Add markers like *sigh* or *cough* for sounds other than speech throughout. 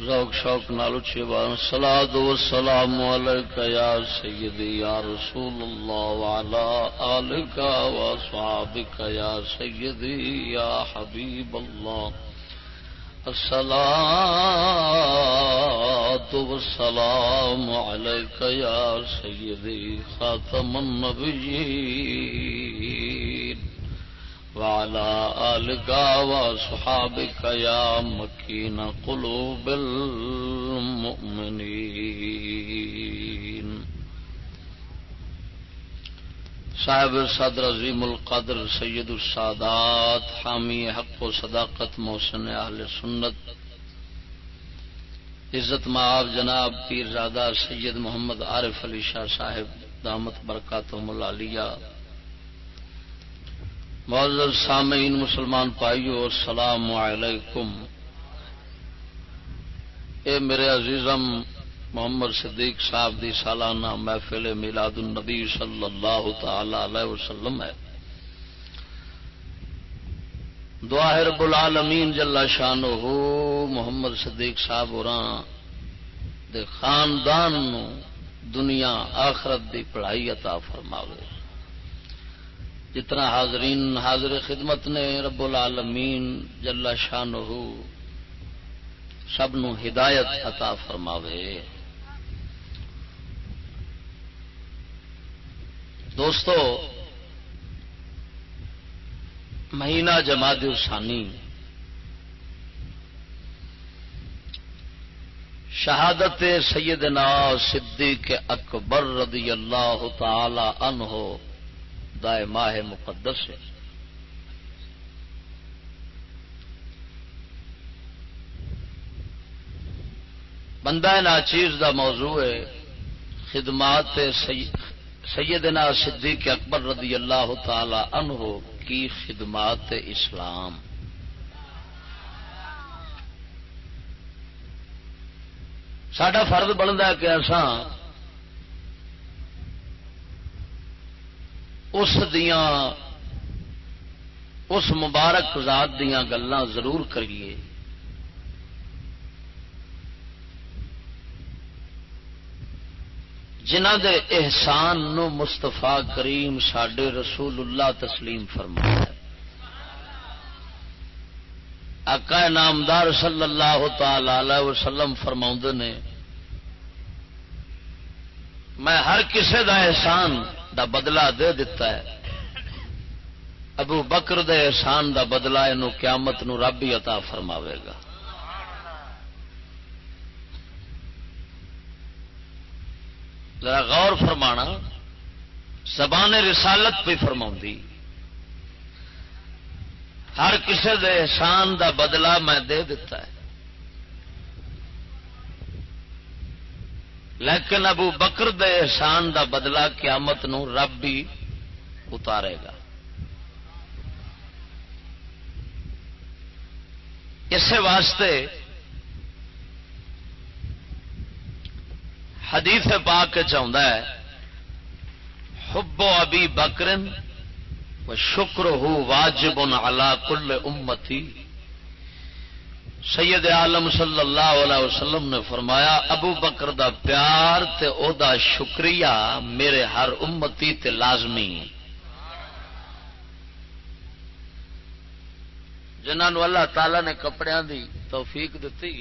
ذوق، شوق نال نالو چیوان صلاة والسلام عليك يا سيدي يا رسول اللہ والا الله وعلى آلك وصحابك يا سيدي يا حبيب الله الصلاة والسلام عليك يا سيدي خاتم النبيين وعلى آلك وصحابك يا مكين قلوب المؤمنين صاحب صدر عظیم القدر سید السادات، حامی حق و صداقت محسن اہل سنت۔ عزت معاب جناب پیر زادہ سید محمد عارف علی شاہ صاحب، دامت برکات ملالیہ معزز سامعین مسلمان پائیو السلام علیکم۔ اے میرے عزیزم محمد صدیق صاحب دی سالانہ محفل میلاد النبی صلی اللہ تعالی علیہ وسلم ہے۔ دعا رب العالمین جلا شان ہو محمد صدیق صاحب اور دے خاندان نو دنیا آخرت دی پڑھائی عطا فرماوے۔ جتنا حاضرین، حاضر خدمت نے رب العالمین جلا شان ہو سب نو ہدایت عطا فرماوے۔ دوستو، مہینہ جماعت ثانی۔ شہادت سیدنا صدیق اکبر رضی اللہ تعالی عنہ دائے ماہ مقدس ہے۔ بندہ ناچیز دا موضوع ہے، خدمات سیدنا صدیق اکبر رضی اللہ تعالی عنہ کی خدمات اسلام۔ سڈا فرد بنتا کہ اسان اس دیاں، اس مبارک ذات دیاں گلاں ضرور کریے۔ جنہ دے احسان نو مستفا کریم سڈے رسول اللہ تسلیم فرمایا۔ آقا نامدار صلی اللہ تعالی وسلم فرما نے، میں ہر کسے دا احسان دا بدلہ دے دیتا ہے۔ ابو بکر دے احسان دا بدلا یہ قیامت نو رب ہی عطا فرماوے گا۔ ذرا غور فرمانا، زبان رسالت پہ فرما ہر کسی دے احسان دا بدلا میں دے دیتا ہے۔ لیکن ابو بکر دے احسان دا بدلا قیامت نو رب بھی اتارے گا۔ اسی واسطے حدیث پا کے چاہتا ہے، حب ابی بکرن و شکر ہو واجب علا کل امتی۔ سید عالم صلی اللہ علیہ وسلم نے فرمایا، ابو بکر دا پیار تے او دا شکریہ میرے ہر امتی تے لازمی جنہوں اللہ تعالی نے کپڑے دی توفیق دیتی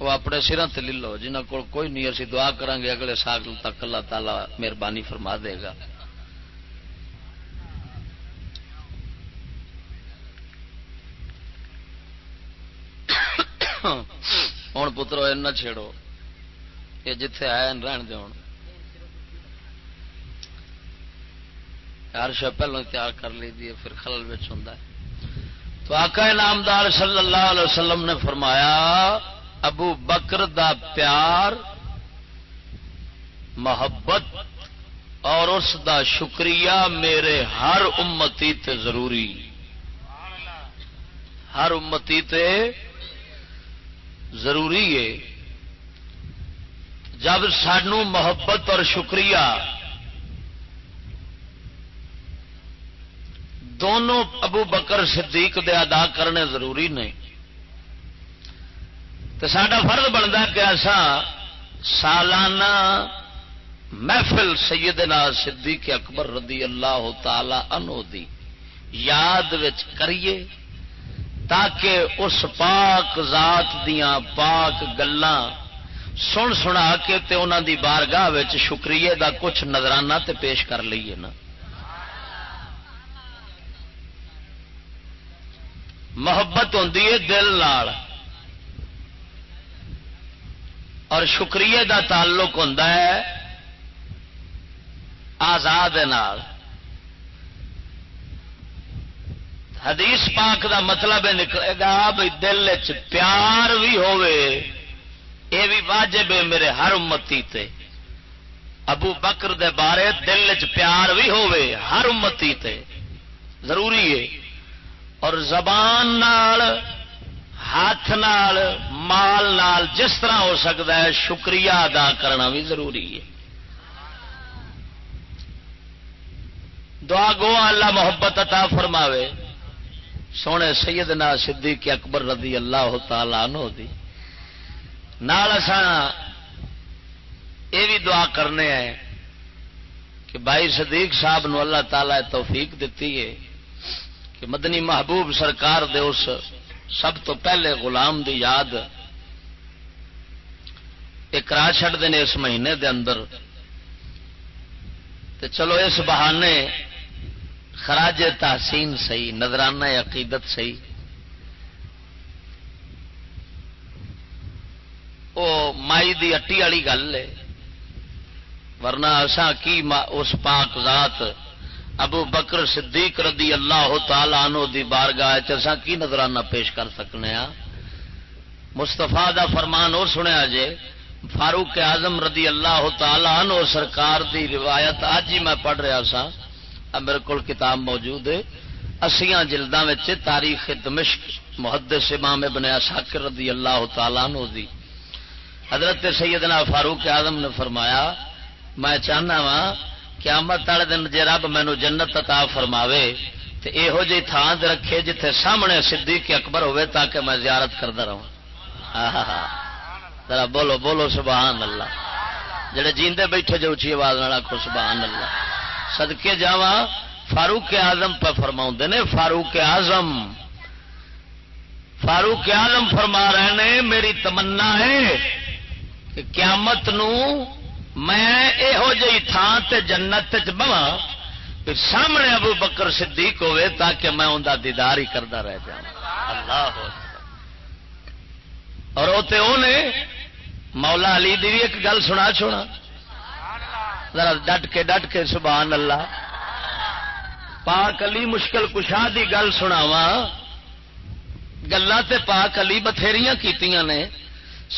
وہ اپنے سروں سے لے لو جنہ کو کوئی نہیں، اسی دعا کریں گے اگلے سال تک اللہ تعالی مہربانی فرما دے گا۔ ہوں پترو نہ چھیڑو یہ جتھے آئے رہن دو ہر شب پہلو تیار کر لی دی پھر خلل بچ ہوں تو آقا نامدار صلی اللہ علیہ وسلم نے فرمایا ابو بکر دا پیار محبت اور اس دا شکریہ میرے ہر امتی تے ضروری ہر امتی تے ضروری ہے۔ جب سانو محبت اور شکریہ دونوں ابو بکر صدیق دے ادا کرنے ضروری نہیں تو سڈا فرض بنتا کہ ایسا سالانہ محفل سیدنا صدیق اکبر رضی اللہ تعالی عنہ دی یاد کریے۔ تاکہ اس پاک ذات دیاں پاک گلا سن سنا کے تے انہاں دی بارگاہ شکریہ دا کچھ نظرانہ تے پیش کر لیے نا۔ محبت ہوں دل لال اور شکریہ دا تعلق ہوں آزاد حدیث پاک دا مطلب نکلے گا بھی دل چ پیار بھی اے بھی واجب ہے میرے ہر امتی تے۔ ابو بکر دے بارے دل چ پیار بھی ہر امتی تے۔ ضروری ہے۔ اور زبان نال، ہاتھ نال، مال نال جس طرح ہو سکتا ہے شکریہ ادا کرنا بھی ضروری ہے۔ دعا گو اللہ محبت عطا فرماوے۔ سونے سیدنا صدیق اکبر رضی اللہ تعالی عنہ دی۔ نال یہ بھی دعا کرنے ہیں کہ بھائی صدیق صاحب نو اللہ تعالی توفیق دیتی ہے کہ مدنی محبوب سرکار دے اس سب تو پہلے غلام دی یاد ایک کرا چڑھتے ہیں اس مہینے دے اندر۔ تے چلو اس بہانے خراج تحسین سی نظرانہ عقیدت سی وہ مائی دی اٹی والی گل ہے۔ ورنہ اسا کی اس پاک ذات ابو بکر صدیق رضی اللہ تعالی عنہ دی بارگاہ چسا کی نظرانہ پیش کر سکنے ہاں؟ مستفا دا فرمان اور سنیا جے، فاروق اعظم رضی اللہ تعالی عنہ سرکار دی روایت اج ہی میں پڑھ رہا سا میرے کو کتاب موجود ہے۔ اسیاں جلداں تاریخ دمشق محدث امام ابن اساکر رضی اللہ تعالی عنہ دی۔ حضرت سیدنا فاروق اعظم نے فرمایا، میں چاہنا وا قیامت والے دن جی رب مینو جنت عطا فرماوے تو یہو جی تھان رکھے جتھے سامنے صدیق اکبر ہوئے تاکہ میں زیارت کرتا رہا ذرا بولو بولو سبحان اللہ۔ جڑے جیندے بیٹھے جو اچھی آواز والا کو سبحان اللہ۔ سدکے جا فاروق آزم پہ فرما نے، فاروق آزم فاروق آزم فرما رہے نے، میری تمنا ہے کہ قیامت نو میں یہو جی تھان تے جنت بوا سامنے ابو بکر صدیق ہوئے تاکہ میں انہیں دیدار ہی کرتا رہ جا اللہ اور وہ مولا علی دی بھی ایک گل سنا چھوڑا ذرا ڈٹ کے ڈٹ کے سبحان اللہ۔ پاک علی مشکل کشا دی گل سناوا گلا پاک علی بتھیری کی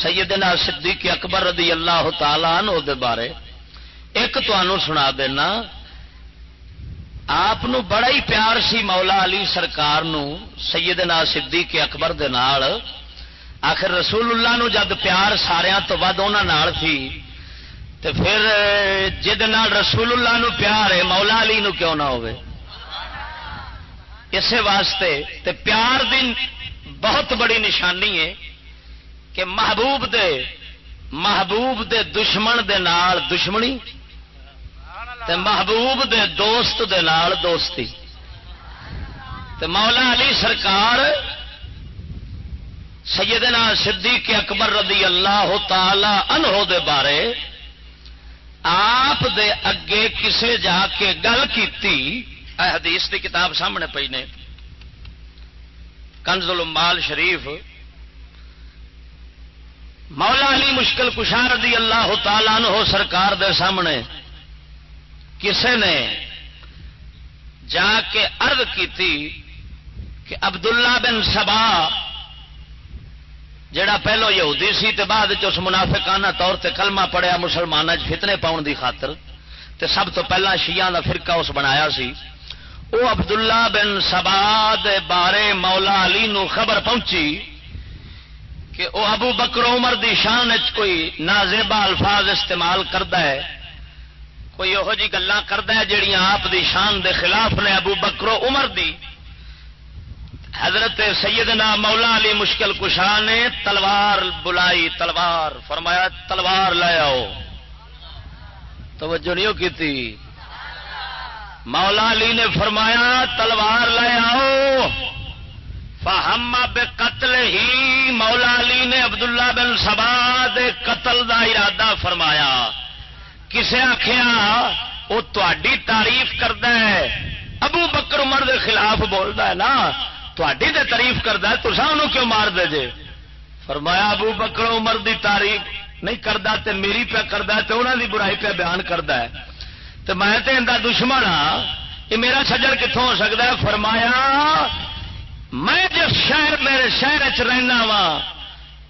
سیدنا صدیق اکبر رضی اللہ تعالی عنہ دے بارے۔ ایک سنا دینا۔ آپ بڑا ہی پیار سی مولا علی سرکار نو، سیدنا صدیق اکبر دے نال۔ آخر رسول اللہ نو جد پیار سارا تو ود انہوں سی تے پھر جد رسول اللہ نو پیار ہے، مولا علی نو کیوں نہ ہوئے؟ اسی واسطے تے پیار دی بہت بڑی نشانی ہے کہ محبوب دے محبوب دے دشمن دے نال دشمنی تے محبوب دے دوست دے نال دوستی۔ تے مولا علی سرکار سیدنا صدیق اکبر رضی اللہ تعالی عنہ دے بارے آپ دے اگے کسے جا کے گل کی حدیث دی کتاب سامنے پی نے۔ کنز المال شریف۔ مولا علی مشکل کشار رضی اللہ تعالیٰ عنہ سرکار دے سامنے کسے نے جا کے عرض کی کہ عبداللہ بن سبا جڑا پہلو یہودی سی تے بعد اس منافقانہ طور تے کلمہ پڑیا مسلمان فتنے پاؤن دی خاطر، تے سب تو پہلا شیعہ دا فرقہ اس بنایا سی۔ او عبداللہ بن سبا دے بارے مولا علی نو خبر پہنچی کہ او ابو بکر عمر دی شان کوئی نازیبا الفاظ استعمال کرتا ہے، کوئی یہو جی گلا کرتا ہے جہیا آپ دی شان دے خلاف نے ابو بکرو عمر دی۔ حضرت سیدنا مولا علی مشکل کشا نے تلوار بلائی، تلوار، فرمایا، تلوار لے آؤ۔ توجہ نہیں کی تھی مولا علی نے فرمایا، تلوار لے آؤ۔ فہم بے قتل ہی مولا علی نے عبداللہ بن سبا دے قتل دا ارادہ فرمایا۔ کسے آخیا وہ تاری تعریف کرد ابو بکر عمر دے خلاف بولتا ہے نا؟ تھی تو تعریف کرتا ہے تو انہوں کیوں مار دے جے؟ فرمایا، ابو بکر عمر دی تعریف نہیں کرتا تے میری پہ کرتا تو انہوں دی برائی پہ بیان کرتا ہے۔ تو میں تو ان دشمن ہاں یہ میرا سجر کتوں ہو سکتا ہے؟ فرمایا، میں جس شہر میرے شہر رہنا وا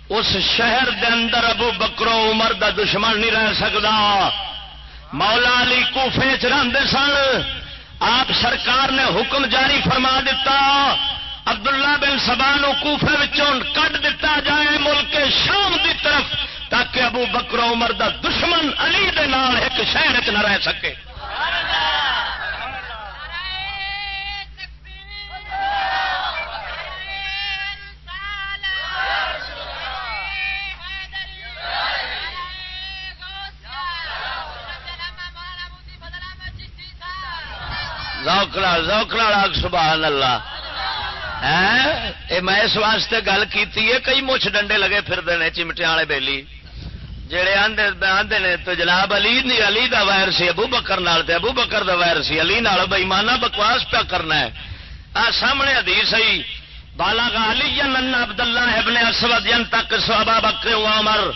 اس شہر دے اندر ابو بکرو عمر دا دشمن نہیں رہ سکتا مولا علی کوفے چ رہتے سن، آپ سرکار نے حکم جاری فرما دیتا عبداللہ بن سبا کوفے کٹ دتا جائے ملک شام دی طرف تاکہ ابو بکر عمر دا دشمن علی دے نال ایک شہر چ نہ رہ سکے۔ زوکڑا زوکڑا سبحان اللہ۔ میں اس واسطے گل کی کئی مچھ ڈنڈے لگے پھرتے ہیں چمٹیا والے بےلی جہے آدھے نے تو جناب علی علی دا وائر سی ابو بکر نال تے ابو بکر دا وائر سی علی نال بئیمانہ بکواس پیا کرنا ہے آ سامنے حدیث آئی بالا گا علی عبد اللہ ابن اسود ین تک سوابا بکر عمر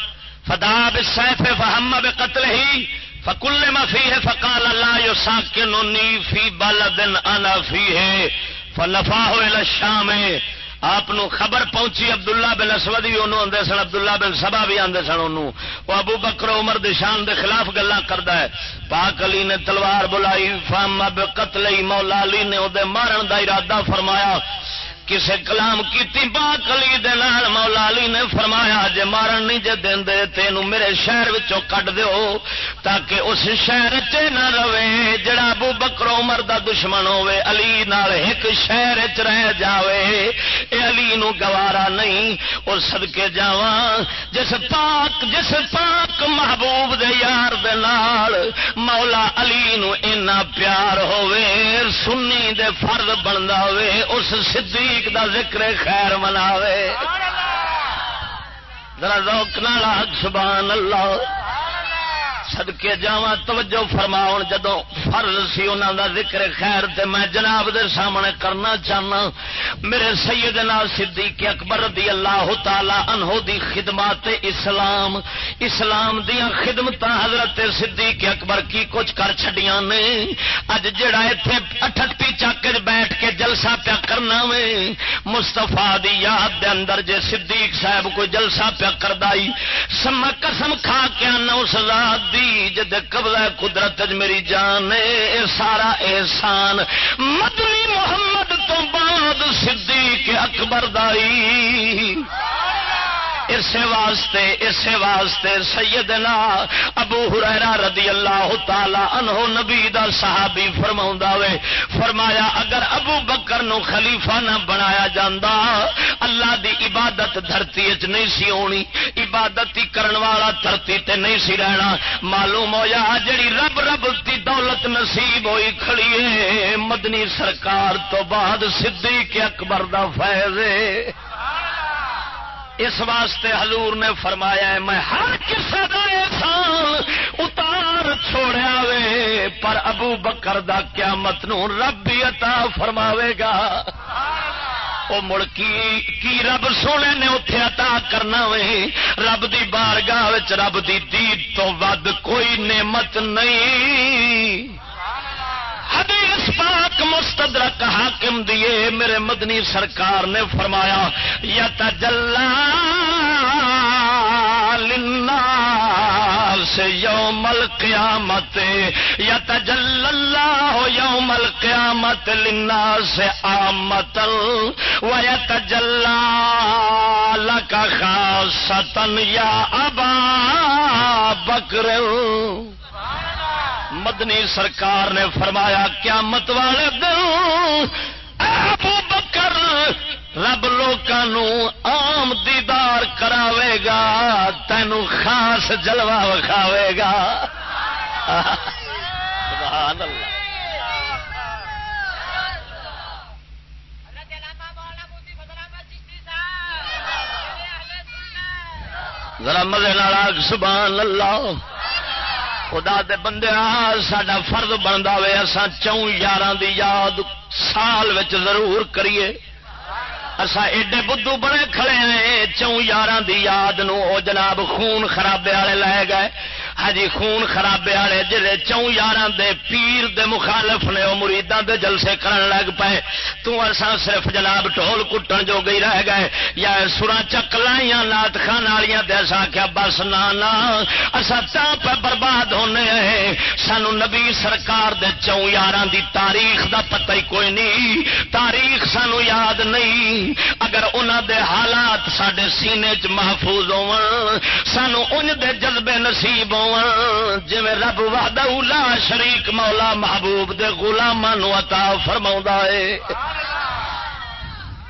فدا بسیف فہم بقتل ہی فکل ما فی ہے فقال اللہ یو ساکنونی فی بلدن انا فی ہے فلفا ہوئے شام آپ خبر پہنچی، عبداللہ بن اسود بھی انہوں آدھے سن، عبداللہ بن سبا بھی آدھے سن انہوں۔ وہ ابو بکر عمر دشان دے خلاف گلا کرتا ہے۔ پاک علی نے تلوار بلائی فام اب قتل مولا علی نے وہ مارن دا ارادہ فرمایا۔ کسے کلام کی پاک علی دے نال مولا علی نے فرمایا، جے مارن نہیں جے دین دے تینو میرے شہر وچوں کٹ دیو تاکہ اس شہر چ نہ رہے، جڑا ابو بکر عمر دا دشمن ہوے علی نال ایک شہر چ رہ جاوے۔ اے علی نو گوارا نہیں، او صدکے جاواں۔ جس پاک جس پاک محبوب دے یار دے نال مولا علی نو اینا پیار ہوے سنی دے فرض بندا ہوے اس صدیق صدیق دا ذکر خیر مناوے۔ ذرا ذوق نال سبحان اللہ۔ سدکے جا توجہ فرماؤ جدو فرض سی انہوں دا ذکر خیر تے میں جناب دے سامنے کرنا چاہنا، میرے سیدنا صدیق اکبر رضی اللہ تعالی عنہ دی خدمات اسلام اسلام دیا خدمت حضرت صدیق اکبر کی کچھ کر چھڈیاں نے، اج جڑا ایتھے اٹھتی چک بیٹھ کے جلسہ پیا کرنا وے مستفا دی یاد دے اندر جے صدیق صاحب کوئی جلسہ پیا کردائی سم قسم کھا کے نو سزا دی جد قبضہ قدرت میری جان اے سارا احسان مدنی محمد تو بعد صدیق اکبر دائی۔ اسے واسطے اسے واسطے سیدنا ابو ہریرا رضی اللہ تعالی عنہ نبی دا صحابی فرما وے، فرمایا اگر ابو بکر نو خلیفہ نہ بنایا جاندہ اللہ دی عبادت دھرتی اچ نہیں سی ہونی، عبادت ہی کرن والا دھرتی تے نہیں سی رہنا۔ معلوم ہویا جڑی رب رب دی دولت نصیب ہوئی کھڑی ہے، مدنی سرکار تو بعد صدیق اکبر دا فیض ہے۔ اس واسطے حضور نے فرمایا ہے، میں ہر کسی کا احسان اتار چھوڑیا وے، پر ابو بکر دا قیامت نو رب بھی عطا فرماوے گا۔ وہ مڑ کی کی رب سونے نے اتے عطا کرنا وے؟ رب دی بارگاہ رب دی دید تو ود کوئی نعمت نہیں۔ حدیث پاک مستدرک حاکم دیے میرے مدنی سرکار نے فرمایا یا تجلا سے یوم القیامت یا تجل اللہ یوم القیامت لنا سے آمتل و یا تجلا لکا خاصتن یا ابا بکر۔ مدنی سرکار نے فرمایا کیا مت والے دن ابو بکر رب لوگوں آم دیدار کراوے گا، تینو خاص جلوہ وکھاوے گا۔ سبحان اللہ۔ ذرا مزے نال سبحان اللہ۔ خدا دے بندے ساڈا فرد بنتا وے اصا چون یار دی یاد سال ضرور کریے۔ اصا ایڈے بدھو بڑے کھڑے ہیں، چون یار دی یاد نو او جناب خون خرابے والے لے گئے۔ ہجی خون خرابے والے جہے چون یار دے پیر دے مخالف نے وہ مریداں دے جلسے کرن لگ پے تو اساں صرف جناب ٹھول کٹن جو گئی رہ گئے۔ یا سرا چک لائیاں نات خان والیاں تے اساں کیا بس نا نا۔ اساں تا پہ برباد ہونے ہیں۔ سانو نبی سرکار دے چون یاراں دی تاریخ دا پتہ ہی کوئی نہیں۔ تاریخ سانو یاد نہیں۔ اگر انہاں دے حالات ساڈے سینے چ محفوظ ہون سانو ان دے جذبے نصیب ہون جی رب وحدہ لا شریک مولا محبوب دے غلاماں عطا فرما ہے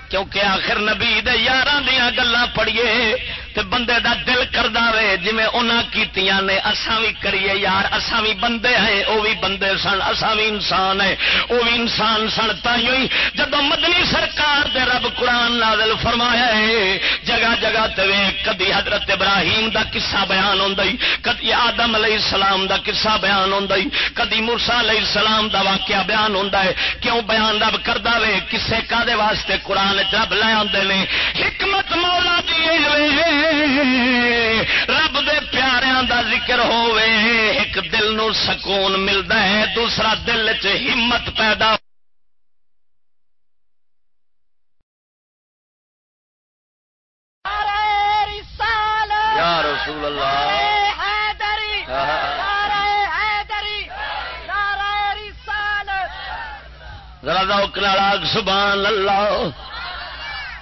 کیونکہ آخر نبی دے یار دیاں گلا پڑھیے تے بندے دا دل کردا وے، جویں انہاں کیتیاں نے، اساں وی کریے یار، اساں وی بندے ہیں، او وی بندے سن، اساں وی انسان ہیں، او وی انسان سن۔ تائیں جدوں مدنی سرکار دے رب قرآن نازل فرمایا ہے، جگہ جگہ تے کدی حضرت ابراہیم دا قصہ بیان ہوندا کدی آدم علیہ السلام دا قصہ بیان ہوندا کدی موسی علیہ السلام دا واقعہ بیان ہوندا ہے۔ کیوں بیان رب کردا وے؟ کسے کا دے واسطے قرآن رب لے آندے نے؟ حکمت مولا دی رب دے پیاریاں دا ذکر ہوے ایک دل نو سکون ملتا ہے دوسرا دل چ ہمت پیدا یا رسول اللہ۔ ذرا سبحان اللہ۔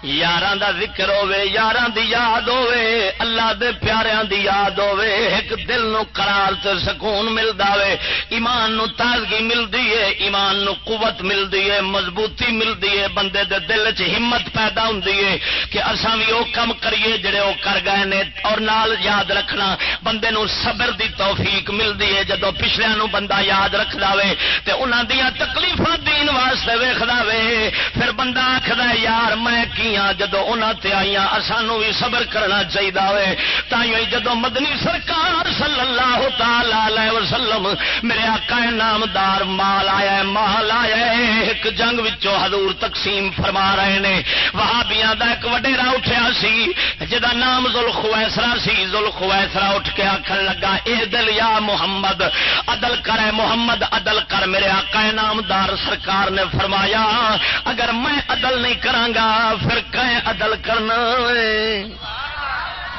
یار دا ذکر ہوے دی یاد ہوے اللہ دے پیاریاں دی یاد ہوے ایک دل نو قرار تے سکون ملدا وے، ایمان نو تازگی ملدی ہے، ایمان نو قوت ملدی ہے، مضبوطی ملدی ہے، بندے دے دل چ ہمت پیدا ہوندی ہے کہ اساں وی او کم کریے جڑے او کر گئے نے اور نال یاد رکھنا، بندے نو صبر دی توفیق ملدی ہے۔ جدوں پچھلیاں نو بندہ یاد رکھدا وے تے انہاں دیاں تکلیفاں دین واسطے ویکھدا وے، پھر بندہ آکھدا یار میں کی آئی جدو تے آئی سانو بھی صبر کرنا چاہیے تھی جدو مدنی سرکار صلی اللہ تعالی وسلم میرے آقا نامدار مال آیا مال آیا ایک جنگ وچوں حضور تقسیم فرما رہے نے۔ وہابیاں دا ایک وڈیرا اٹھیا سی، جدا نام زل خویسرا سی زل خویسرا اٹھ کے آخر لگا، اے دل یا محمد، عدل کر محمد، عدل کر۔ میرے آقا نامدار سرکار نے فرمایا، اگر میں عدل نہیں کرانگا پھر پر کہیں عدل کرنا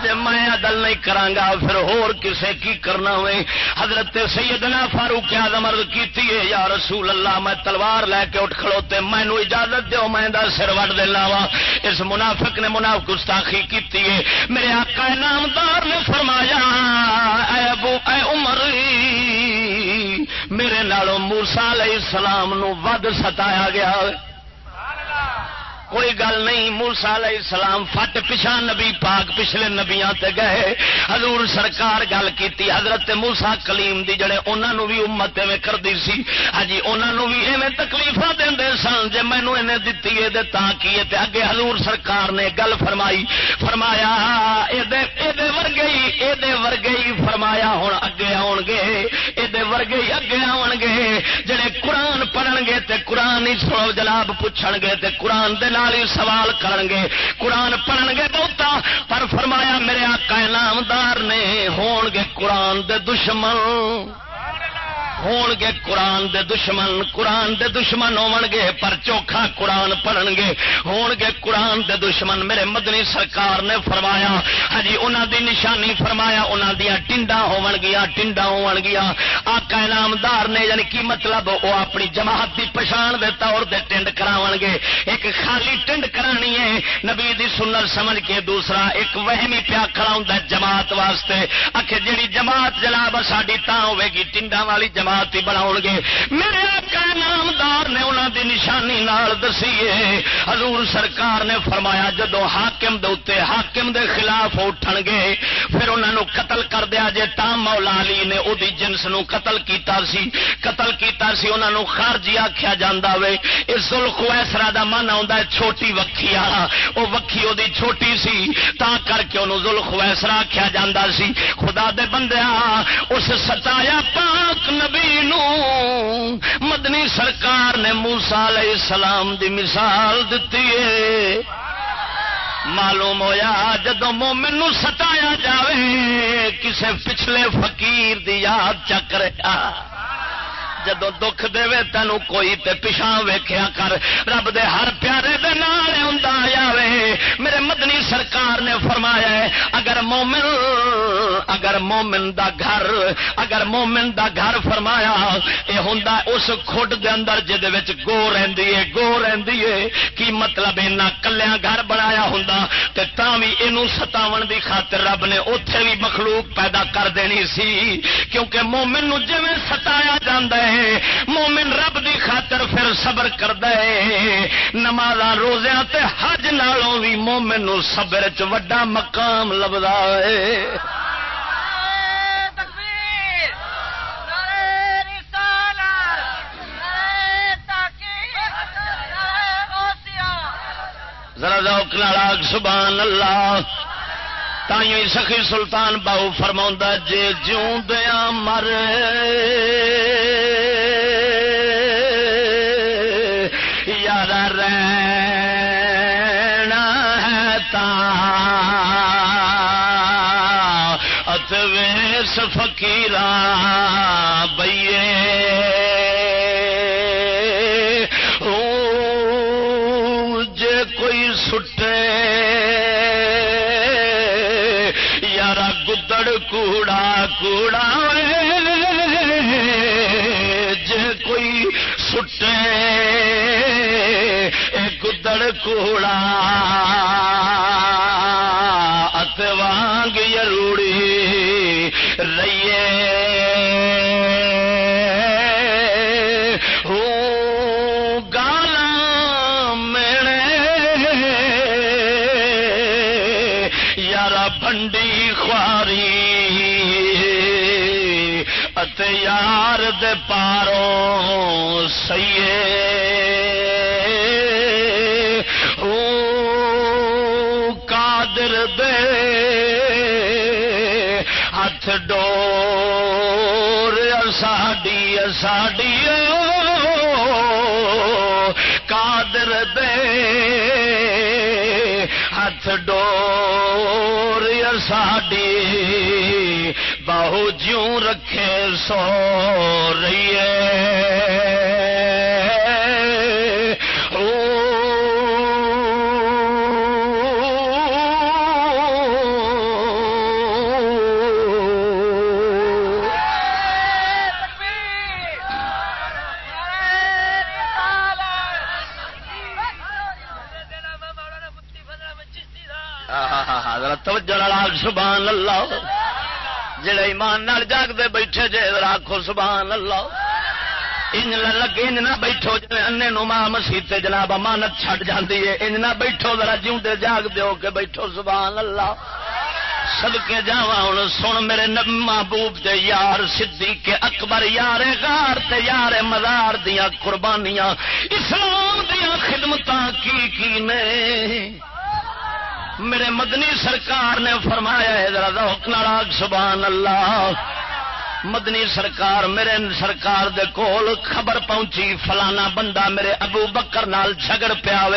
جی میں عدل نہیں کرانگا، پھر ہور کسے کی کرنا ہوئے؟ حضرت سیدنا فاروق آدم عرض کیتی ہے، یا رسول اللہ، میں تلوار لے کے اٹھ کھڑوتے، مینو اجازت دیو، میں دا سر وڈ دینا وا۔ اس منافق نے منافق گستاخی کیتی ہے۔ میرے آقا نامدار نے فرمایا، اے ابو، اے عمر، میرے نالوں موسا علیہ السلام نو ود ستایا گیا۔ کوئی گل نہیں موسا علیہ السلام فٹ پچھا نبی پاک، پچھلے نبیا گئے۔ حضور سرکار گل کی حضرت موسا کلیم دی جڑے انہوں بھی امت ایویں کرتی سی ہاں جی، انہوں بھی ایویں تکلیف دے سن جی مینو انہیں دتی ہے کی اگے حضور سرکار نے گل فرمائی، فرمایا ورگے یہ ورگے ہی فرمایا ہوں اگے آن گے یہ ورگے ہی اگے آن گے۔ جڑے قرآن پڑھن گے تے قرآن ہی سو جلاب پوچھ گے تے قرآن دے ہی سوال کرن گے قرآن پڑھن گے بہتا، پر فرمایا میرے آقا نامدار نے ہون گے قرآن دے دشمن۔ ہون گے قرآن دے دشمن قرآن دے دشمن ہون گے پر چوکھا قرآن پڑھن گے ہون گے قرآن دے دشمن میرے مدنی سرکار نے فرمایا ہاں جی انہوں دی نشانی فرمایا انہوں دیا ٹنڈا ہون گیا ٹنڈا ہون گیا آقا انعامدار نے یعنی کی مطلب وہ اپنی جماعت دی پچھان دے طور دے ٹنڈ کراون گے ایک خالی ٹنڈ کرانی ہے نبی دی سنت سمجھ کے دوسرا ایک وہمی پیا کھڑا جماعت واسطے آخر جیڑی جماعت جناب ساری تا ہوے گی ٹنڈا والی جماعت جماعت ہی بنا گے۔ میرے آقا نامدار نے انہوں دی نشانی نال دسی حضور سرکار نے فرمایا جدو حاکم دے حاکم دے خلاف اٹھن گے، پھر انہوں نے قتل کر دیا جے تام مولا علی نے او دی جنس نو قتل کیتا سی۔ قتل کیتا سی انہوں نے خارجی آخیا جا وے۔ اس زلخویسرا دا من آ چھوٹی وکھی آ وہ وکھی وہ چھوٹی سی، تا کر کے انہوں زلخویسرا آخیا جا سی۔ خدا دے بندیا اس ستایا پاک نبی نو مدنی سرکار نے موسا علیہ السلام دی مثال دیتی ہے۔ معلوم ہویا جدو مومن ستایا جاوے، کسے پچھلے فقیر دی یاد چک رہا۔ جدو دکھ دے تینو کوئی تے پچھا ویخیا کر، رب دے ہر پیارے دے نال میرے مدنی سرکار نے فرمایا ہے، اگر مومن اگر مومن دا گھر، اگر مومن دا گھر فرمایا یہ ہوں اس کھڈ دے اندر جہد گو رہی ہے، گو رہی ہے۔ کی مطلب اینا کلیا گھر بنایا ہوں تے بھی یہ ستاو دی خاطر رب نے اتے بھی مخلوق پیدا کر دینی سی۔ کیونکہ مومن نو جی ستایا جا ہے مومن رب دی خاطر پھر صبر کرد نماز روزیا حج نالوں بھی مومن صبر چ وڈا مقام لبدا ہے۔ ذرا ذوق نالاگ سبحان اللہ تائیں سخی سلطان باؤ فرما جے جوں دیا مر۔ اتویس فکیر بئیے۔ جے کوئی سٹے۔ یار گدڑ کوڑا کوڑا جے کوئی سٹے۔ گدڑ کوڑا۔ ات وانگ یروڑی رہیے گالا یار بنڈی خواری۔ یار دے پاروں سیے ساڈی ساڈی قادر دے ہاتھ ڈور ساڈی بہو جوں رکھے سو رہی توجہ سبحان اللہ۔ جڑے ایمان نال جاگتے بیٹھے جے آخو سبحان اللہ۔ انج لگے، انج نہ بیٹھو۔ انے نو ماں مسیح جناب امانت چھڈ جاندی ہے انج نہ بیٹھو، ذرا جیوندے جاگ دیو کہ بیٹھو سبحان اللہ۔ سدکے جا ہوں سن میرے محبوب دے یار صدیق کے اکبر، یار غار تے یار مزار دیا قربانیاں۔ اسلام دیا خدمت کی کی نے میرے مدنی سرکار نے فرمایا ہے، ذرا روک سبحان اللہ۔ مدنی سرکار میرے سرکار دے کول خبر پہنچی، فلانا بندہ میرے ابو بکر نال جھگڑ پیا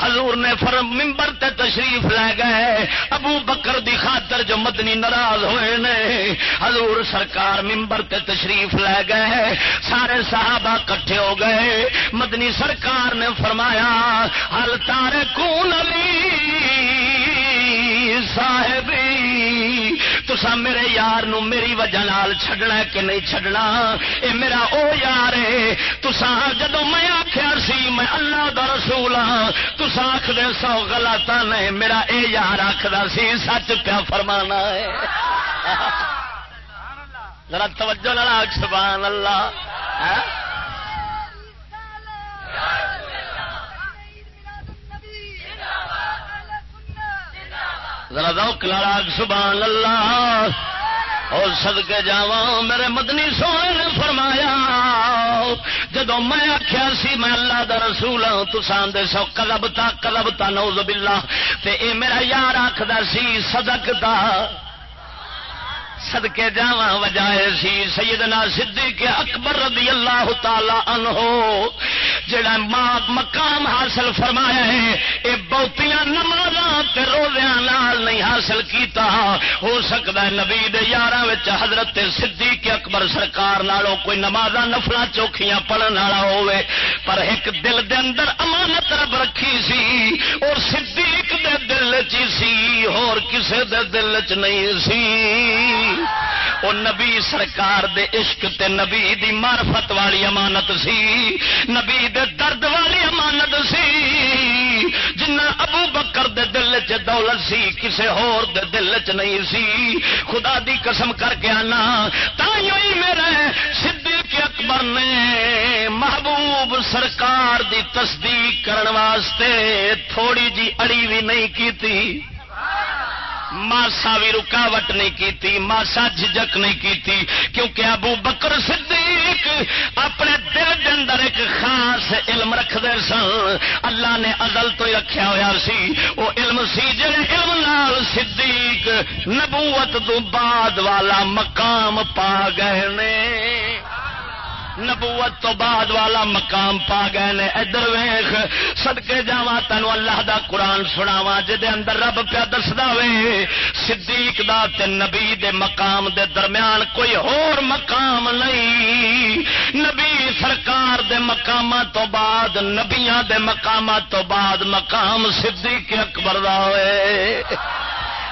حضور نے فر ممبر تے تشریف لے گئے۔ ابو بکر دی خاطر جو مدنی ناراض ہوئے نے، حضور سرکار ممبر تے تشریف لے گئے۔ سارے صحابہ کٹھے ہو گئے۔ مدنی سرکار نے فرمایا ہل تارے کون علی۔ صاحبی تسا میرے یار نو میری وجہ نال چھڈنا کہ نہیں چھڈنا؟ اے میرا او یار ہے تسا جدو میں آخیا سی، میں اللہ دا رسول ہاں تسا آخ دے سو غلط نہیں، میرا اے یار آخر سی، سچ پیا فرمانا ہے۔ ذرا توجہ لڑا سبحان اللہ۔ ہاں؟ ذرا روک لاگ سبحان اللہ۔ اور سد کے جا میرے مدنی سونے نے فرمایا جدو میں آخیا سی، میں اللہ دا رسول ہوں تسان دے سو کلب تا کلب تا نوز باللہ۔ تے اے میرا یار آخر سی صدق دا سدکے جا وجائے سی، سیدنا صدیق اکبر رضی اللہ تعالی عنہ، جڑا مقام حاصل فرمایا ہے یہ بہتیاں نماز روزیاں نال نہیں حاصل کیتا، ہو سکتا ہے نبی یار حضرت صدیق اکبر سرکار نالوں کوئی نماز نفل چوکھیاں پڑھن والا ہوئے پر ایک دل دے اندر امانت رب رکھی سی اور صدیق دے دل چ سی اور کسے دے دل چ نہیں سی۔ او نبی سرکار دے عشق تے نبی دی معرفت والی امانت سی، نبی دے درد والی امانت سی۔ ابو بکر دے دل چ دولت سی، کسے ہور دے دل چ نہیں سی۔ خدا دی قسم کر کے آنا، تائیوں ہی صدیق اکبر نے محبوب سرکار دی تصدیق کرن واسطے تھوڑی جی اڑی بھی نہیں کی تھی ماسا بھی رکاوٹ نہیں کی ماسا جھجک نہیں کی کیونکہ ابو بکر صدیق اپنے دل کے اندر ایک خاص علم رکھتے سن۔ اللہ نے ازل تو ہی رکھا ہوا سی۔ وہ علم سی جڑے علم نال صدیق نبوت تو بعد والا مقام پا گئے نے۔ نبوت تو بعد والا مقام پا گئے نے۔ ادھر ویخ سدکے جا تینوں اللہ دا قرآن سناوا جہد اندر رب پیا دسدا وے، صدیق دا تے نبی دے مقام دے درمیان کوئی ہور مقام نہیں۔ نبی سرکار دے مقام تو بعد، نبیاں دے مقامات تو بعد مقام صدیق اکبر دا ہوئے۔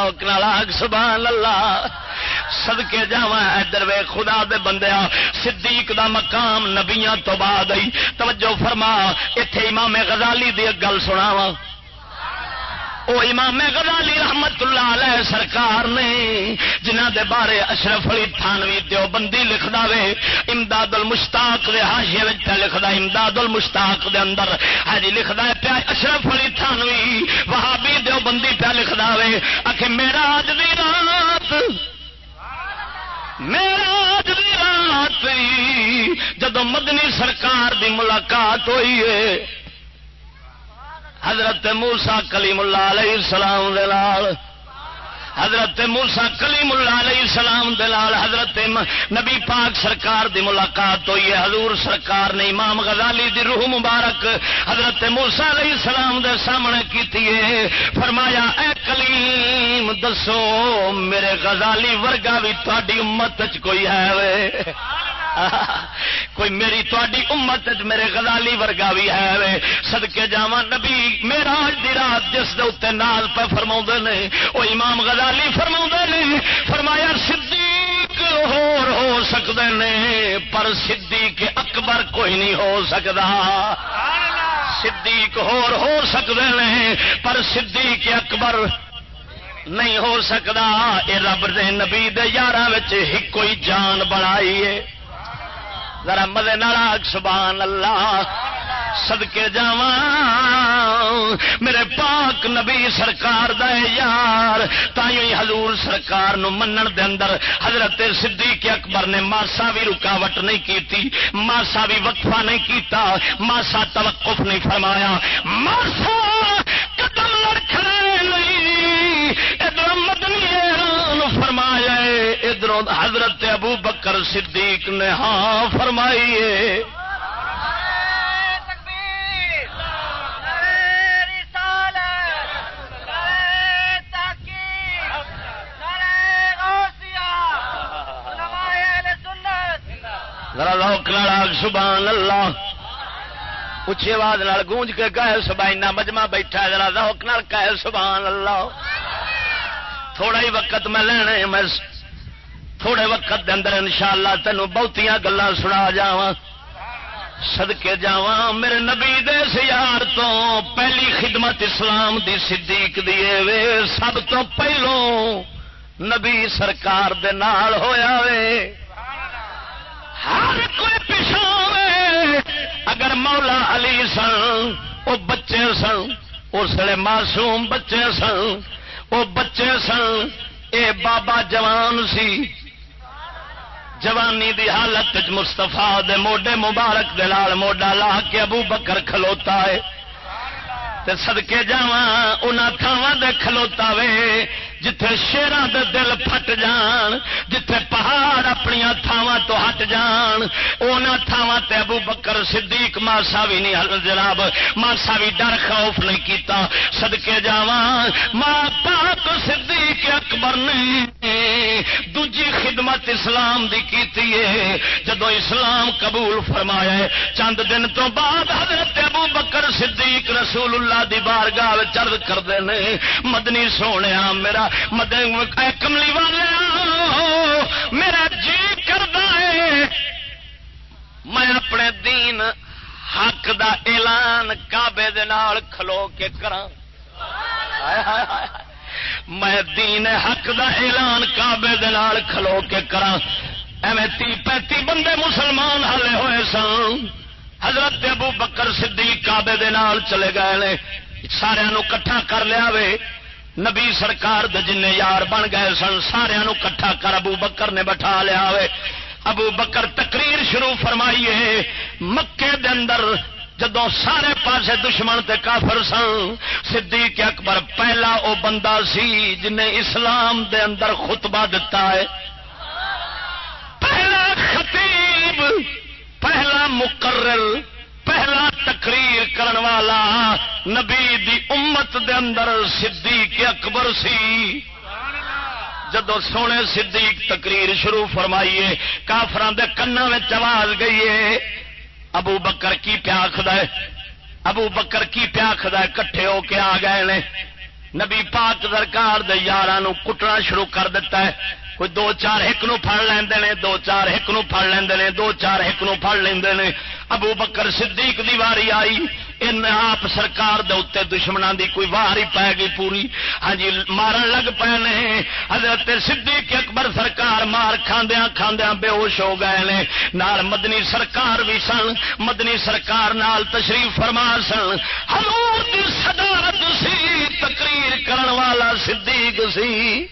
والصديقين نال والصالحين سبحان اللہ۔ سدکے جا ادھر وے، خدا دے بندیا صدیق دا مقام نبیاں تو بعد آئی۔ توجہ فرما اتے امام غزالی دی گل سناواں۔ وہ امام غزالی رحمت اللہ علیہ سرکار نے جنہ دے بارے اشرف علی تھانوی دیو بندی لکھ وے امداد المشتاق دے حاشیے وچ پہ لکھدا امداد المشتاق دے اندر۔ ہاں جی لکھدا ہے پیا اشرف علی تھانوی، وہابی دیو بندی پہ لکھدا وے۔ اکھے میرا اج دی رات میرا اج دی رات جدو مدنی سرکار دی ملاقات ہوئی ہے حضرت موسا کلیم اللہ علیہ السلام دلال حضرت موسا کلیم اللہ علیہ السلام دلال حضرت نبی پاک سرکار دی ملاقات ہوئی ہے، حضور سرکار نے امام غزالی دی روح مبارک حضرت موسا علیہ السلام دے سامنے کیتی ہے۔ فرمایا، اے کلیم، دسو، میرے غزالی ورگا بھی تاری امت چ کوئی ہے۔ وے *laughs* کوئی میری تاری امت میرے گزالی ورگا بھی ہے سدکے جا نبی میرا دی رات جس دے نال پہ فرما نے وہ امام غزالی فرما نے، فرمایا صدیق ہور ہو سکتے نے، پر صدیق اکبر کوئی نہیں ہو سکتا صدیق ہور ہو سکتے ہیں پر صدیق اکبر نہیں ہو سکتا یہ رب دے نبی دے یار کوئی جان بنائی ہے۔ ذرا مزے ناراگ سبحان اللہ سدکے جا میرے پاک نبی سرکار دے یار۔ تھی حضور سرکار نو منن دے اندر حضرت صدیق اکبر نے ماسا بھی رکاوٹ نہیں کیتی، ماسا بھی وقفہ نہیں کیتا، ماسا توقف نہیں فرمایا۔ ماسا قدم لڑکھنے نہیں ادھر مدنی فرمایا ادھر حضرت بکر صدیق نے ہاں فرمائیے سبحان اللہ۔ اچھی آواز گونج کے کہ سبائنا مجمع بیٹھا ذرا روک نال کہ سبحان اللہ۔ تھوڑا ہی وقت میں لینے، میں تھوڑے وقت دے اندر انشاءاللہ تینوں بہتیاں گلاں سنا جاواں سدکے جا میرے نبی دے سیار تو پہلی خدمت اسلام دی صدیق دیے وے۔ سب تو پہلو نبی سرکار دے نال ہویا وے۔ ہر کوئی پچھا اگر مولا علی سن وہ بچے سن، اس لیے معصوم بچے سن وہ بچے سن، اے بابا جوان سی جوانی دی حالت مستفا دے موڈے مبارک دے لال موڈا لا کے ابو بکر کھلوتا ہے۔ تے سدکے جا ان تھاواں دے کھلوتا وے، جتھے شیران دے دل پھٹ جان، جتھے پہاڑ اپنی تھاواں تو ہٹ جان۔ اونا تھاواں تے ابو بکر صدیق ماسا بھی نہیں حل، جناب، ماسا بھی ڈر خوف نہیں کیتا۔ صدقے جاواں ماں پاک صدیق اکبر نے دوجی خدمت اسلام دی کیتی ہے۔ جدو اسلام قبول فرمایا ہے، چند دن تو بعد حضرت ابو بکر صدیق رسول اللہ دی بارگاہ چرد کرتے ہیں مدنی سونے میرا کملی والے میرا جی کرتا ہے۔ میں اپنے دین حق دا اعلان کابے کھلو کے کرا میں دین حق دا اعلان کابے کھلو کے کرا ایویں تی پینتی بندے مسلمان ہلے ہوئے سن۔ حضرت ابو بکر صدیق کابے چلے گئے سارا کٹھا کر لیا وے۔ نبی سرکار جن یار بن گئے سن۔ سارا کٹھا کر ابو بکر نے بٹھا لیا ہوئے ابو بکر تقریر شروع فرمائیے۔ مکے دے اندر جدو سارے پاسے دشمن تے کافر سن، صدیق اکبر پہلا او بندہ سی جن اسلام دے اندر خطبہ دتا ہے۔ پہلا خطیب، پہلا مقرر، پہلا تقریر کرن والا نبی دی امت دے اندر صدیق اکبر سی۔ جدو سونے صدیق تقریر شروع فرمائیے کافران دے کنا میں آواز گئی ہے۔ ابو بکر کی پیاکھ ہے؟ ابو بکر کی پیاکھ ہے؟ کٹھے ہو کے آ گئے نے۔ نبی پاک سرکار دے یاران کٹنا شروع کر دیتا ہے۔ کوئی دو چار ایک نو پھڑ لیندے دو چار ایک نو پھڑ لیندے دو چار ایک نو پھڑ لیندے ابو بکر صدیق دی واری آئی۔ ان آپ سرکار دے اتنے دشمنوں دی کوئی وار ہی پی گئی پوری۔ ہاں جی مارن لگ پے نے۔ حضرت صدیق اکبر سرکار مار کھاندیا کھاندیا بے ہوش ہو گئے نے۔ نال مدنی سرکار بھی سن، مدنی سرکار نال تشریف فرما سن۔ حضور دی صدارت سی، تقریر کرن والا صدیق سی۔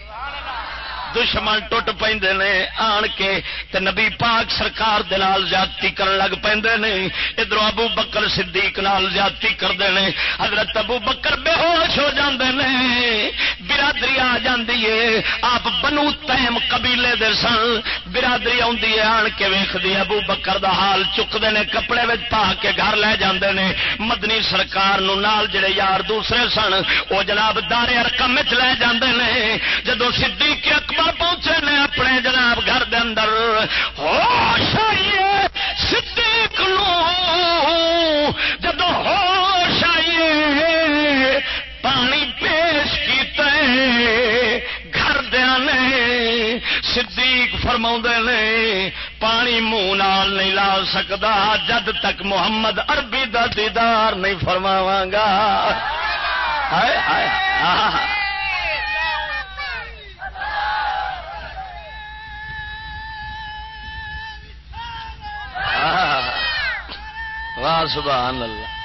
دشمن ٹوٹ پہ آن کے تے نبی پاک سرکار دلال زیادتی کرن لگ پہ ادھر ابو بکر صدیق نال زیادتی کرتے ہیں حضرت ابو بکر بے ہوش ہو جاندے نے۔ برادری آ جاندی ہے۔ آپ بنو تیم قبیلے دے سن۔ برادری آندی ہے، آن کے ویختی ابو بکر دا حال چکتے ہیں کپڑے پا کے گھر لے جاندے نے۔ مدنی سرکار نو نال جڑے یار دوسرے سن وہ جناب دارے رقم لے جاندے نے۔ جدو صدیق اکبر پہنچے نے اپنے جناب گھر دے اندر۔ ہوش آئیے صدیق نو۔ جدو ہوش آئیے پانی پیش کیتے گھر دیا نے صدیق فرما نے، پانی منہ نال نہیں لا سکتا جد تک محمد عربی دا دیدار نہیں فرماواں گا۔ ہائے ہائے۔ واہ، سبحان اللہ۔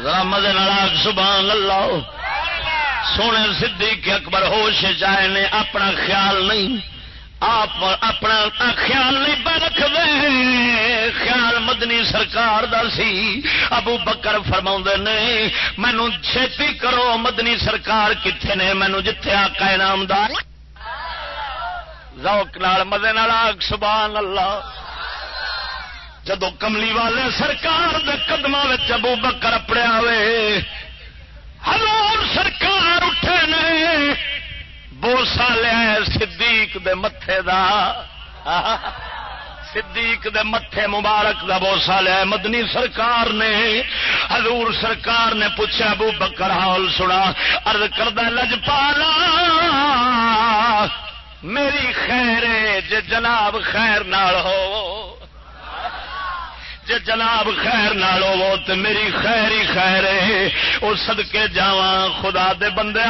رحمد سبحان اللہ۔ سونے صدیق اکبر ہوش چائے نے اپنا خیال نہیں۔ آپ اپنا خیال نہیں پہ رکھ دے خیال مدنی سرکار دا سی۔ ابو بکر فرما نے مینو چھتی کرو، مدنی سرکار کتنے نے؟ مینو جتھے آقا انعامدار روک نال مدے آگ، سبحان اللہ۔ جدو کملی والے سرکار دے قدم ابو بکر اپڑیا ہوئے، ہزار سرکار اٹھے نے۔ بوسا لیا صدیق دے متے دا۔ صدیق دے متے مبارک دا بوسا لیا مدنی سرکار نے، حضور سرکار نے پوچھا، ابو بکر حال سنا۔ ارد کردہ لجپالا میری خیر جے جناب خیر نال ہو۔ جے جناب خیر نال ہو تو میری خیر ہی خیر ہے۔ وہ سدکے جا خدا دے بندے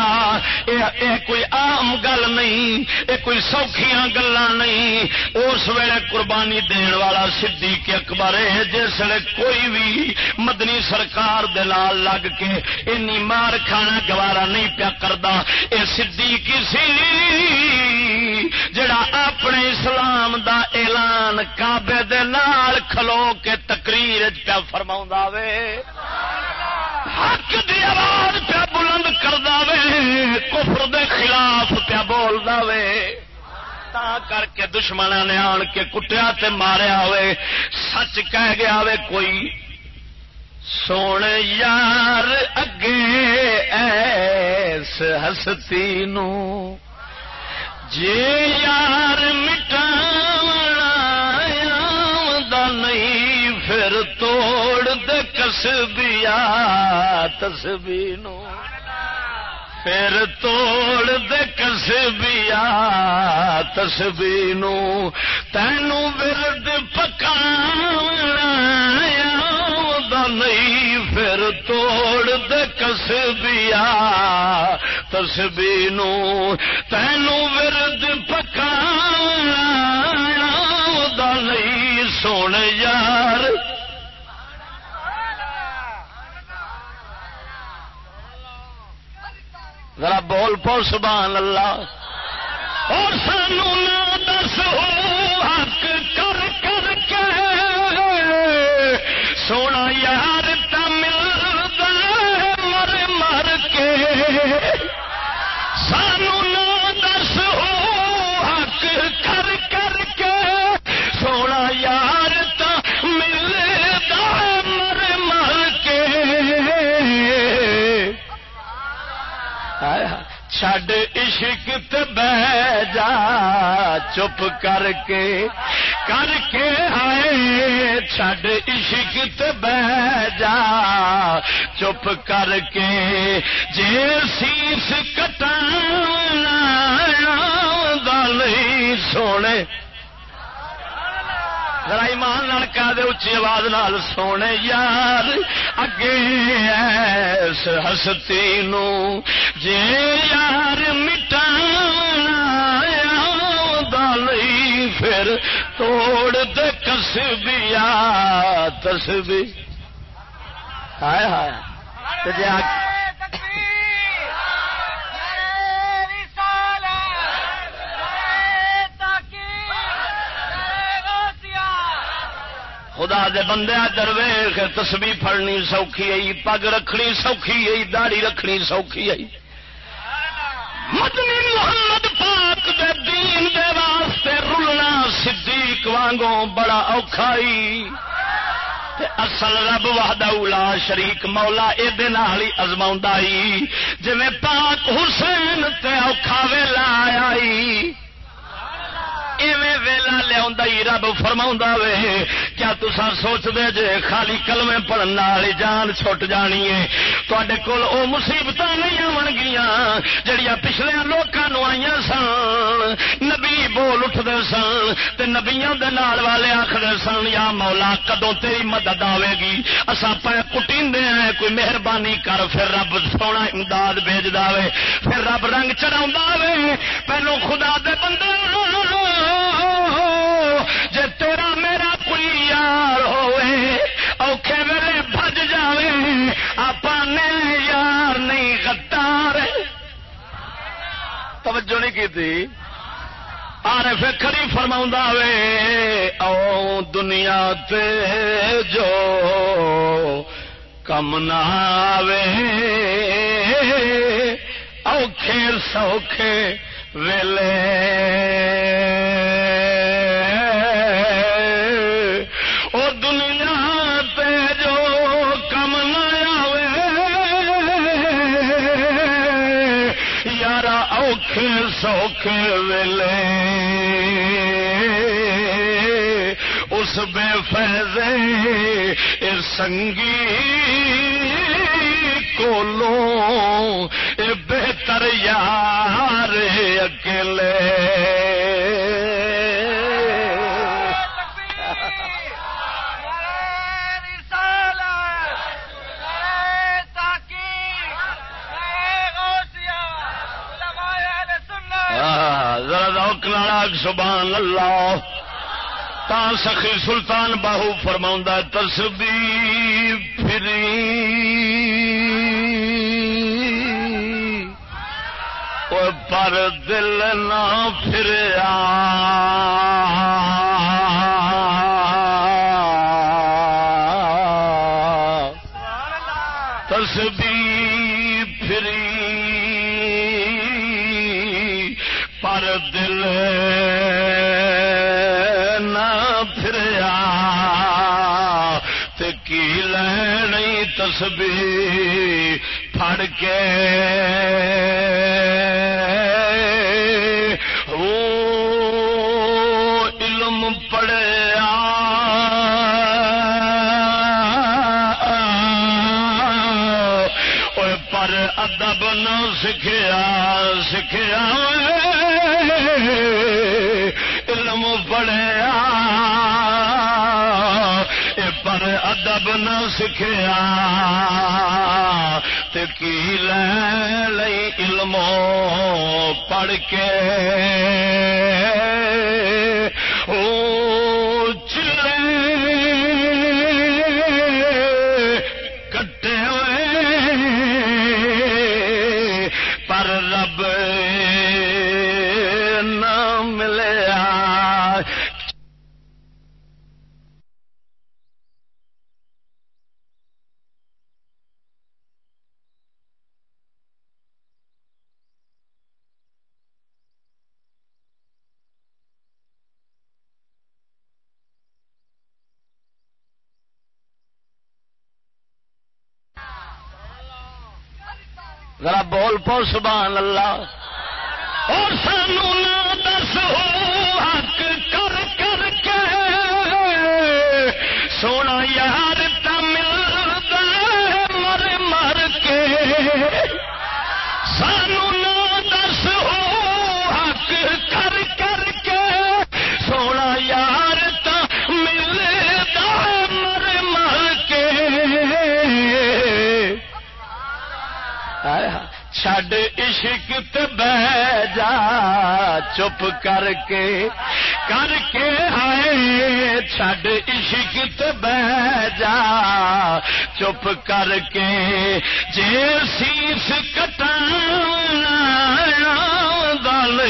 اے اے کوئی عام گل نہیں، اے کوئی سوکھیاں گلا نہیں۔ اس ویلے قربانی دین والا سدھی کے اکبر ہے، جس ویلے کوئی بھی مدنی سرکار دلال لگ کے اینی مار کھانا گوارا نہیں پیا کرتا اے سدھی کسی جڑا اپنے اسلام دا اعلان کابے دے نال کھلو کے تقریر پیا فرما وے۔ حق دی آواز پیا بلند کر دے کفر دے خلاف پیا بول دے تا کر کے دشمن نے آن کے کٹیا تے ماریا ہوئے سچ کہہ گیا ہوئے کوئی، سونے یار اگے ایس ہستی نو۔ جی یار مٹا کسبیا تسبی نو پھر توڑ دے کسبیا تسبی نو تینوں ورد پکا نہیں پھر توڑ دے کسبیا تسبی نو تینوں ورد پکا بول پو، سبحان اللہ۔ اور سانو نہ دس ہو، حق کر کر کے۔ سونا یار تم مر مر کے۔ چھڈ عشق بہ جا، چپ کر کے کر کے آئے، چھڈ عشق بہ جا، چپ کر کے جے سیس کٹانا دل سونے ذرا ایمان لڑکا دے اچھی آواز نال، سونے یار، اگے ایس ہستی نو جے یار مٹا پھر توڑ دے کسبیا تسبی ہائے ہائے جی خدا دے بندے درویخ تسبی پڑنی سوکھی آئی پگ رکھنی سوکھی آئی داڑی رکھنی سوکھی آئی مدنی محمد پاک دے دین دے واسطے رلنا صدیق وانگوں بڑا اوکھائی اصل رب وحدہ اولا شریک مولا یہ ازما جی پاک حسین تے اوکھا ویلا آئی ویلا لیا رب فرما وے، کیا تسا سوچ دے جے خالی کلمے پڑھنے والی جان چھٹ جانی ہے؟ تے کول او مصیبت نہیں آن گیا جڑیا پچھلے لوگوں آئی سن، نبی بول اٹھتے سن، تے نبیاں دے نال والے آخر سن، یا مولا کدو تیری مدد آئے گی؟ اصا پہ کٹی ہیں، کوئی مہربانی کر، پھر رب سونا امداد بھیج دے پھر رب رنگ چڑھا پہلو خدا دے بندے جے تیرا میرا کوئی یار ہوئے، اوکھے ویلے بج جائے آپ یار نہیں گدار توجہ نہیں کی تھی آر فکری فرما وے، او دنیا تے جو کم نہ آوے۔ اوکھے سوکھے ویلے۔ سوکھے ویلے۔ اس بے فیضے سنگی کولو اے بہتر یار اکیلے۔ سبحان اللہ۔ تا سخی سلطان باہو فرما تسبی فری۔ پر دل نہ پھر تسبی پھڑ کے علم پڑیا پر ادب نہ سکھیا سکھیا۔ علم پڑیا پر ادب نہ سکھیا کی لے علم پڑھ کے؟ او ذرا بول پو سبحان اللہ۔ اور سن عشق بہ جا، چپ کر کے کر کے آئے، چھڈ عشق بہ جا، چپ کر کے جے سیس کٹانا دل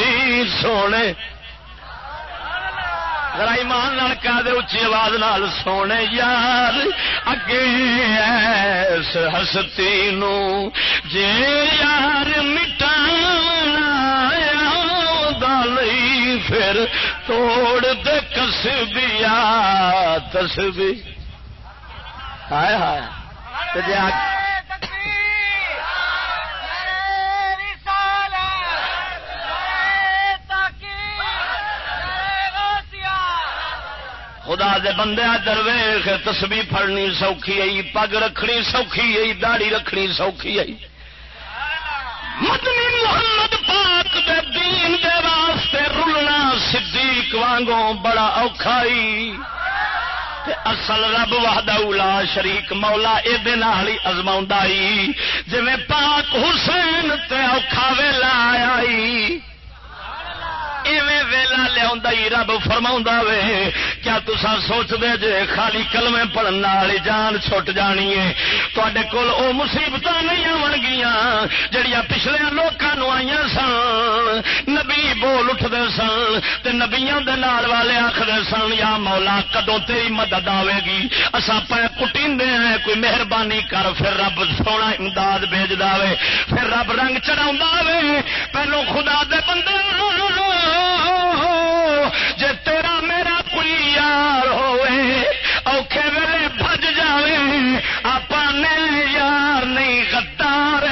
سونے۔ ذرا ایمان نال کہہ دے اچھی آواز نال سونے یار۔ اگے ایس ہستی نو جے یار مٹانا دالی پھر توڑ دے کسبیا تسبی ہائے ہائے۔ خدا دے بندے درویخ تسبی پڑنی سوکھی آئی پگ رکھنی سوکھی آئی داڑی رکھنی سوکھی آئی مدنی محمد پاک دے دین دے واسطے رلنا صدیق وانگوں بڑا اوکھائی اصل رب وحدہ اولا شریک مولا یہ ازما جی پاک حسین تے اوکھا ویلا آئی ایویں ویلا لیا رب فرما وے، کیا تسا سوچ دے جے خالی کلمے پڑھن والی جان چھٹ جانی ہے؟ تے کول او مصیبت نہیں آن گیا جڑیا پچھلے لوگوں آئی سن نبی بول اٹھتے سن تے نبیاں دے نال والے آخر سن یا مولا کدو تیری مدد آئے گی؟ اصا پہ کٹی ہیں، کوئی مہربانی کر، پھر رب سونا امداد بھیج دے پھر رب رنگ چڑھا پہلو خدا دے بندے جے تیرا میرا کوئی یار ہوئے، اوکھے ویلے بج جائے اپنے یار نہیں غدار۔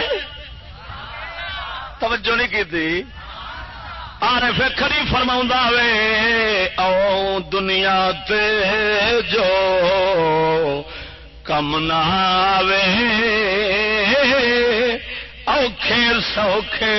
توجہ نہیں کی تھی آر فکری فرما وے او دنیا تے جو کم نہ آوے، اوکھے سوکھے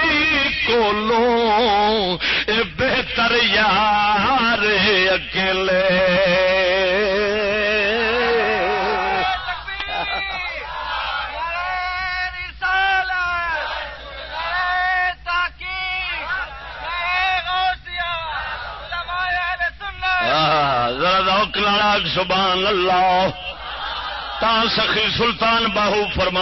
کولو بہتر یار اکیلے۔ سبحان اللہ۔ تا سخی سلطان باہو فرما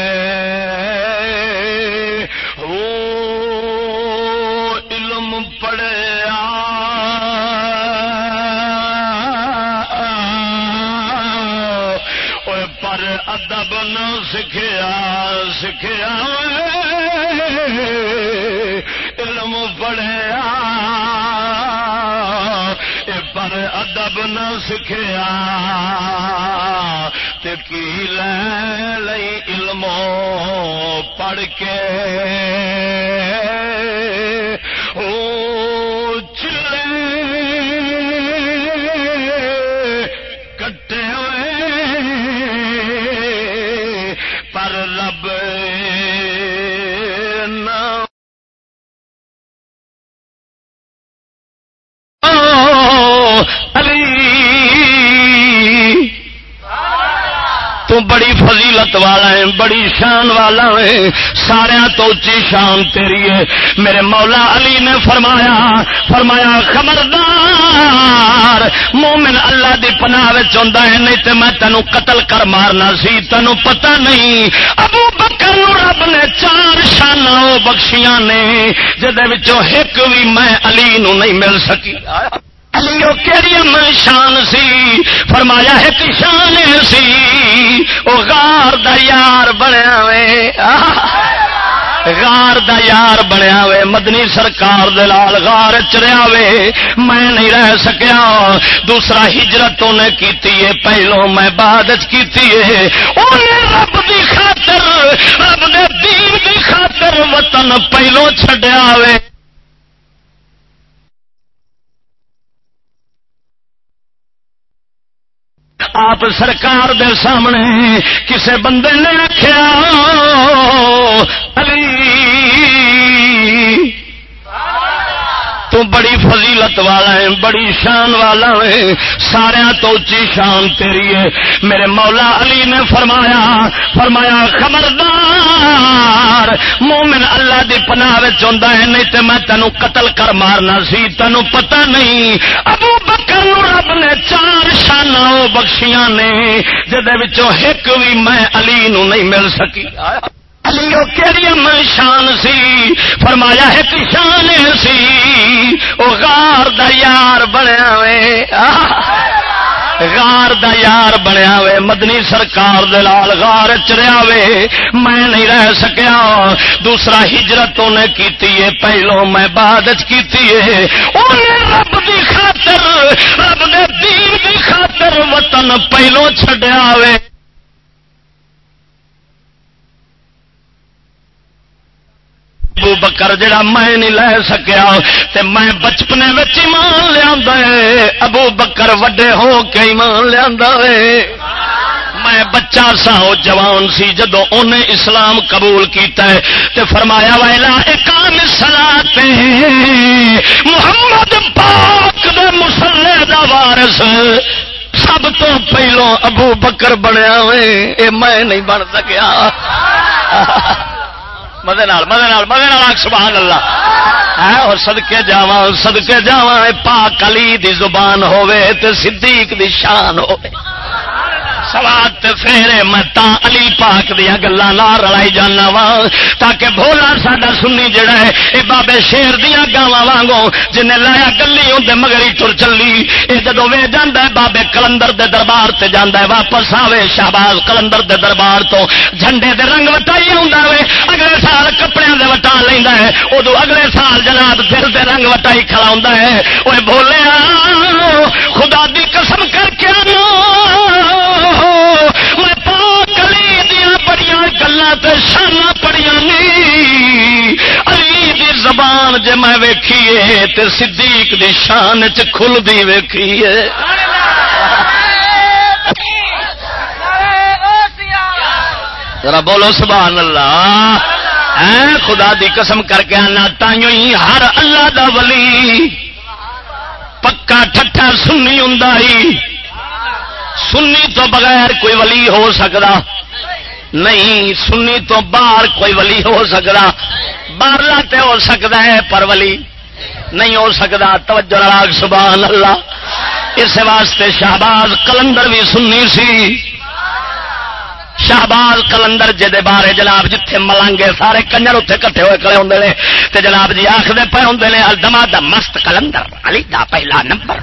ادب نہ سکھیا سکھیا علم پڑیا پر ادب نہ سکھیا کی لے علم پڑھ کے؟ او بڑی فضیلت والا ہے بڑی شان والا ہے سارا تو اچھی شان تیری ہے۔ میرے مولا علی نے فرمایا فرمایا، خبردار، مومن اللہ دی پناہ چاہتا ہے، نہیں تو میں تینوں قتل کر مارنا سی تینوں پتہ نہیں۔ ابو بکر رب نے چار شانہ بخشیاں نے ایک بھی میں علی نو نہیں مل سکی۔ علی کہڑی شان سی، فرمایا ایک شان سی۔ وہ غار دا یار بنیا وے۔ غار دا یار بنیا وے۔ مدنی سرکار دلال غار چریا وے۔ میں نہیں رہ سکیا۔ دوسرا ہجرت انہیں کیتی ہے۔ پہلو میں بعد کیتی ہے۔ رب دی خاطر، رب نے دین دی خاطر وطن پہلو چڈیا وے۔ آپ سرکار دے سامنے کسے بندے نے رکھا علی تو بڑی فضیلت والا ہے بڑی شان والا ہے سارا تو اچھی شان تیری ہے۔ میرے مولا علی نے فرمایا فرمایا، خبردار، مومن اللہ دی پناہ چاہتا ہے، نہیں تو میں تینوں قتل کر مارنا سی تینوں پتہ نہیں۔ ابو بکر رب نے چار شانہ بخشیاں نے جہد ایک بھی میں علی نو نہیں مل سکی۔ شان سی؟ فرمایا ایک شان سی۔ وہ غار دا یار بنیا وے۔ غار دا یار بنیا وے۔ مدنی سرکار دلال غار چریا وے۔ میں نہیں رہ سکیا۔ دوسرا ہجرت انہیں کیتی ہے۔ پہلو میں بعد کیتی ہے۔ انہیں رب دی خاطر، رب نے دین دی خاطر وطن پہلو چڈیا وے۔ ابو بکر جڑا میں نہیں لے سکیا، تے میں بچپنے ایمان لیا ابو بکر وڈے ہو کے ایمان لیا میں بچہ سا وہ جوان سی جدو انہیں اسلام قبول کیتا ہے تے فرمایا ویلا اکام سلا محمد پاک دے مسلے دا وارث سب تو پہلو ابو بکر بنیا ہوئے اے میں نہیں بن سکیا۔ مدے مدے مدے سبحان اللہ اور سدکے جا سدکے جا پاک علی دی زبان ہوے تے صدیق دی شان ہوے سوات فیرے میں تا علی پاک دیا گلا نہ رلائی جانا وا، تاکہ بھولا ساڈا سنی جڑا ہے، اے بابے شیر دیا گاواں وانگو، جنہیں لایا گلی ہوں مگر ہی ٹر چلی۔ یہ جدو وے جانا ہے، بابے کلندر دے دربار تے جانا ہے، واپس آوے شہباز کلندر دے دربار تو۔ جھنڈے دے رنگ وٹائی آؤں اگلے سال کپڑے دے وٹا لینا ہے۔ ادو اگلے سال جناب دل دے رنگ وٹائی کھڑا ہے۔ وہ بولے خدا دی قسم کر کے میں پاک علی دیا بڑی گلا شانا پڑیا نہیں علی دی زبان جے میں ویکھیے تے صدیق دی شان چ کھل دی ویکھیے۔ ذرا بولو سبحان اللہ۔ اے خدا دی قسم کر کے آنا تائیوں ہی، ہر اللہ دا ولی۔ پکا ٹھٹھا سنی ہوں سنی تو بغیر کوئی ولی ہو سکتا نہیں، سنی تو باہر کوئی ولی ہو سکتا باہرلا تے ہو سکتا ہے، پر ولی نہیں ہو سکتا توجہ راگ سبحان اللہ۔ اس واسطے شہباز کلندر بھی سننی سی۔ شہباز کلندر جہد بارے جناب جتھے ملنگے سارے کنجر اتنے کٹھے ہوئے کھڑے ہوں جناب جی آخر پہ ہوں نے الدما دا مست کلندر، علی دا پہلا نمبر.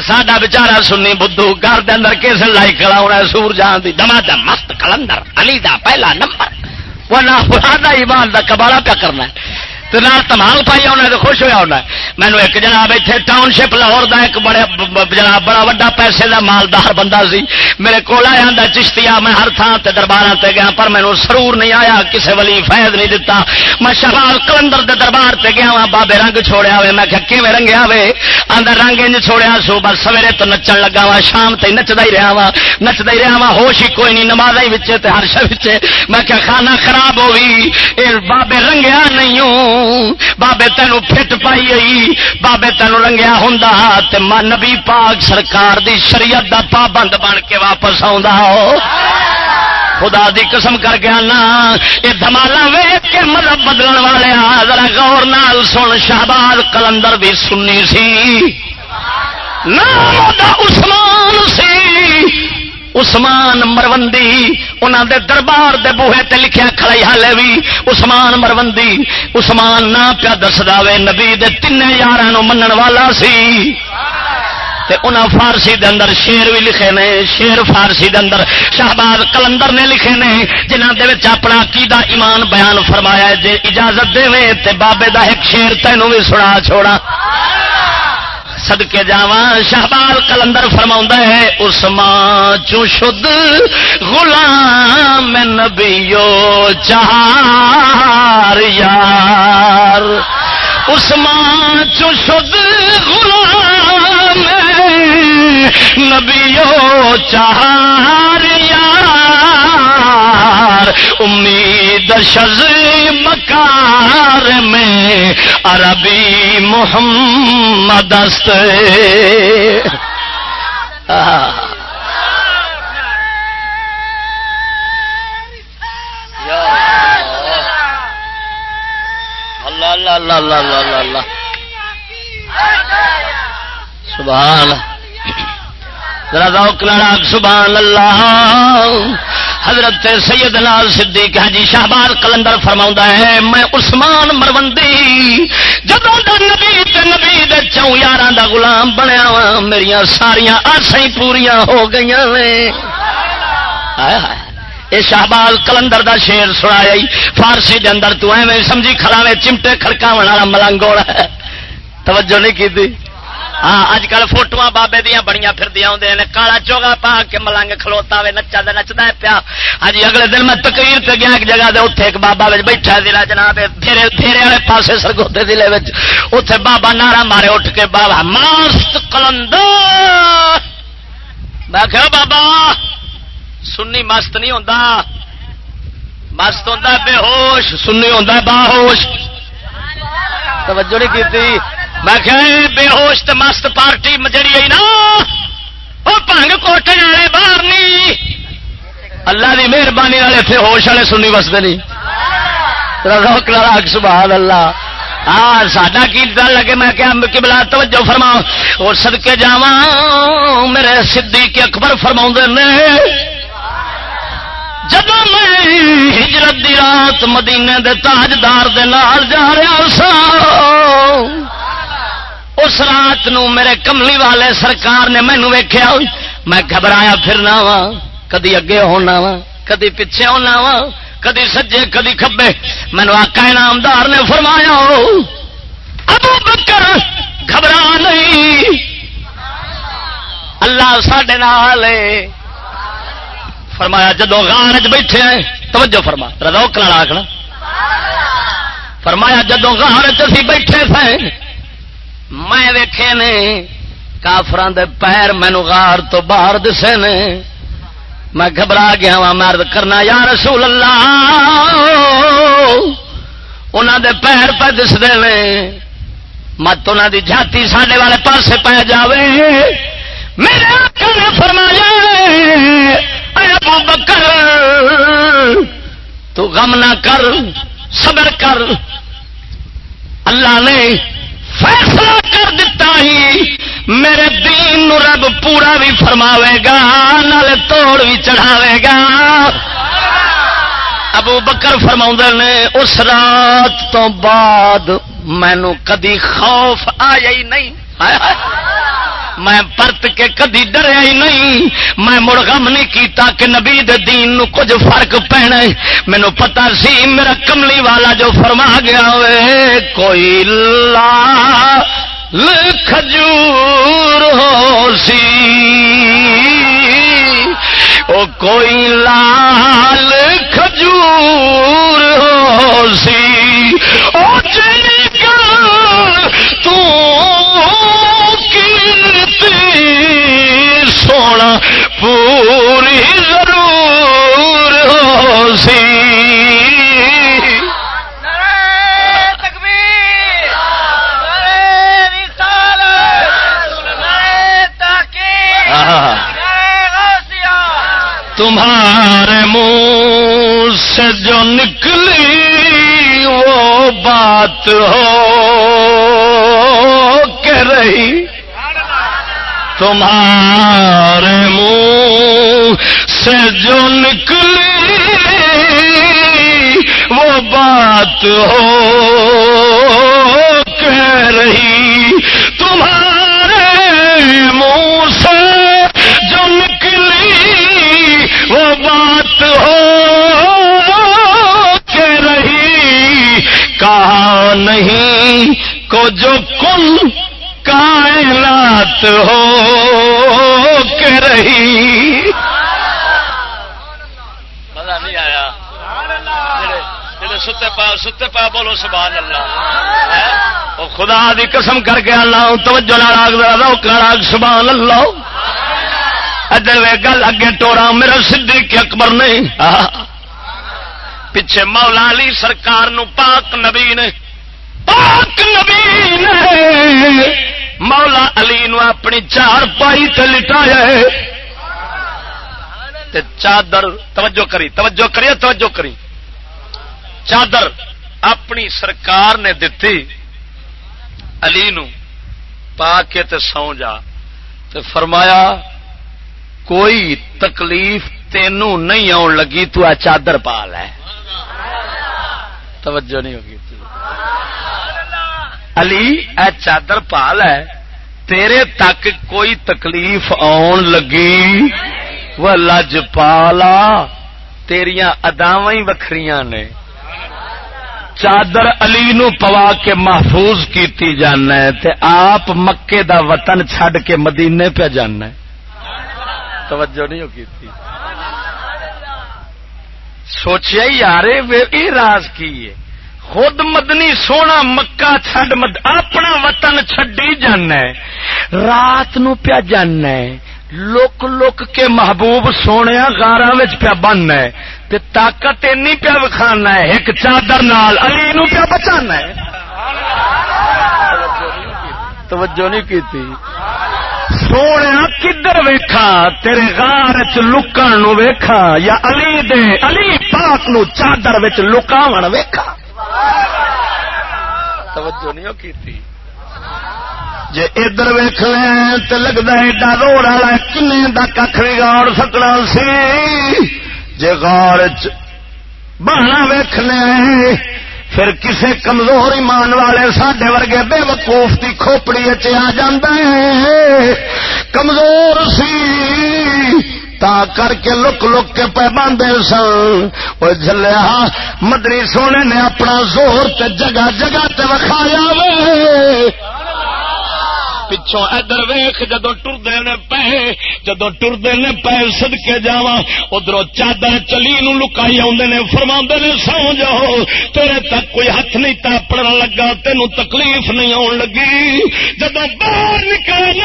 ساڈا بچارا سنی بدھو، گھر دے اندر کس لائی کھڑا ہونا سور جان دی۔ دما دا مست کلندر، علی دا پہلا نمبر۔ وہ نہ ایمان دا کباڑا پیا کرنا ہے۔ تمال پائی ہونا تو خوش ہوا ہونا مینو ایک جناب اتنے ٹاؤن شپ لاہور کا ایک بڑے جناب بڑا وا پیسے کا مالدار بندہ سی۔ میرے کو آیا چشتی میں ہر تھان سے دربار سے گیا پر مینو سرور نہیں آیا کسی ولی فیض نہیں دتا۔ میں شہبال کلندر دے دربار سے گیا وا بابے رنگ چھوڑیا ہوئے۔ میں کہ رنگیا وے آدھا رنگ انج چھوڑیا سو، بس سویرے تو نچن لگا وا شام تی نچتا ہی رہا وا نچتا ہی رہا وا ہوش ہی کوئی نہیں نماز ہی ہر شہ میں کیا کھانا خراب ہوئی بابے رنگیا نہیں ہوں۔ بابے تینوں فٹ پائی آئی، بابے تینوں رنگیا ہوں نبی پاک سرکار دی شریعت دا پابند بن کے واپس آ خدا دی قسم کر کے آنا یہ دمالا ویچ کے مذہب بدلن والے ذرا غور نال سن، شہباز کلندر بھی سننی سی۔ نام عثمان سی۔ عثمان مروندی انہوں دے دربار دے بوہے تے لکھیا کھڑائی حالے بھی عثمان مروندی، عثمان نہ پیا دس دے نبی دے تین یار منن والا سی۔ تے انہاں فارسی دے اندر شیر بھی لکھے نے شیر فارسی دے اندر شہباز کلندر نے لکھے نے، جنہاں دے وچ اپنا عقیدہ ایمان بیان فرمایا ہے، جے اجازت دے تے بابے دا ایک شیر تینوں بھی سنا چھوڑا۔ سدکے جا شہبال کلندر فرما ہے اس ماں چو شد غلام نبیو چار یار اس ماں چو شد غلام نبیو چار یار امید شز مکار میں عربی محمد است۔ اللہ اللہ اللہ اللہ سبحان اللہ۔ حضرت سید لال صدیق ہاں جی شہبار کلندر فرما ہے، میں عثمان مروندی، جب نبی نبی دے چون یار دا غلام بنیا وا میری ساریا آسیں پوریا ہو گئی یہ شہبال کلندر دا شیر سنایا فارسی دے اندر تو ایویں سمجھی کھڑا میں چمٹے کھڑکا والا ملنگوڑ ہے۔ توجہ نہیں کی ہاں اج کل فوٹو بابے دیا بڑی پھر نے، کالا چوگا پا کے ملنگ کھلوتا وے، نچا نچتا ہے پیا۔ ہاں جی، اگلے دن میں تقریر پہ گیا ایک جگہ دے اتنے ایک بابا بیٹھا ضلع جناب پھیرے پھیرے والے پاسے سرگوتے ضلع اتنے بابا نارا مارے اٹھ کے، بابا ماست کلند میں کہ بابا، سنی مست نہیں ہوتا مست ہوتا بے ہوش، سنی ہوتا باہوش۔ توجہ نہیں کی میں کہ بے ہوش تو مست پارٹی جڑی آئی نا، وہ پنگ کوٹے والے باہر نہیں. اللہ کی مہربانی والے اتنے ہوش والے سنی وستے نہیں. روک لاک سبحان اللہ ہاں ساڈا کی گل لگے؟ میں کیا بلا توجہ فرما اور سدکے جا میرے سدھی کے اکبر فرما نے جب میں ہجرت دی رات مدینے دے تاجدار دے نال جا رہا سا اس رات نو میرے کملی والے سرکار نے مینو ویخیا میں گھبرایا پھرنا ہاں۔ وا کدی اگے ہونا وا، کدی پیچھے ہونا وا، کدی سجے، کدی کبے مینو آکا نامدار نے فرمایا ابو بکر گھبرا نہیں۔ اللہ سڈے نال فرمایا جدو گان چ بیٹھے توجہ فرما رضو کلا آخنا فرمایا جدو گان چی بیٹھے تھے میں ویکھے نے کافران دے پیر مینو غار تو باہر دسے نے۔ میں گھبرا گیا وا مرد کرنا، یا رسول اللہ انہوں دے پیر پہ دستے نے۔ مت انہوں دی جاتی ساڈے والے پاسے پہ جاوے۔ میرے آقا نے فرمایا، اے ابو بکر، تو غم نہ کر، صبر کر۔ اللہ نے فیصلہ کر دیتا ہی، میرے دین نو رب پورا بھی فرماوے گا نال توڑ بھی چڑھاوے گا۔ ابو بکر فرما نے، اس رات تو بعد مینو کدی خوف آیا ہی نہیں۔ میں پرت کے کدی ڈریا ہی نہیں۔ میں مڑ غم نہیں کیتا کہ نبی دین نو کچھ فرق پینا مینو پتا سی میرا کملی والا جو فرما گیا ہوئے، کوئی لا کھجور ہو سی۔ او کوئی لال کھجور ہو سی۔ او جی تو سونا پوری ضرور ہو سی تمہارے منہ سے جو نکلی وہ بات ہو کے رہی تمہارے منہ سے جو نکلی وہ بات ہو کہہ رہی۔ تمہارے منہ سے جو نکلی وہ بات ہو کہہ رہی۔ کہا نہیں کو جو کل کائنات ہو کے رہی۔ مزہ نہیں آیا۔ ستے پا ستے پا بولو سبحان اللہ۔ وہ خدا دی قسم کر کے اللہ توجہ راگ سبحان اللہ۔ ادھر وے گل اگے ٹورا، میرا صدیق اکبر نہیں۔ پیچھے مولا علی سرکار نو پاک نبی نے پاک نبی نے مولا علی نو اپنی چار پائی تے لٹایا تے چادر، توجہ کری توجہ کری توجہ کری۔ چادر اپنی سرکار نے دتی۔ علی نو پا کے تے سو جا۔ تے فرمایا، کوئی تکلیف تینوں نہیں آن لگی، تو آ چادر پا لے۔ توجہ نہیں ہوگی۔ علی، اے چادر پال ہے، تیرے تک کوئی تکلیف آن لگی۔ وہ لج پالا تیریا اداوا ہی وکری نے۔ چادر علی نو پوا کے محفوظ کیتی جانا ہے، تے آپ مکے دا وطن چھڈ کے مدینے پہ جانا ہے۔ توجہ نہیں ہو کی سوچیا یار یہ راز کی ہے؟ خود مدنی سونا مکہ چڈ مد اپنا وطن چڈی جانا رات نو پیا جانا لک لک کے محبوب سونے گارا پیا بننا تے طاقت اینی پیا وکھانا ہے۔ ایک چادر نال علی نو پیا بچانا ہے۔ توجہ نہیں کی سونے کدھر ویکھا؟ تیرے غار چ لکن ویکھا یا علی دے علی پاک نو چادر لکاو ویکھا؟ توجہ نہیں کی جی ادھر ویخ لیں تو لگتا ہے ایڈا روڑ والا کن کھ بھی گاڑ سکنا سی؟ جی گاڑ بہنا ویخ لیں، پھر کسے کمزور ایمان والے سڈے ورگے بے وقوف کی کھوپڑی آ جائے کمزور سی تا کر کے لک لک کے پہ باندھے سن۔ وہ جلیا مدری سونے نے اپنا زور تے جگہ جگہ تے وکھایا وے۔ پچھوں ادھر ویخ جدو ٹردے نے پے جدو ٹردے نے پے سد کے جا ادھر چادر چلی نو لکائی آدھے نے فرما نے، سو جاؤ، تیرے تک کوئی ہاتھ نہیں تاپڑا لگا تین تکلیف نہیں آن لگی۔ جدو باہر نکل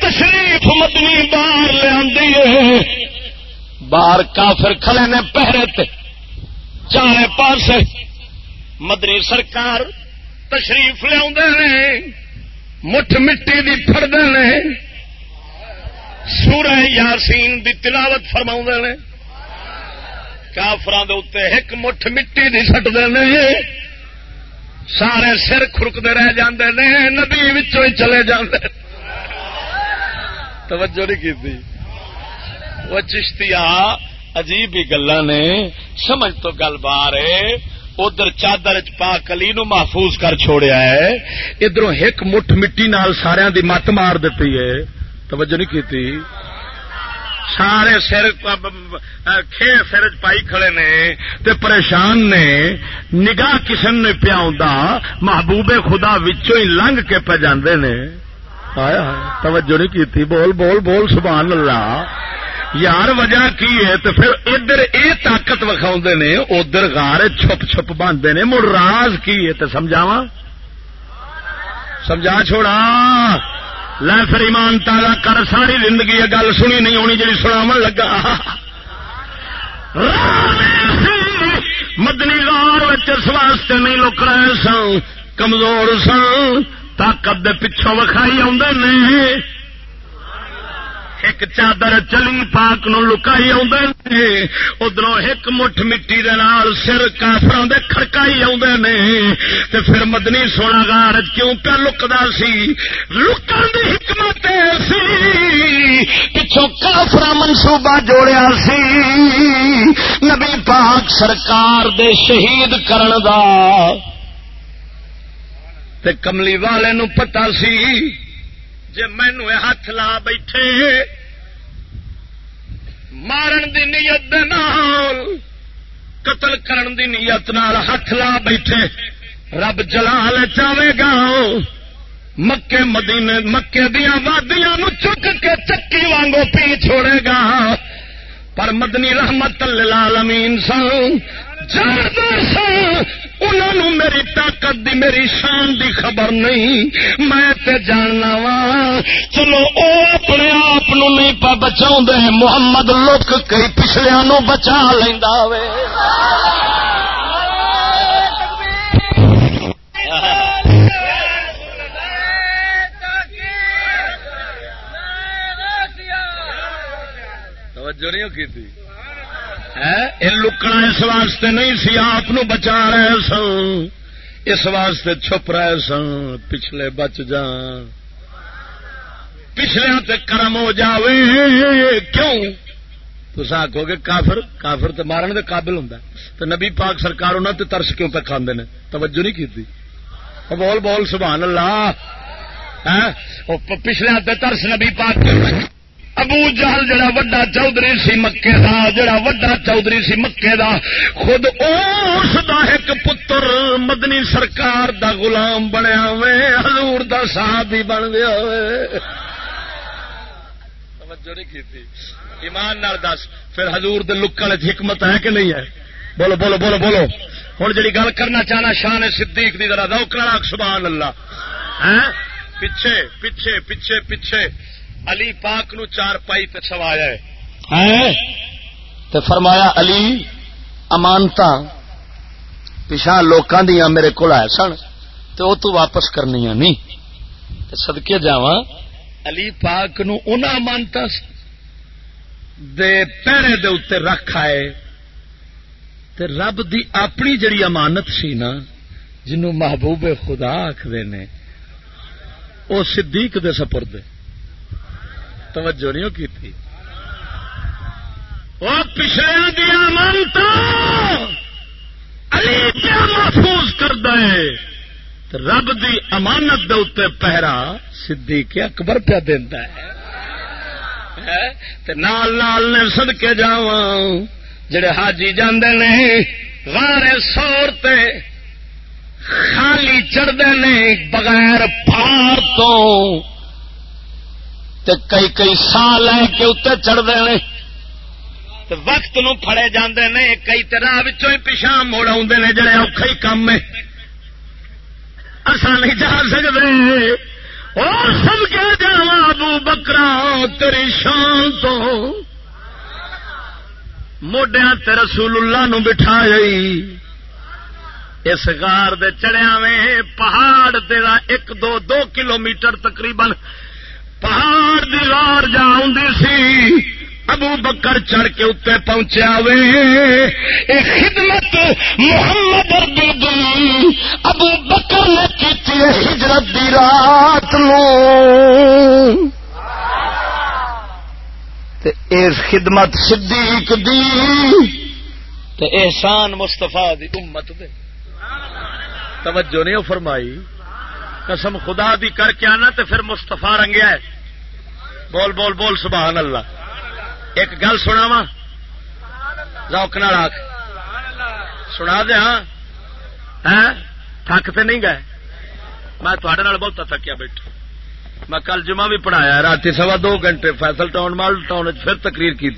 تشریف مدنی باہر لیا باہر کافر کھڑے نے پہرے چارے پاس مدنی سرکار تشریف لیا مٹھ مٹی دی فرد نے سورہ یاسین دی تلاوت فرما نے۔ کافران ایک مٹھ مٹی دی سٹ دے سارے سر خرکتے رہ جاندے نے۔ ندی ہی چلے جاندے۔ توجہ نہیں کی وہ چشتیا عجیب ہی گلا نے۔ سمجھ تو گل بار ادھر چادر پا کلی نو محفوظ کر چھوڑیا ہے۔ ادھر ایک مٹھ مٹی نال سارا دی مت مار دیتی ہے۔ توجہ نہیں کی سارے سر کھے سر پائی کھڑے نے تے پریشان نے۔ نگاہ کسن نے پیا محبوب خدا وچوں ہی لنگ کے پہ جاندے نے۔ آیا توجہ نہیں کی بول بول بول، سبحان اللہ۔ یار وجہ کی ہے تو پھر ادھر یہ طاقت وکھا نے، ادھر گار چھپ چھپ باندھتے نے، مڑ راز کی ہے تو سمجھاوا سمجھا چھوڑا۔ لے پھر ایمان تالا کر، ساری زندگی یہ گل سنی نہیں ہونی جی سناو لگا۔ مدنی غار اس واسطے نہیں لک رہے سن، کمزور سن، طاقت دے پچھوں وکھائی آدھے ایک چادر چلی پاک نو لکائی آدھے ادھر ایک مٹھ مٹی دے نال سر کافر کڑکائی آدھے پھر مدنی سونا گار کیوں پہ لکدا سی؟ لکن کی حکمت سی۔ پچھو کافر منصوبہ جوڑیا سی۔ نبی پاک سرکار دے شہید کرن دا۔ تے کملی والے نو پتا سی۔ جے مینو ہاتھ لا بیٹھے، مارن دی نیت نال، قتل کرن دی نیت نال ہاتھ لا بیٹھے۔ رب جلال چاہے گا، مکے مدینے، مکے دیا وادیاں چک کے چکی وانگو پی چھوڑے گا۔ پر مدنی رحمت للعالمین سن انہوں میری طاقت دی، میری شان دی خبر نہیں۔ میں تے جاننا وا، چلو او اپنے آپ نہیں پا بچا محمد لوک کئی پچھلیا نو بچا لینا وے۔ توجہ نہیں کی تھی لکنا اس واسطے نہیں سی، آپ بچا رہے سن۔ اس واسطے چھپ رہے سن، پچھلے بچ جان۔ پچھلے کرم ہو جاوے، کیوں؟ تو آخو گے کافر کافر تو مارن کے قابل ہوں تو نبی پاک سرکار انہوں نے ترس کیوں پہ کھانے نے؟ توجہ نہیں کی بول بول، سبحان اللہ۔ ہاں؟ پچھلے ترس نبی پاک کیوں ابو جہل جڑا وڈا چودھری سی مکے دا، جڑا وڈا چودھری سی مکے دا، خود اس دا ایک پتر مدنی سرکار دا غلام بنیا وے، حضور دا صحابی بن گیا وے۔ توجہ کیتی۔ ایمان نال دس، پھر حضور دے لکڑ حکمت ہے کہ نہیں ہے؟ بولو بولو بولو بولو۔ ہوں جی گل کرنا چاہنا، شان صدیق دی ذرا روکنا سبحان اللہ۔ ہاں؟ پیچھے پیچھے پیچھے پیچھے۔ علی پاک نو چار پائی پہ سوایا ہے۔ تو فرمایا علی امانتا پچھا لوکاں دیا میرے کو آئے سن تو تو واپس کرنی نہیں سدکے جا علی پاک نو امانتا دے پیرے دے اتنے رکھ آئے۔ تے رب دی اپنی جڑی امانت سی نا جنو محبوب خدا آخر نے وہ صدیق دے سپرد توجہ نہیں کی تھی وہ پچھلے دیا منتا علی کیا محفوظ کر دے رب دی امانت دے اتنے پہرا سدھی کے اکبر پیا دینا ہے۔ نال نال نے سد کے جا جڑے حاجی جاندے نے، غار سور تے خالی چڑھتے نے بغیر پھار تو۔ تے کئی کئی سال لے کے اتنے چڑھتے ہیں۔ وقت نو فڑے جاندے نے، کئی طرح ہی پچھا موڑ آدھے نے، جڑے اوکھا ہی کام ہے اصا نہیں جا سکتے اور سب کے جا ابو بکرا، تیری شان تو۔ موڈیا رسول اللہ نو بٹھا گئی اس گار دے چڑیا میں پہاڑ تیرا ایک دو دو کلو میٹر تقریباً پہاڑ دیوار جا سی، ابو بکر چڑھ کے اتنے پہنچیا وے۔ خدمت محمد اربی ابو بکر نے کی ہجرت دی رات اس خدمت صدیق دی، تے احسان مستفا دی امت دے۔ توجہ نہیں فرمائی۔ قسم خدا دی کر کے آنا تو پھر مستفا رنگیا ہے بول بول بول، سبحان اللہ۔ ایک گل سنا وا روک آخ سنا دیا تھک تو نہیں گئے۔ میں تھوڑے بہت تھکیا بیٹھا۔ میں کل جمعہ بھی پڑھایا رات سوا دو گھنٹے فیصل ٹاؤن، مال ٹاؤن پھر تقریر کی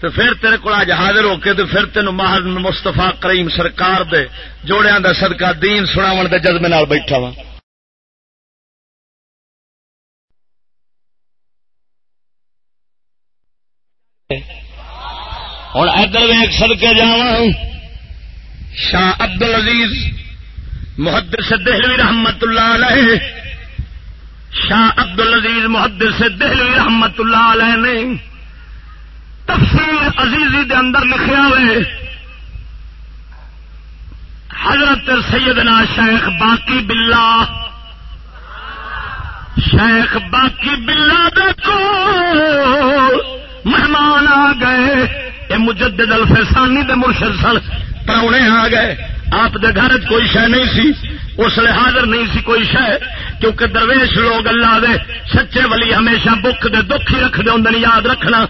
تو پھر تیرے کو اج حاضر ہو کے تو پھر تین مہاد مستفا کریم سرکار دے جوڑیاں دا صدقہ دین سناو دے جذبے نال بیٹھا وا ہوں ادھر ویک سدکے جا شاہ ابد العزیز محدث دہلوی رحمت اللہ علیہ، شاہ عبد العزیز محدث سے دہلی رحمت اللہ علیہ نے تفصیل عزیزی دے اندر لکھا ہوئے حضرت سیدنا شیخ باقی بلا شیخ باقی بلا دیکھو مہمان آ گئے۔ یہ مجدد الفسانی دے مرشد سن پراؤنے آ گئے۔ آپ دے گھر کوئی شہ نہیں سی، اس لیے حاضر نہیں سی کوئی شہ کیونکہ درویش لوگ اللہ دے سچے ولی ہمیشہ بک دے دکھ ہی رکھتے ہوں یاد رکھنا،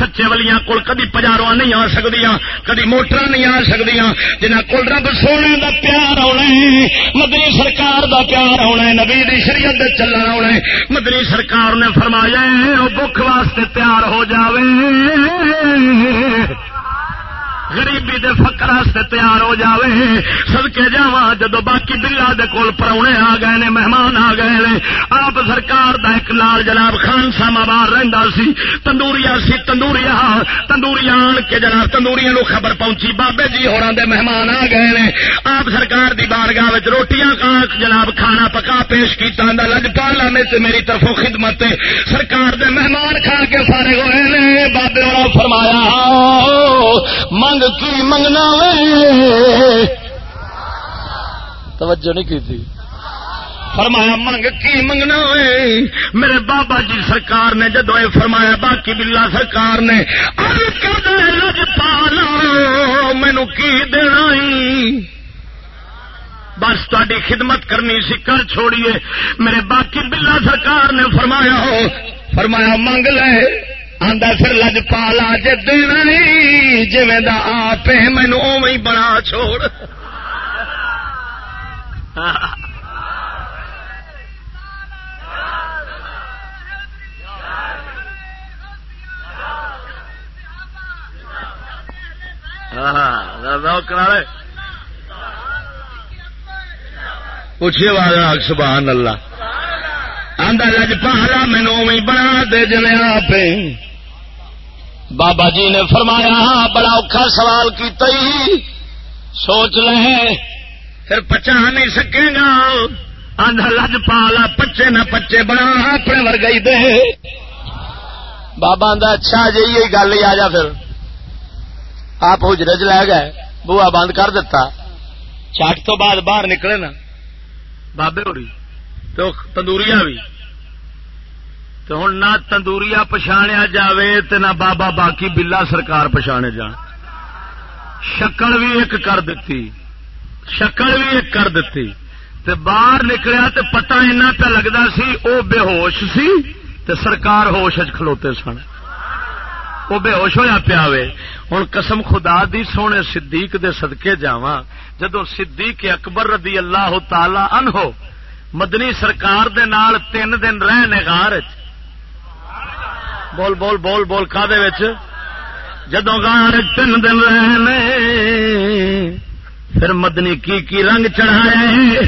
سچے ولیاں کول کدی پجارو نہیں آ سکتی کدی موٹر نہیں آ سکتی جنہ کول رب سونے دا پیار آنا مدنی سرکار دا پیار آنا نبی دی شریعت چلنا آنا مدنی سرکار نے فرمایا وہ بک واسطے تیار ہو جاوے۔ غریبی دے فکر واسطے تیار ہو جاوے۔ سدکے جا جدو باقی بلا دے کول پرونے آ گئے نے، مہمان آ گئے نے۔ آپ سرکار دا ایک لال جناب خان ساما بار رہندا سی۔ تندوریا سی تندوریا تندوریا آن کے جناب تندوریا نو خبر پہنچی۔ بابے جی ہوراں دے مہمان آ گئے نے۔ آپ سرکار دی بارگاہ وچ روٹیاں کا جناب کھانا پکا پیش کیتا اندا لج پالا میں تے میری طرفوں خدمت سرکار دے مہمان کھا کے فارغ ہوئے نے۔ بابے والا فرمایا ہاں، منگ منگ کی منگنا وے۔ توجہ نہیں کی تھی۔ فرمایا، منگ کی منگنا وے۔ میرے بابا جی سرکار نے جدو یہ فرمایا، باقی بلا سرکار نے رج پالا مینو کی دینا بس تاری خدمت کرنی سی، کر چھوڑیے۔ میرے باقی بلا سرکار نے فرمایا ہو فرمایا، منگ لے۔ آدھا پھر لج پالا جی دینا نہیں جی آپ مینو اوی بنا چھوڑ۔ پوچھیے والا سبحان اللہ۔ آدھا لج پالا مینو بنا دے جنے آپ بابا جی نے فرمایا ہاں بڑا اوکھا سوال کیتا ہی۔ سوچ لے پھر پچا نہیں سکے گا۔ آدھا لج پالا پچے نہ پچے بنا اپنے ورگئی دے۔ بابا آدھا اچھا جی یہ گل ہی آ جا پھر۔ آپ چ لے گئے بوا بند کر دیتا۔ چٹ تو بعد باہر نکلے نا۔ بابے ہوئی تو تندوریا بھی۔ تو ہوں نہ تندوریا پچھاڑیا جائے تو نہ بابا باقی بلا سرکار پچھانے جان۔ شکل بھی ایک کر دیتی شکل بھی ایک کر دیتی تے باہر نکلیا تے پتہ اینا پہ لگتا سی او بے ہوش سی تے سرکار ہوش کھلوتے سن۔ وہ بے ہوش ہوا پیا ہوں قسم خدا دی سونے صدیق دے صدقے جاواں۔ جدو صدیق اکبر رضی اللہ تعالی عنہ مدنی سرکار دے نال تین دن رہنے غار چ بول بول بول بول کا جدو گار تین دن رہے پھر مدنی کی کی رنگ چڑھائے؟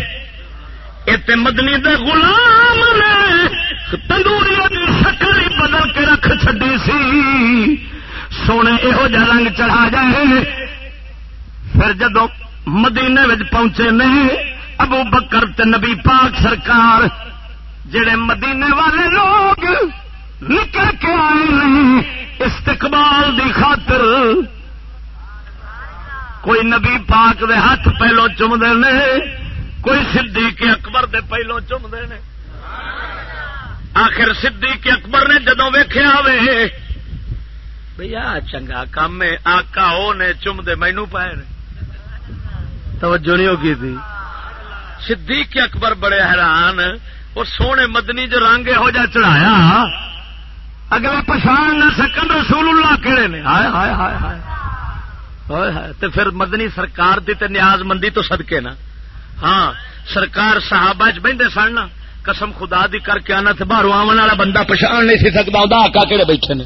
اتنے مدنی دے غلام نے تندوری شکل بدل کے رکھ چڈی سی۔ سونے یہو جہ رنگ چڑھا جائے۔ پھر جدو مدینے پہنچے نہیں ابو بکر تے نبی پاک سرکار، جڑے مدینے والے لوگ نکل کے آئے نہیں؟ استقبال دی خاطر کوئی نبی پاک دے ہاتھ پہلو چومتے نے، کوئی صدیق اکبر دے پہلو چومتے نے۔ آخر صدیق اکبر نے جدو ویخیا وے بھیا چنگا کام ہے آکا وہ نے چومتے مینو پائے توجہ نہیں ہوگی تھی۔ صدیق اکبر بڑے حیران، وہ سونے مدنی جو رنگ یہو جہ چڑھایا۔ اگلا پچھان نہ سکن، رسول اللہ کہڑے نے؟ ہائے ہائے ہائے ہائے۔ تو پھر مدنی سرکار دی تے نیاز مندی تو سدکے نا۔ ہاں سرکار صحابہ چ بہتے سن قسم خدا دی کر کے آنا باہر آن والا بندہ پچھان نہیں سی سکتا آکا کہڑے بیٹھے نے؟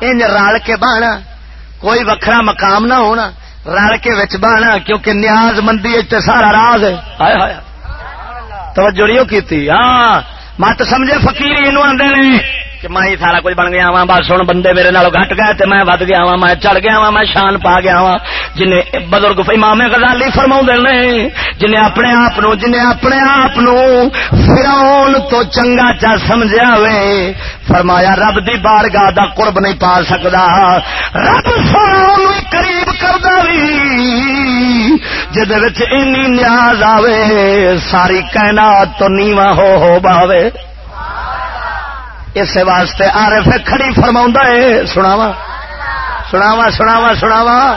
ان رل کے بہنا کوئی وکھرا مقام نہ ہونا، رل کے وچ بہنا کیونکہ نیاز مندی سارا راز ہے۔ توجہ نہیں کی ہاں۔ مت سمجھے فکیر آدھے نے کہ میں ہی سارا کچھ بن گیا وا بس ہوں بندے میرے نال گٹ گئے تے میں ود گیا وا میں چڑھ گیا وا میں شان پا گیا وا جن بزرگ امام غزالی فرما نے جن اپنے آپ جن اپنے آپ فراؤن تو چنگا چا سمجھا وے۔ فرمایا، رب دی بارگاہ دا قرب نہیں پا سکتا رب سونا قریب کردا بھی نیاز آوے، ساری کائنات تو نیواں ہو ہو باوے۔ اس واسطے آر فے کھڑی فرما ہے سناوا سناوا سناوا سناوا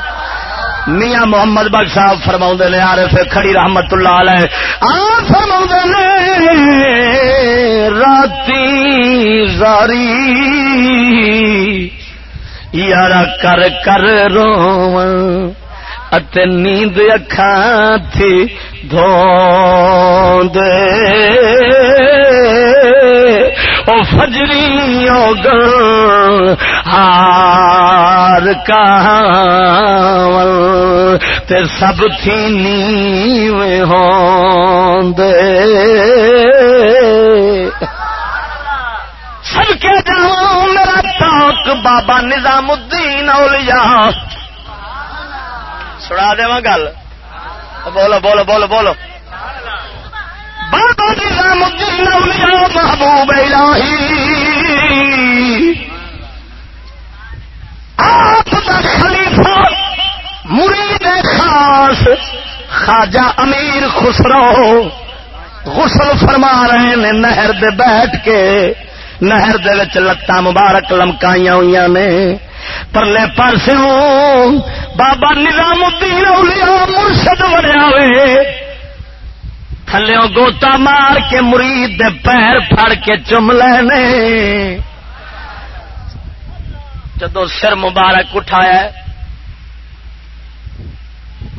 میاں محمد بخ صاحب فرما نے آر فے کھڑی رحمت اللہ علیہ۔ آ فرما نے، راتی زاری۔ یار کر کر رو ات نیند اکھان تھی دھو دے او فجری گل ہار تے سب تھی نیو دے سب کے جاؤں میرا تاک بابا نظام الدین اولیاء۔ سنا دے گل۔ بولو بولو بولو بولو۔ جی، ہاں، محبوب الہی۔ آپ کا خلیفہ، مرید خاص، خواجہ امیر خسرو۔ غسل فرما رہے نے نہر دے بیٹھ کے۔ نہر دے وچ لتاں مبارک لمکائیاں ہوئی نے۔ پرلے پرسے بابا نظام الدین اولیاء مرشد بنیا وے تھلو گوتا مار کے مرید دے پیر پھڑ کے چم لینے۔ جدو سر مبارک اٹھایا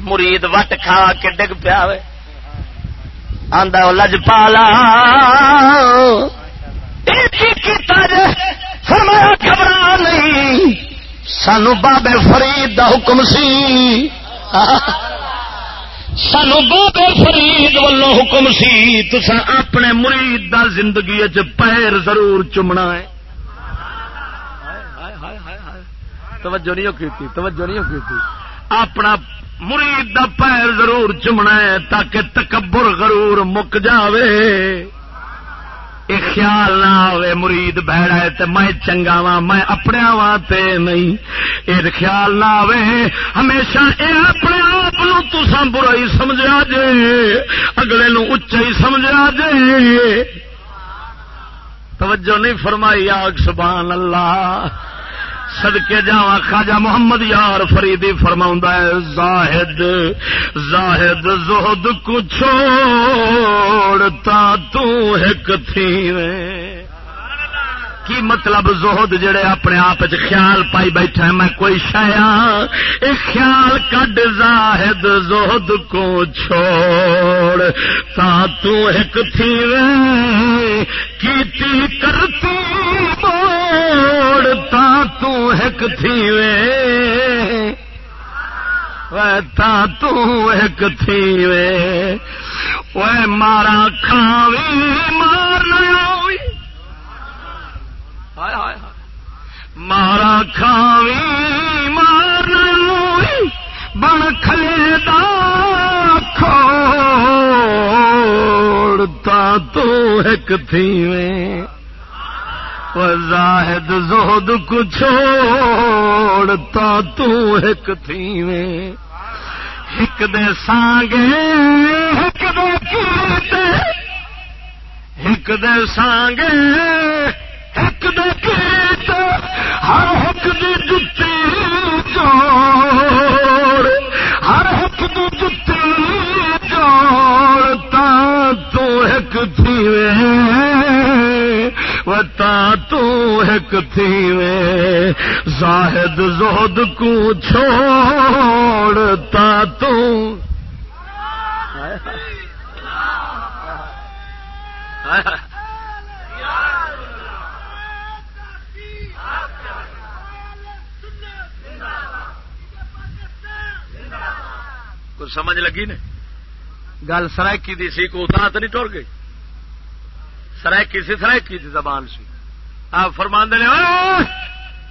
مرید وٹ کھا کے ڈگ پیا آدھا لج پالا۔ فرمایا، گھبرا نہیں۔ سانو بابے فرید دا حکم سی۔ سانو بابے فرید ولو حکم سی۔ تسا اپنے مرید دا زندگی پیر ضرور چومنا ہے۔ توجہ نہیں کی توجہ نہیں کی اپنا مرید دا پیر ضرور چومنا ہے تاکہ تکبر غرور مک جاوے۔ یہ خیال نہ ہوئے مرید بہڑا ہے تے میں چنگا وا میں اپنے وا تے نہیں۔ یہ خیال نہ آئے ہمیشہ یہ اپنے آپ تسا برائی سمجھا جے، اگلے نو اچا ہی سمجھا جے۔ توجہ نہیں فرمائی، آگ سبحان اللہ۔ صدقے جاواں خواجہ محمد یار فریدی فرما ہے، زاہد زاہد زہد کو چھوڑتا تو ایک تھی کی مطلب زہد جڑے اپنے آپ خیال پائی بیٹھا ہے؟ میں کوئی شایا ہاں؟ خیال کڈ زاہد زہد کو چھوڑ، تا تو ایک تھی کیتی کرتی موڑ، تا تو ایک تھی وے تا تو ایک تھی وے۔ مارا کھاوی مار مارا کھاوی مار بن کھلے کھوڑتا تو ایک تھی میں زاہد زہد کو چھوڑتا تو ایک تھی میں ایک دے سانگے ایک دے کیتے۔ ایک دے سانگے ایک دکیت ہر ایک دی جتی جوڑ ہر ایک دی جتی جوڑ تا تو ایک تھی و تا تو ایک تھی زاہد زہد کو چھوڑ تا تو سمجھ لگی نے گل سرائکی دی سی کو اتنا تو نہیں ٹر گئی؟ سرائکی سی، سرائکی دی زبان سی۔ آپ فرما نے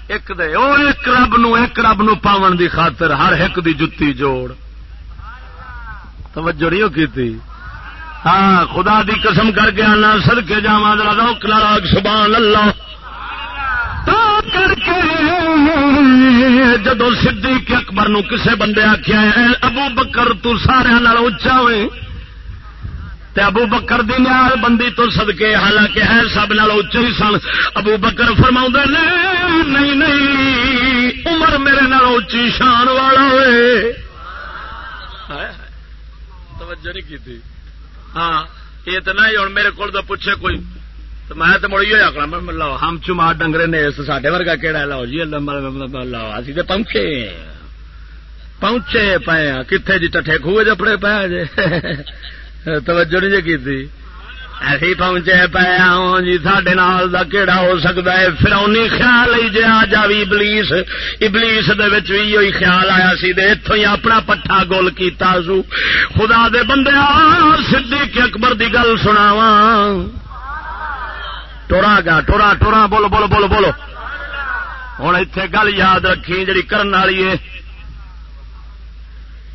ایک دے او ایک رب نو، ایک رب نو پاون دی خاطر ہر ایک دی جتی جوڑ۔ توجہ نہیں کی ہاں خدا دی قسم کر کے آنا سد کے جا ذرا روک لاگ سبحان اللہ۔ کر کے جدو صدیق اکبر نو کسے بندے آخیا ابو بکر، تو سارا اچا ہوئے۔ تے ابو بکر دی نیال بندی تو صدقے، حالانکہ ہے سب نال اچے ہی سن۔ ابو بکر فرما نہیں نہیں، عمر میرے نال اچھی شان والا ہوئے۔ توجہ نہیں کی ہاں یہ تو نہیں، ہوں میرے کو پوچھے کوئی۔ تو میں تو مڑی ہوا کرا میں لو ہم چمار ڈنگرے نے سڈے ورگا کہڑا لو جی لو اسی تو پہنچے پہنچے پے کتنے جی ٹھے خوہ جپڑے پے جی توجہ نہیں جی کی ایسی پہنچے پے آؤ جی سڈے نال دا کیڑا ہو سکتا ہے پھر اونی خیال ہی جی آ جا بھی ابلیس ابلیس دے خیال آیا سی دے اتوں ہی اپنا پٹھا گول کیتا سو خدا دے بندے صدیق اکبر دی گل سناوا ٹورا گا، ٹورا ٹورا، بولو بولو بولو بولو۔ ہوں اتے گل یاد رکھی جی کرن والی ہے۔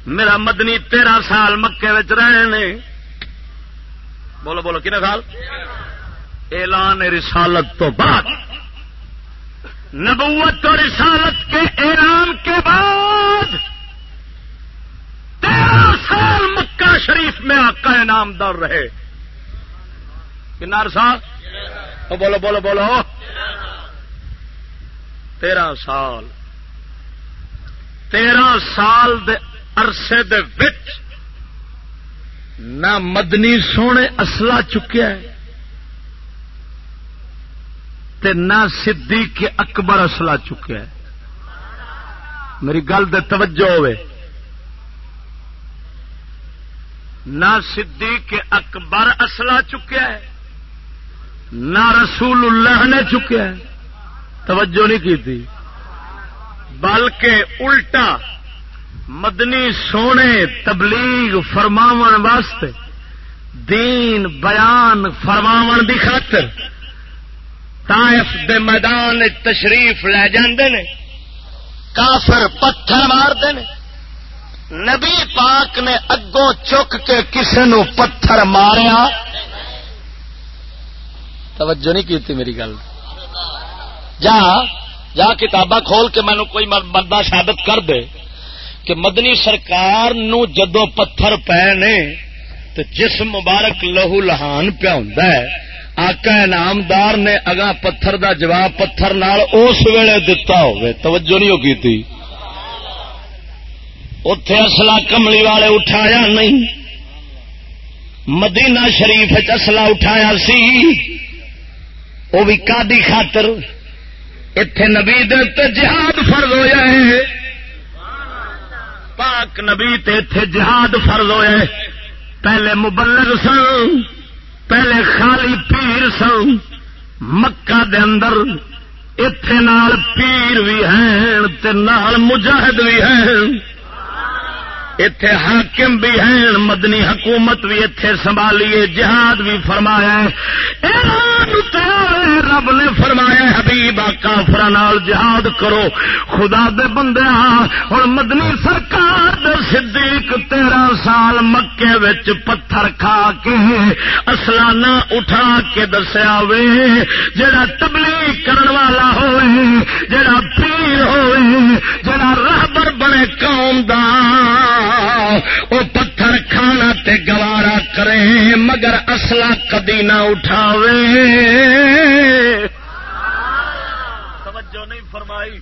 میرا مدنی تیرہ سال مکے رہے بولو بولو، کنے سال؟ اعلان رسالت تو بعد۔ نبوت اور رسالت کے اعلان کے بعد تیرہ سال مکہ شریف میں آقا انعامدار رہے۔ کنار صاحب بولو بولو بولو۔ تیرہ سال تیرہ سال دے عرصے دے وچ نہ مدنی سونے اصلا چکیا ہے تے نہ صدیق کے اکبر اصلا چکیا ہے۔ میری گل دے توجہ ہوئے۔ نہ صدیق کے اکبر اصلا چکیا ہے نہ رسول اللہ نے چکیا توجہ نہیں کی تھی۔ بلکہ الٹا مدنی سونے تبلیغ فرماو واسطے، دین بیان فرماو دی خاطر تائف دے میدان تشریف لے جاندے نے، کافر پتھر مارتے نبی پاک نے اگوں چک کے کسی نو پتھر ماریا۔ توجہ نہیں کی میری گل۔ جا جا کتاباں کھول کے مینو کوئی بندہ ثابت کر دے کہ مدنی سرکار نو جدو پتھر پے نے تو جس مبارک لہو لہان پیا ہوں آقا انعامدار نے اگا پتھر دا جواب پتھر نال اس ویلے دتا ہوئے توجہ نہیں ہوگی تھی اتے اصلا کملی والے اٹھایا نہیں۔ مدینہ شریف اصلا اٹھایا سی۔ وہ بھی کا خاطر اتے نبی جہاد فرض ہوا ہے۔ پاک نبی تے جہاد فرض ہوئے پہلے مبلغ سن، پہلے خالی پیر سن۔ مکہ دے اندر اتے نال پیر بھی ہیں نال مجاہد بھی ہیں۔ اتے حاکم بھی ہیں، مدنی حکومت بھی اتے سنبھالیے، جہاد بھی فرمایا رب نے فرمایا حبیب کافر جہاد کرو۔ خدا دے بندے ہوں مدنی سرکار دے صدیق تیرہ سال مکے وچ پتھر کھا کے اسلانہ اٹھا کے دسیا وے، جڑا تبلیغ کرن والا ہوئے، جڑا پیر ہوئے، جڑا رہبر بنے قوم دا۔ وہ پتھر کھانا تے گوارا کرے مگر اصلا کدی نہ اٹھاوے۔ توجہ نہیں فرمائی۔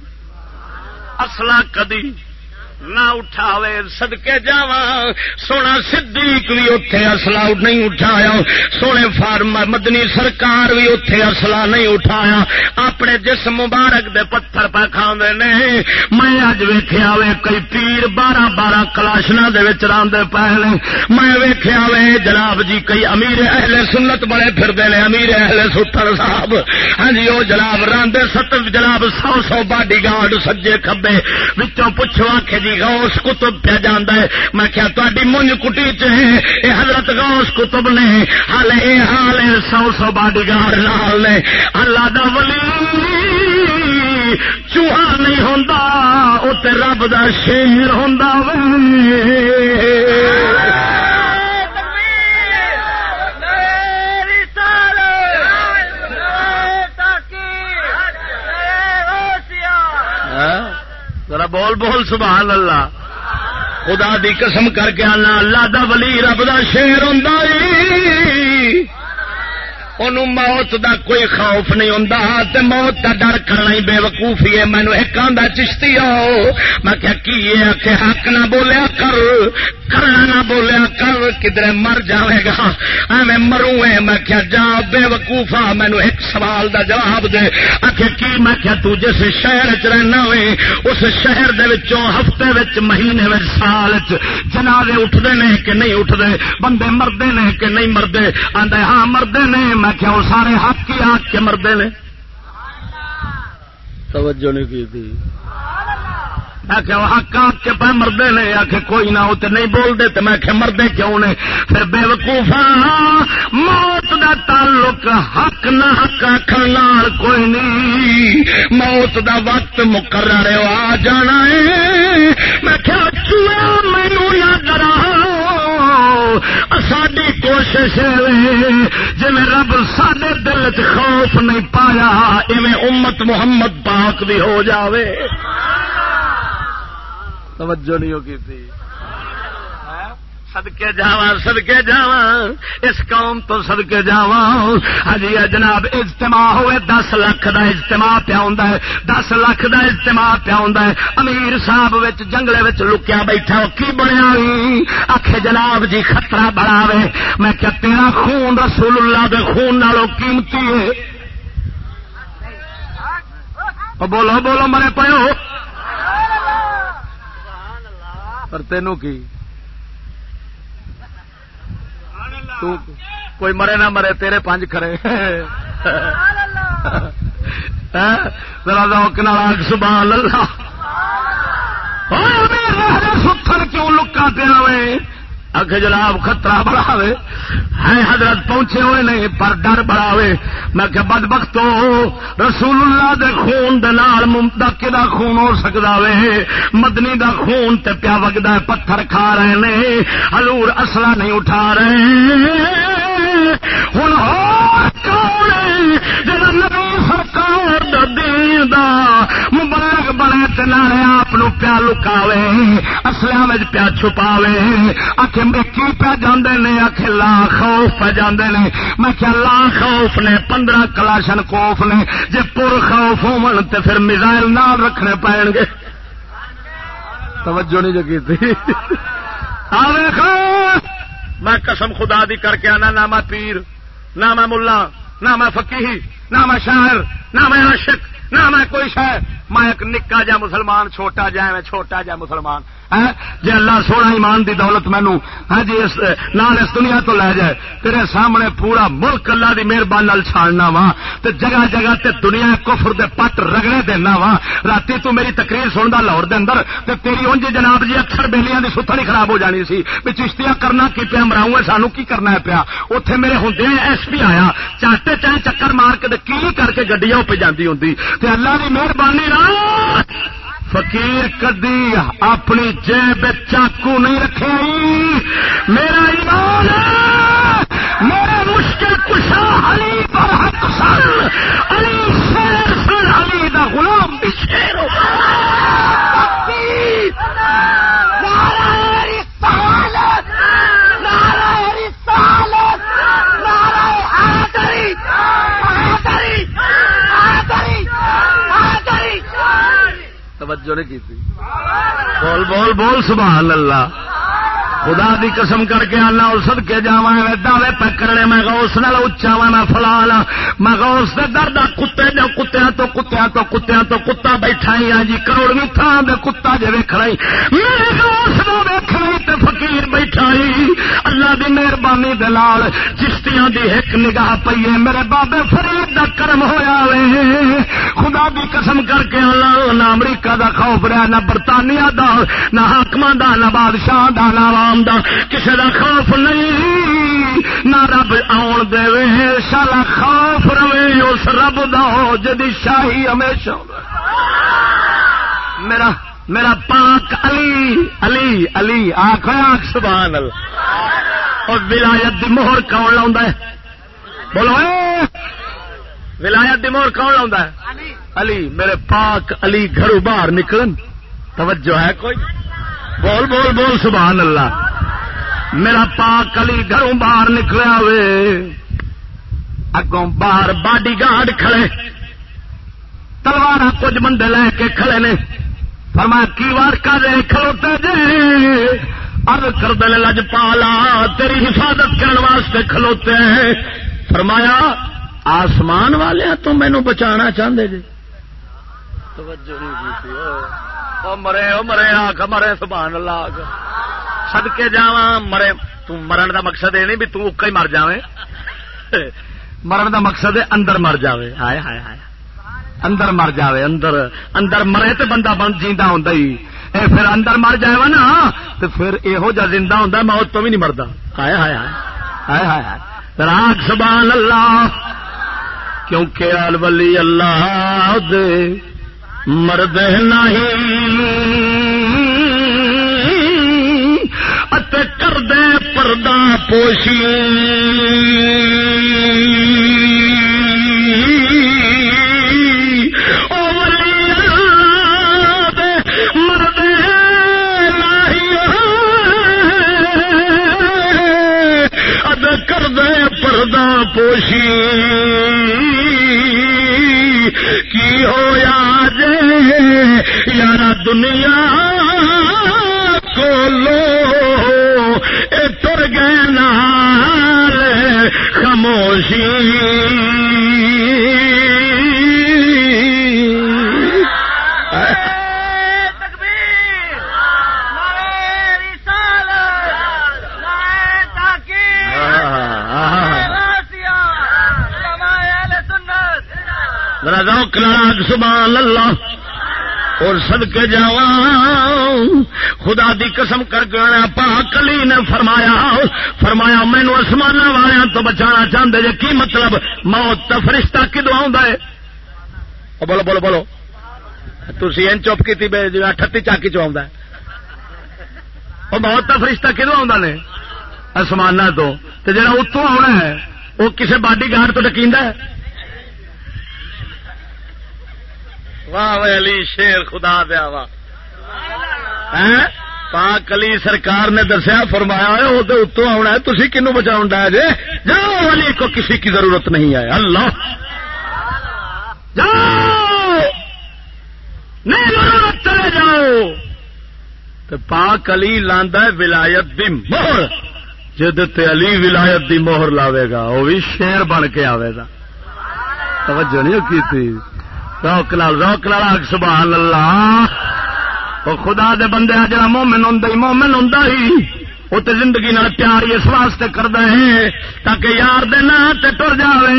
اصلا کدی نہ اٹھاوے سدکے جا سونا صدیق بھی اتے اصلا نہیں اٹھایا۔ سونے فارم مدنی سرکار بھی اتے اصلا نہیں اٹھایا۔ اپنے جس مبارک دے پتھر پہ کھا نے۔ میں اج ویخیا وے کئی پیر بارہ بارہ کلاشنا دے پہلے میں ویخیا وے جناب جی کئی امیر اہل سنت بڑے پھرتے ہیں امیر اہل ستر صاحب۔ ہاں جی وہ جناب راندے ست، جناب سو سو باڈی گارڈ سجے کبے پوچھو آخ جی غوث کتب پہ جانا ہے۔ میں کیا تاری مونج کٹی چ اے حضرت غوث کتب نے ہال اے حال سو سو باڈی گارڈ لال نے۔ اللہ دا ولی چوہا نہیں ہوں رب دا شیر ہوں ذرا بول بول، سبحان اللہ۔ خدا دی قسم کر کے آنا، اللہ دا ولی، رب دا شیر ہوں ان موت دا کوئی خوف نہیں ہوں موت کا ڈر کرنا ہی بے وقوفی ہے۔ مینو ایک آدھا چشتی آؤ۔ میں کیا کی حق نہ بولیا کر۔ کرنا نہ بولیا کر کدھر مر جائے گا۔ میں مروں میں کیا جا بے وقوفا مینو ایک سوال دا جواب دے۔ آخ کی؟ میں کیا تو جس شہر چ رہنا ہوئے، اس شہر دے وچوں ہفتے وچ، مہینے وچ، سال چ جنازے اٹھتے ہیں کہ نہیں اٹھتے بندے مردے نے کہ نہیں مردے؟ آدھے ہاں مردے نے۔ میں کیا وہ سارے حق کی آگ کے مردے نے۔ توجہ نہیں کی تھی۔ آخیا حق آ کے پہ مردے نے آخ کوئی نہ ہوتے نہیں بولتے. تو میں مردے کیوں نے؟ پھر بے وقوفا موت دا تعلق حق نہ حق آخر کوئی نہیں۔ موت دا وقت مقرر آ جانا ہے۔ میں کیا چویا مینو نہ ڈرا ساری کوشش جی رب سڈے دل چ خوف نہیں پایا اویں امت محمد پاک بھی ہو جاوے۔ توجہ نہیں ہوگی تھی۔ سدکے جا سدکے جا اس قوم تو سدکے جا ہاں جی جناب اجتماع ہوئے، دس لاکھ دا اجتماع پیا ہوں دس لاکھ دا اجتماع پیا ہوں امیر صاحب جنگلے لکیا بیٹھا کی بنیا آخ جناب جی خطرہ بڑا وے۔ میں کیا تیرا خون رسول اللہ دے خون نالوں قیمتی ہے۔ بولو بولو، مرے پیو پر تینوں کی؟ کوئی مرے نہ مرے تیرے پانچ کھڑے۔ آگ سبحان اللہ۔ ستھر کیوں لکا پیا اگ جناب خطرہ بڑا ہے حضرت پہنچے ہوئے نہیں پر ڈر بڑا میں کہ بد بخت رسول اللہ دے خون دے نال ممتا کہ خون ہو سکتا وے؟ مدنی دا خون تے پیا وگدا پتھر کھا رہے نے۔ حضور اصلہ نہیں اٹھا رہے۔ ہوں نبی سرکار دا دین دا مبارک بنے تنارے آپ پیا لکاوے اصل پیا چھپاوے۔ آخ کی پہ جانے نے؟ آخ لا خوف پہ جانے نے۔ میں کیا لا خوف نے، پندرہ کلاشن خوف نے۔ جی پور خوف ہو تو پھر میزائل نہ رکھنے پائیں گے۔ توجہ نہیں جگی تھی میں قسم خدا دی کر کے آنا، نہ میں پیر، نہ میں ملا، نہ میں فقیہی نہ میں شاعر، نہ میں عاشق۔ نہ میں کوئی شاید میں ایک نکا جا مسلمان، چھوٹا جا میں چھوٹا جا مسلمان۔ جی اللہ سونا ایمان دی دولت مینو ہاں جی اس، نال اس دنیا تو لے جائے، تیرے سامنے پورا ملک اللہ دی مہربانی چھاڑنا وا، تے جگہ جگہ تے دنیا کفر دے پٹ رگڑے دینا وا۔ رات تو میری تقریر سنتا لاہور دے اندر، تے تیری انج جناب جی اکثر بےلیاں دی ستھڑی خراب ہو جانی سی۔ بھی چشتیاں کرنا کی پیا، مراؤں سانو کی کرنا ہے پیا؟ اتے میرے ہوں ایس پی آیا، چاٹے چاہے چکر مار کے کی کر کے گڈیا پہ جاتی ہوں اللہ کی مہربانی فقیر کدی اپنی جیب چاقو نہیں رکھے میرا ایمان میرا مشکل کشا علی پر حق سن۔ علی شیر سن، علی دا غلام بھی شیر ہو۔ توجہ نہیں کی بول بول بول، سبحان اللہ۔ خدا دی قسم کر کے آنا سد کے جا دعوے پکڑنے میں گوس نال اچا وا میں فلانا میں گوس سے درد کتے جو کتیا تو کتیا تو کتیا تو کتا بیٹھا ہی آ جی کروڑویں تھان دے کتا جی ویکھنا میرے گوس کھ نہیں فقیر بیٹھا اللہ دی مہربانی دلال چشتیاں دی ایک نگاہ پیے میرے بابے فرید دا کرم ہویا وے۔ خدا دی قسم کر کے اللہ نہ امریکہ دا خوف رہا، نہ برطانیہ دا، نہ حاکم دا، نہ بادشاہ دا، نہ عوام دا۔ کسے دا خوف نہیں، نہ رب آن دے شالا خوف روے، اس رب دا ہو جدی شاہی ہمیشہ میرا میرا پاک علی علی علی آخ آخ سبحان اللہ۔ اور ولایت دی مہر کون لا بولو۔ ولایت دی مہر کون لا علی۔ میرے پاک علی گھروں باہر نکلن۔ توجہ ہے کوئی؟ بول بول بول، سبحان اللہ۔ میرا پاک علی گھروں باہر نکلیا وے اگوں باہر باڈی گارڈ کھڑے۔ تلوار کچھ بندے لے کے کھڑے نے۔ فرمایا، کی وار کر رہے کھلوتے جی؟ ارد کر دے لج پالا تیری حفاظت کرنے واسطے کھلوتے۔ ہیں فرمایا، آسمان والے تو مینو بچانا چاہتے جی۔ مرے، او مرے آخ مرے، سبحان اللہ۔ سد کے جا مرے مرن دا مقصد یہ نہیں بھی تو ہی مر جائے مرن دا مقصد ہے اندر مر جائے ہائے ہائے ہائے۔ اندر مر جاوے، اندر اندر مرے تو بندہ بن جیتا ہوں اے پھر اندر مر جائے نا تو پھر یہو جا زندہ ہوں موت تو بھی نہیں مرتا ہائے ہائے ہائے ہائے ہائے راگ سبحان اللہ، کیونکہ الولی اللہ دے مرد نہیں۔ کر دے پردہ پوشی پوشی کی ہو یاد یار دنیا کو لو اے تر گئے نال خاموشی۔ سبحان اللہ۔ اور سد کے جا خدا دی قسم کر کے پا کلی نے فرمایا فرمایا مینو آسمان والوں تو بچانا چاہتے جی کی مطلب؟ موت تو فرشتہ کدو آ بولو بولو بولو۔ تھی این چپ کی جی اٹھتی چاکی چ موت تو فرشتہ کدو آ آسمان تو۔ جا اتوں آنا ہے وہ کسی باڈی گارڈ تو ڈکی ہے؟ واہ علی شیر خدا دیا واہ۔ پاک علی سرکار نے دسیا فرمایا وہ اتوں آنا ہے تھی کنو بچاؤ ڈا جے؟ جاؤ علی کو کسی کی ضرورت نہیں ہے اللہ۔ جاؤ۔ نہیں ضرورت چلے جاؤ۔ تو پاک علی لاندا ہے ولایت دی مہر۔ جد علی ولایت دی مہر لاوے گا وہ بھی شیر بن کے آئے گا۔ توجہ نہیں کی تھی؟ روک لال روک لال سبحان اللہ وہ خدا دے بندے جڑا مومن ہوں مومن ہوں وہ تو زندگی نال پیار اس واسطے کرتا ہے، تاکہ یار دینا تے ٹر جائے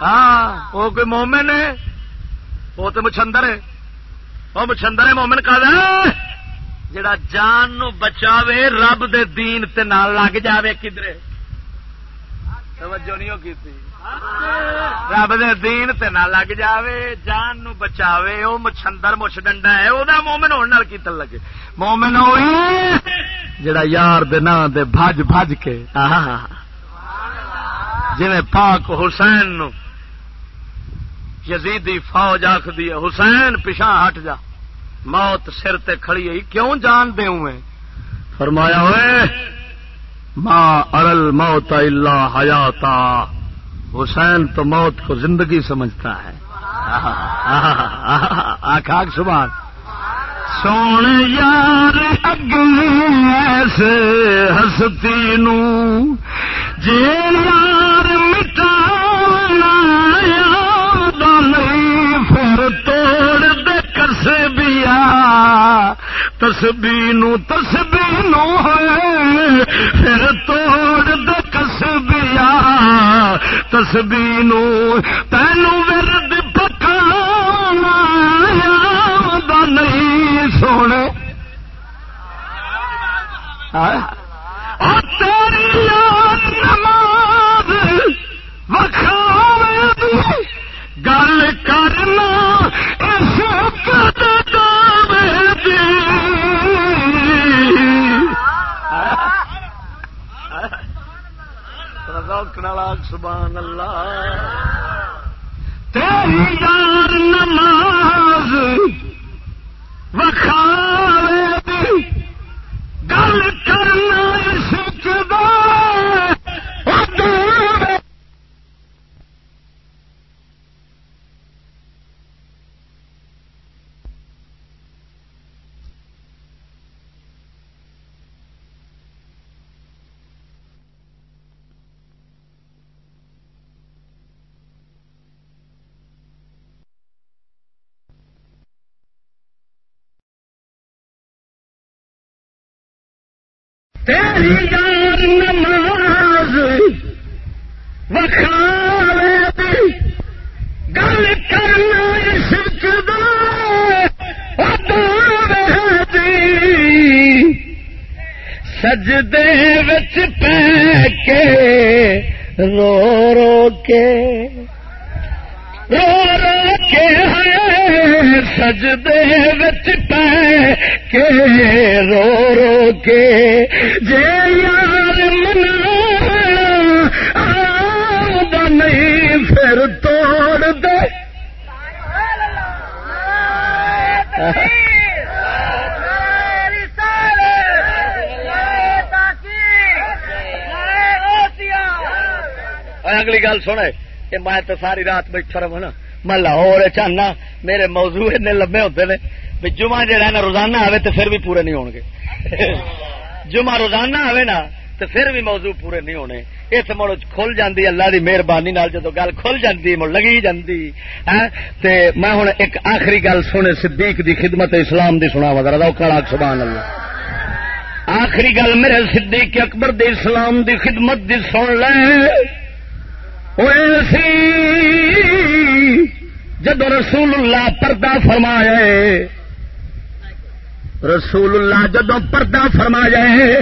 ہاں وہ کوئی مومن ہے؟ وہ تو مچھندر ہے۔ وہ مچھندر ہے، مومن کا جڑا جان نو بچاوے، رب دے دین تے نال لگ جاوے کدھر توجہ نہیں ہو کی رب دے دین تے نہ لگ جاوے، جان نو بچاوے، او مچھندر مچھ ڈنڈا ہے، او دا مومن ہونے کی تل لگے؟ مومن ہوئی جڑا یار دے نا دے بھج بھج کے جی پاک حسین نو یزیدی فوج آخ دی حسین پچھا ہٹ جا، موت سر تے کھڑی ہے کیوں جان دے ہوئے فرمایا ہوئے ماں ارل موت اللہ حیاتا۔ حسین تو موت کو زندگی سمجھتا ہے۔ آخ سبحان۔ سونے یار ایسے ہستی نو یار مٹا نہیں، پھر توڑ دے کس بیا تسبی نو تسبی نو ہے، پھر توڑ دے کسبیا تسبی نو تینو ورد پکانا نہیں سونے سبحان اللہ۔ تیری یار نماز وکھا گل کرنا سکھا تیری یار نماز گل کرنا سکھا سجدے وچ پہ کے رو رو کے رو رو کے سجدے وچ پہ کے رو رو کے جے یار منا نہیں پھر توڑ دے۔ اگلی گل سنے کہ میں تو ساری رات بیٹھا رہا نا۔ میں لاہور چاہنا میرے موضوع اتنے لمبے ہوتے ہیں بھی جمعہ جہا نا، روزانہ آئے تو پھر بھی پورے نہیں ہو گے جمعہ روزانہ آئے نا تو پھر بھی موضوع پورے نہیں ہونے۔ اس مڑ کھل جاندی، اللہ دی مہربانی نال جدو گل کھل جاندی، مڑ لگی جاندی ہاں؟ تے میں ہوں ایک آخری گل سونے صدیق دی خدمت اسلام دی سنا وا کلا سبحان اللہ۔ آخری گل میرے صدیق اکبر دی اسلام دی خدمت دی سن لے۔ سی جب رسول اللہ پردہ فرمایا رسول اللہ جدو پردہ فرما جائے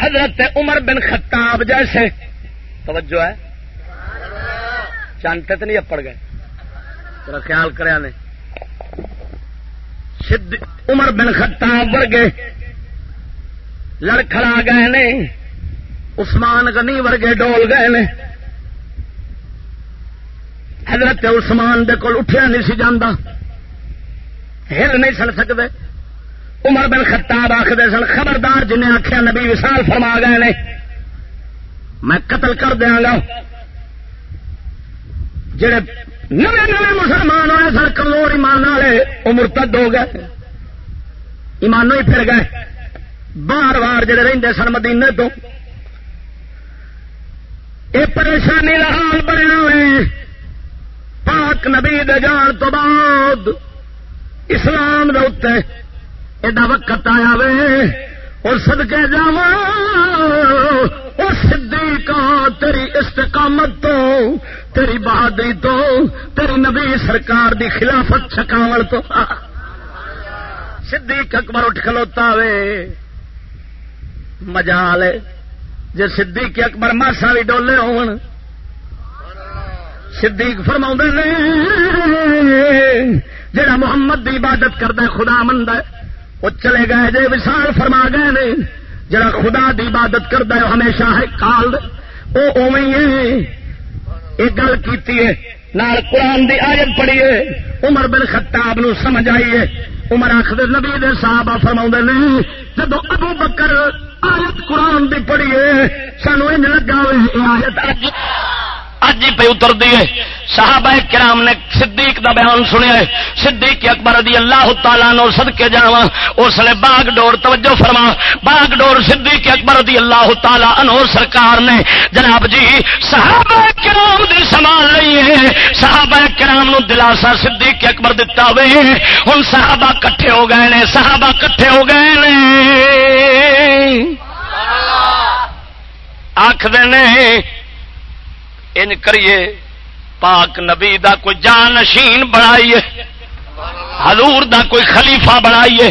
حضرت عمر بن خطاب جیسے، توجہ ہے چانتے تو نہیں اپڑ گئے۔ تھوڑا خیال کریا نے عمر بن خطاب ورگے لڑکھڑا گئے نہیں عثمان غنی ورگے ڈول گئے نے۔ حضرت عثمان دے کول اٹھیا نہیں سی جانا ہل نہیں سن سکتے عمر بن خطاب آخر سن، خبردار جنہیں آخیا نبی وسال فرما گئے نے۔ میں قتل کر دیا گا۔ جڑے نئے نئے مسلمان ہوئے سن، کمزور ایمان والے وہ مرتد ہو گئے۔ ایمانوں ہی پھر گئے۔ بار بار جڑے رہتے سن مدینے تو۔ یہ پریشانی کا حال بنیا ہوئے۔ پاک نبی دے جان تو بعد اسلام دے ایڈا وقت آیا وے، اور سدکے جا سدھی تیری استقامت تو، تیری بہادری تو، تیری نبی سرکار دی خلافت چکاو تو۔ سدھی اکبر اٹھ کھلوتا وے۔ مزہ لے جی صدیق اکبر ماسا بھی ڈولے ہون صدیق فرما نے، جڑا محمد دی عبادت کرتا خدا مند وہ چلے گئے جی وشال فرما گئے نے، جڑا خدا دی عبادت کرتا ہے ہمیشہ ہے، کال وہ اوی ایک گل کی نال قرآن دی آیت پڑھی ہے، عمر بن خطاب نو سمجھ آئی ہے۔ عمر آخر نبی دے صحابہ فرما نے جب ابو بکر آیت قرآن دی پڑھیے سانو ان لگا آیت اج جی پہ اتر دیے صحابہ کرام نے صدیق دا بیان سنیا صدیق اکبر رضی اللہ تعالیٰ نو سد کے جا اس لیے باغ ڈور توجہ فرما۔ باغ ڈور صدیق اکبر رضی اللہ تعالیٰ انو سرکار نے۔ جناب جی صحابہ کرام دی سامان لیے صحابہ کرام نو دلاسا صدیق اکبر دتا ہوئے ہوں صحابہ کٹھے ہو گئے نے۔ صحابہ کٹھے ہو گئے نے۔ آخر ان کریے، پاک نبی دا کوئی جانشین بنائیے، حضور دا کوئی خلیفہ بنائیے۔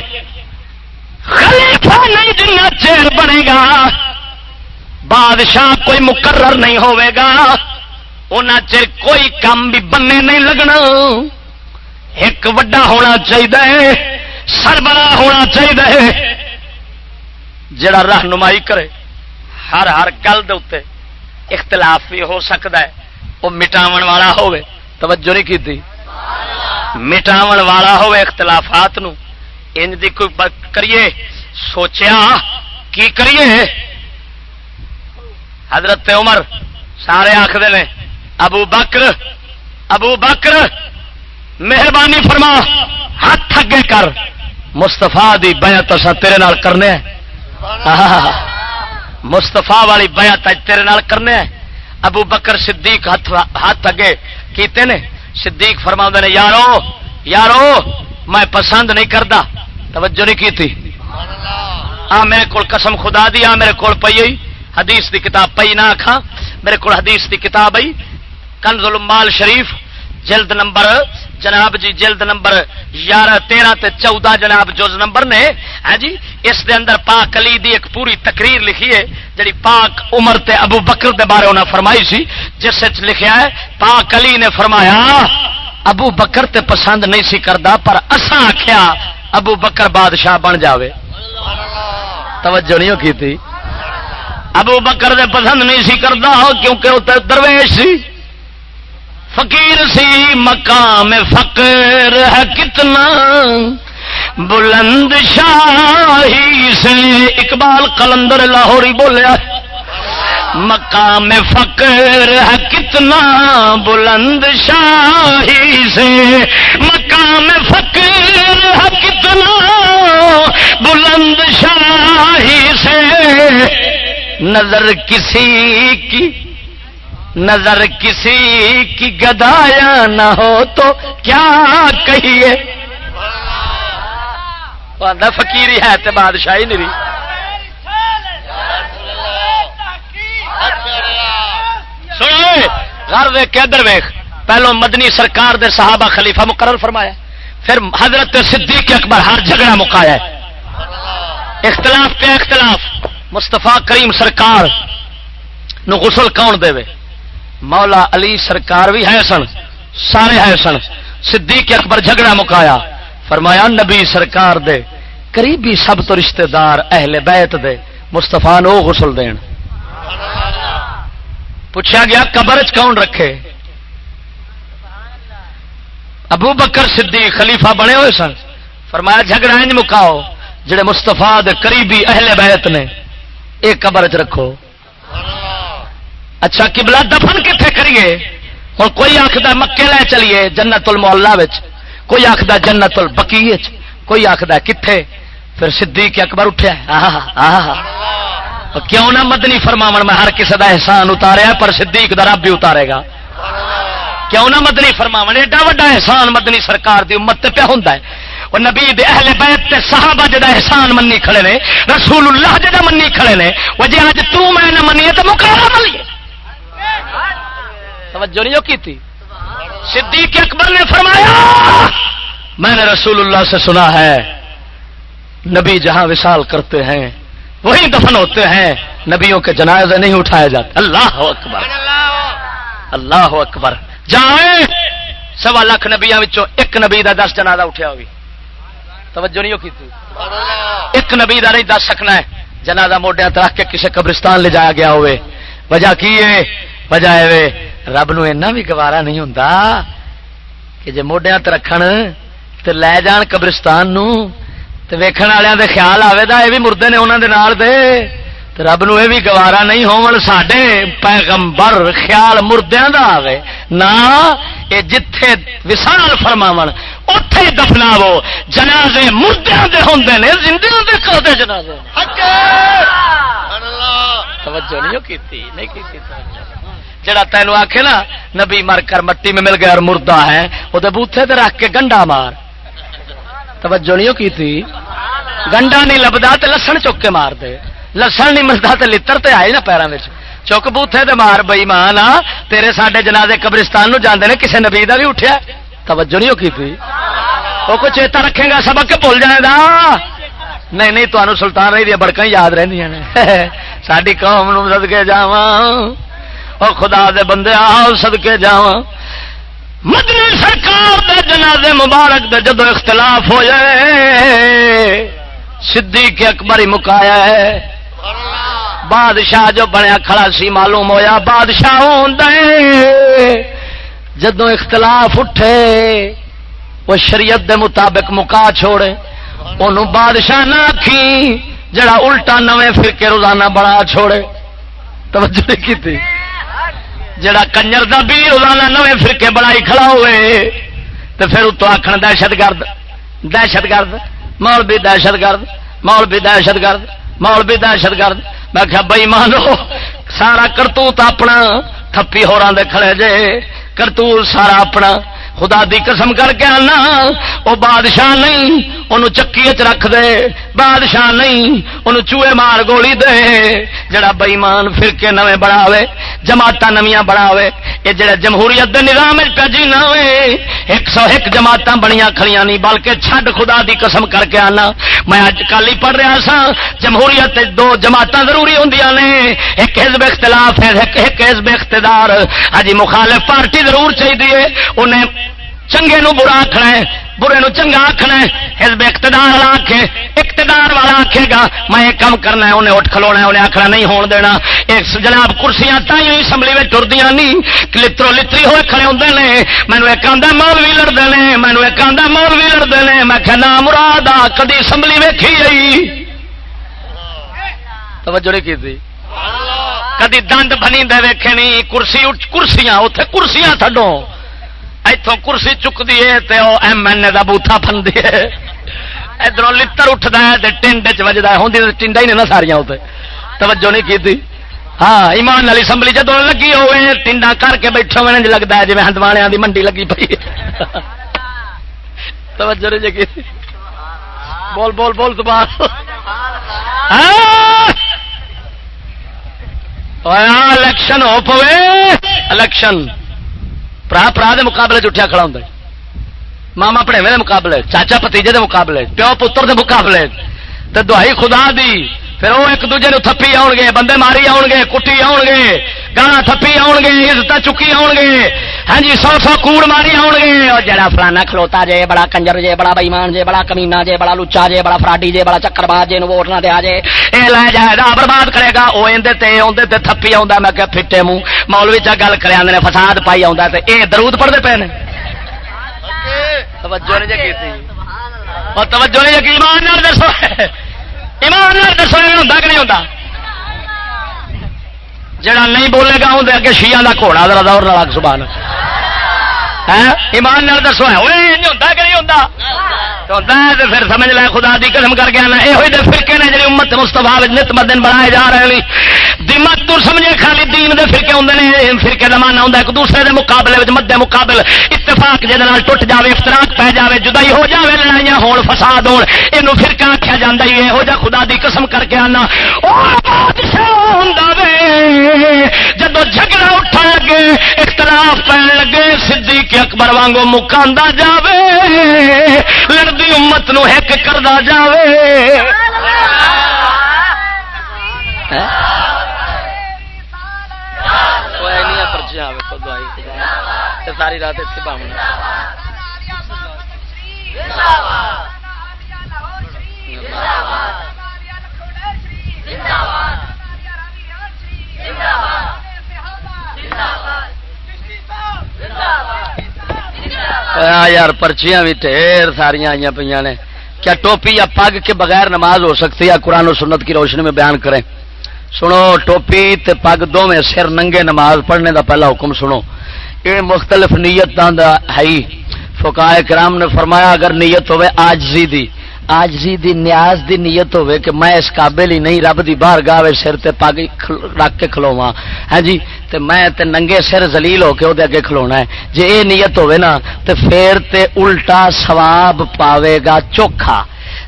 خلیفہ نہیں جنا چیر بنے گا، بادشاہ کوئی مقرر نہیں ہوئے گا۔ ان چر کوئی کام بھی بننے نہیں لگنا۔ ایک وڈا ہونا چاہیے، سربراہ ہونا چاہیے۔ جڑا رہنمائی کرے، ہر ہر گل دے اختلاف بھی ہو سکتا ہے۔ وہ مٹاو والا ہوے توجہ نہیں کی مٹاو والا ہوے اختلافات نو۔ ان دی کوئی کریے۔ سوچیا کی کریے۔ حضرت عمر سارے آخر نے، ابو بکر ابو بکر، مہربانی فرما، ہاتھ اگے کر۔ مستفا دی بیعت اصا تیرے نال کرنے مستفا والی بیعت تیرے نال کرنے ابو بکر صدیق ہاتھ ہاتھ اگے کیتے نے۔ صدیق فرما نے، یارو یارو، میں پسند نہیں کرتا توجہ نہیں کی تھی۔ آ میرے کو قسم خدا دی، آ میرے کو پی آئی حدیث دی کتاب پی نہ آخا میرے کو حدیث دی کتاب آئی۔ کنز المال شریف، جلد نمبر جناب جی جلد نمبر یارہ تیرہ تے چودہ جناب جوز نمبر نے ہاں جی؟ اس دے اندر پاک علی دی ایک پوری تقریر لکھی ہے، جڑی پاک عمر تے ابو بکر دے بارے انہیں فرمائی سی، جس لکھیا ہے، پاک علی نے فرمایا، ابو بکر تے پسند نہیں سی کردا، پر اسا آخیا ابو بکر بادشاہ بن جاوے۔ توجہ نہیں کی تھی ابو بکر دے پسند نہیں سی کردا، کیونکہ وہ درویش سی۔ فقیر سی مقام فقر ہے کتنا؟ بلند شاہی سے اقبال کلندر لاہوری بولیا مقام فقر ہے کتنا؟ بلند شاہی سے مقام فقر ہے کتنا؟ بلند شاہی سے نظر کسی کی نظر کسی کی گدایا نہ ہو تو کیا کہیے؟ فکیری ہے تو بادشاہی نہیں۔ گھر ویخ کے ادھر ویخ پہلو مدنی سرکار دے صحابہ خلیفہ مقرر فرمایا، پھر حضرت صدیق اکبر ہر جھگڑا مکایا اختلاف پہ اختلاف مستفا کریم سرکار نو غسل کون دے مولا علی سرکار بھی ہے سن، سارے ہے سن۔ صدیق اکبر جھگڑا مکایا۔ فرمایا، نبی سرکار دے، قریبی سب تو رشتہ دار اہل بیت دے مستفا نو غسل دین۔ پوچھا گیا، قبر کون رکھے؟ ابو بکر صدیق خلیفہ بنے ہوئے سن۔ فرمایا، جھگڑا انج مکاؤ، جڑے مستفا دے قریبی اہل بیت نے ایک قبر چ رکھو۔ اچھا کبلا دفن کتنے کریے؟ ہوں کوئی آخر مکے لے چلیے جنت المحلہ کوئی آخر جنت البکی کوئی آخر کتنے پھر صدیق اکبر اٹھیا کیوں نہ مدنی فرماو میں ہر کسی کا احسان اتاریا پر صدیق دا رب بھی اتارے گا۔ کیوں نہ مدنی فرماو ایڈا وا احسان مدنی سرکار دی امت پہ ہوں وہ نبی دے اہل بیت تے صحابہ جدا احسان منی کھڑے نے، رسول اللہ جدا منی کھڑے نے وہ جی اج تو میں نہ منیے تو مقابلہ ملیے توجہ نہیں کی تھی صدیق اکبر نے فرمایا، میں نے رسول اللہ سے سنا ہے، نبی جہاں وشال کرتے ہیں وہی دفن ہوتے ہیں، نبیوں کے جنازے نہیں اٹھائے جاتے۔ اللہ اکبر۔ اللہ اکبر۔ جائیں، سوا لاکھ نبیا ایک نبی کا دس جنازہ اٹھیا ہوگی۔ توجہ نہیں کی تھی ایک نبی کا نہیں دس سکنا ہے۔ جنازہ موڈیا رکھ کے کسی قبرستان لے جایا گیا ہوئے۔ وجہ کی ہے؟ وجہ ہے رب نو اینا بھی گوارا نہیں ہوں کہ جی موڈیا رکھ تو لے جان قبرستان نو تو ویکھن والوں دے خیال آئے دا یہ بھی مردے نے انہوں دے نال دے۔ رب نو یہ بھی گوارا نہیں ہون ساڈے پیغمبر خیال مردیاں دا آوے۔ نہ اے جتھے وصال فرماون اوتھے دفناو جنازے مردیاں دے ہوندے نے زندیاں دے کدے جنازے۔ توجہ نہیں کیتی نہیں کیتی۔ جڑا تینوں آکھے نا، نبی مر کر مٹی میں مل گیا اور مردہ ہے، وہ بوتھے تے رکھ کے گنڈا مار۔ توجہ نہیں کیتی گنڈا نہیں لبدا تے لسن چک کے مار دے۔ لسن نہیں ملتا تو لڑ تے آئے نا پیروں میں چک بوتھے تے مار بئی مان آ، تیرے ساڈے جنازے قبرستان نو جاندے نے، کسے نبی دا بھی اٹھیا۔ توجہ نہیں کی تھی؟ وہ کوئی چیتا رکھے گا، سبق بھول جائے گا۔ نہیں نہیں تمہیں سلطان رہی دیا بڑکاں یاد رہی نے۔ *laughs* ساری قوم نو سدکے جا اور خدا دے بندے آؤ سدکے جا مدنی سرکار دے جنازے مبارک دے جدو اختلاف ہو جائے صدیق اکبر ہی مکایا ہے۔ بادشاہ جو بنیا کھڑا سی معلوم ہویا، بادشاہ جدو اختلاف اٹھے، وہ شریعت دے مطابق مکا چھوڑے۔ انہوں بادشاہ نہ آخی جڑا الٹا نویں فرقے روزانہ بڑا چھوڑے۔ توجہ کی تھی جڑا کنجر دا بھی روزانہ نویں فرقے بڑائی کھڑا ہوئے تو پھر اتو آخر دہشت گرد دہشت گرد، مول بھی دہشت گرد، مول بھی دہشت گرد، مول بھی دہشت گرد۔ میں کیا بئی مانو سارا کرتوت اپنا، تھپی ہو کھڑے جے، کرتوت سارا اپنا۔ خدا دی قسم کر کے آنا وہ بادشاہ نہیں انہوں چکی چ رکھ دے۔ بادشاہ نہیں انہوں چوہے مار گولی دے۔ جڑا بئیمان فرقے نویں بڑھاوے جماعت نمیاں بڑھاوے یہ جڑا جمہوریت دے نظام پہ نہ ایک سو ایک جماعت بڑیاں کھڑیاں نہیں، بلکہ چھڈ خدا دی قسم کر کے آنا۔ میں اج کل ہی پڑھ رہا سا جمہوریت دو جماعت ضروری ہوں نے، ایک حزب اختلاف ہے، ایک حزب اقتدار۔ ہاں مخالف پارٹی ضرور چاہیے انہیں چنگے نو برا آخنا ہے برے نو چنگا آخنا ہے۔ حزب اقتدار والا آخے اقتدار والا آخے گا میں یہ کام کرنا ہے انہیں اٹھ کھلونا ہے انہیں آخنا نہیں ہون دینا۔ ایک جناب کرسیاں تھی اسمبلی میں ٹردیاں نہیں لترو لتری ہوئے کھڑے ہوتے ہیں مینو ایک آدھا مول بھی لڑتے ہیں مینو ایک آدھا مول بھی لڑتے ہیں میں کہ نام مراد آ کدی اسمبلی ویکھی گئی توجہ نہیں کی تھی کدی دند بنی دے ویکھے نہیں کرسی کرسیاں اتنے کرسیاں تھڈو اتوں کرسی چکتی ہے تو ایم این اے کا بوتھا فنتی ہے۔ ادھر لڑ اٹھتا ہے ٹنڈ چجتا ہوں ٹنڈا ہی نہیں نا ساریا اتنے توجہ نہیں کی ہاں ایمان والی اسمبلی جدو لگی ہوئے ٹنڈا کر کے بیٹھے ہوئے جی لگتا ہے جی ہندوانے کی منڈی لگی پی توجہ نہیں جی بول بول بول تو ہاں۔ بات ہاں، الیکشن ہو پوے۔ الیکشن۔ برا برا دے مقابلے چٹیا کھڑا ہوں ماما پڑے دے مقابلے چاچا پتیجے دے مقابلے پیو پتر دے مقابلے تو دہائی خدا دی پھر وہ ایک دوجے نو تھپی آؤ گے بندے ماری آؤ گے کٹی آؤ گے گانا تھپی آؤ گے عزت چکی آؤ گے۔ ہاں جی سو سو کوڑ ماری آؤ گے۔ اور جڑا فلانا کھلوتا جے بڑا کنجر جے بڑا بئیمان جے بڑا کمینا جے بڑا لچا جے بڑا فراڈی جے بڑا چکر باز جے ووٹ نہ دیا جے۔ یہ لے جائے گا برباد کرے گا۔ وہ اندر اندر تھپی آؤں میں کہ پھٹے منہ مولوی چا گل کرے آدھے فساد پائی آؤں یہ درود پڑھتے پے نے۔ توجہ نہیں توجہ نہیں ایمان دسو۔ ایمان دسو ہوتا کہ نہیں ہوتا جڑا نہیں بولے گا اندر اگے شیا کا گھوڑا ذرا دور لگ سبحان ایمان دسو ہوتا کہ نہیں ہوتا پھر سمجھ لے خدا دی قسم کر کے آنا۔ یہ فرقے نے جی امت مستفا نت مدن بنائے جا رہے ہیں۔ دمت تو سمجھے خالی دین دے فرقے ہوں فرقے کا مانا ہوں ایک دوسرے دے مقابلے مد مقابل اتفاق جہاں ٹوٹ جائے افتراق پی جائے جدائی ہو جائے لڑائیاں ہون فساد ہون۔ یہ فرقہ آخیا جا یہو جہ خدا دی قسم کر کے آنا۔ جدو جھگڑا اٹھا لگے اختلاف پہن لگے سی کے اکبر وانگو مکا جاوے لڑتی امت نو ہک کردا جاوے ساری رات اتنے باؤں یار، پرچیاں بھی ٹھیر ساریاں آئی پہ نے۔ کیا ٹوپی یا پگ کے بغیر نماز ہو سکتی ہے؟ قرآن و سنت کی روشنی میں بیان کریں۔ سنو، ٹوپی تے پگ دونوں سر ننگے نماز پڑھنے دا پہلا حکم سنو۔ یہ مختلف نیت ہے فکائے کرام نے فرمایا، اگر نیت ہوئے آجزی دی آجزی دی نیاز دی نیت ہوئے کہ میں اس قابل ہی نہیں، رب دی باہر گاوے سر تے پگ رکھ کے کھلوا ہاں جی؟ تے میں تے ننگے سر زلیل ہو کے وہ اگے کھلونا ہے۔ جی یہ نیت ہوئے نا، تے پھر تے الٹا سواب پاوے گا چوکھا۔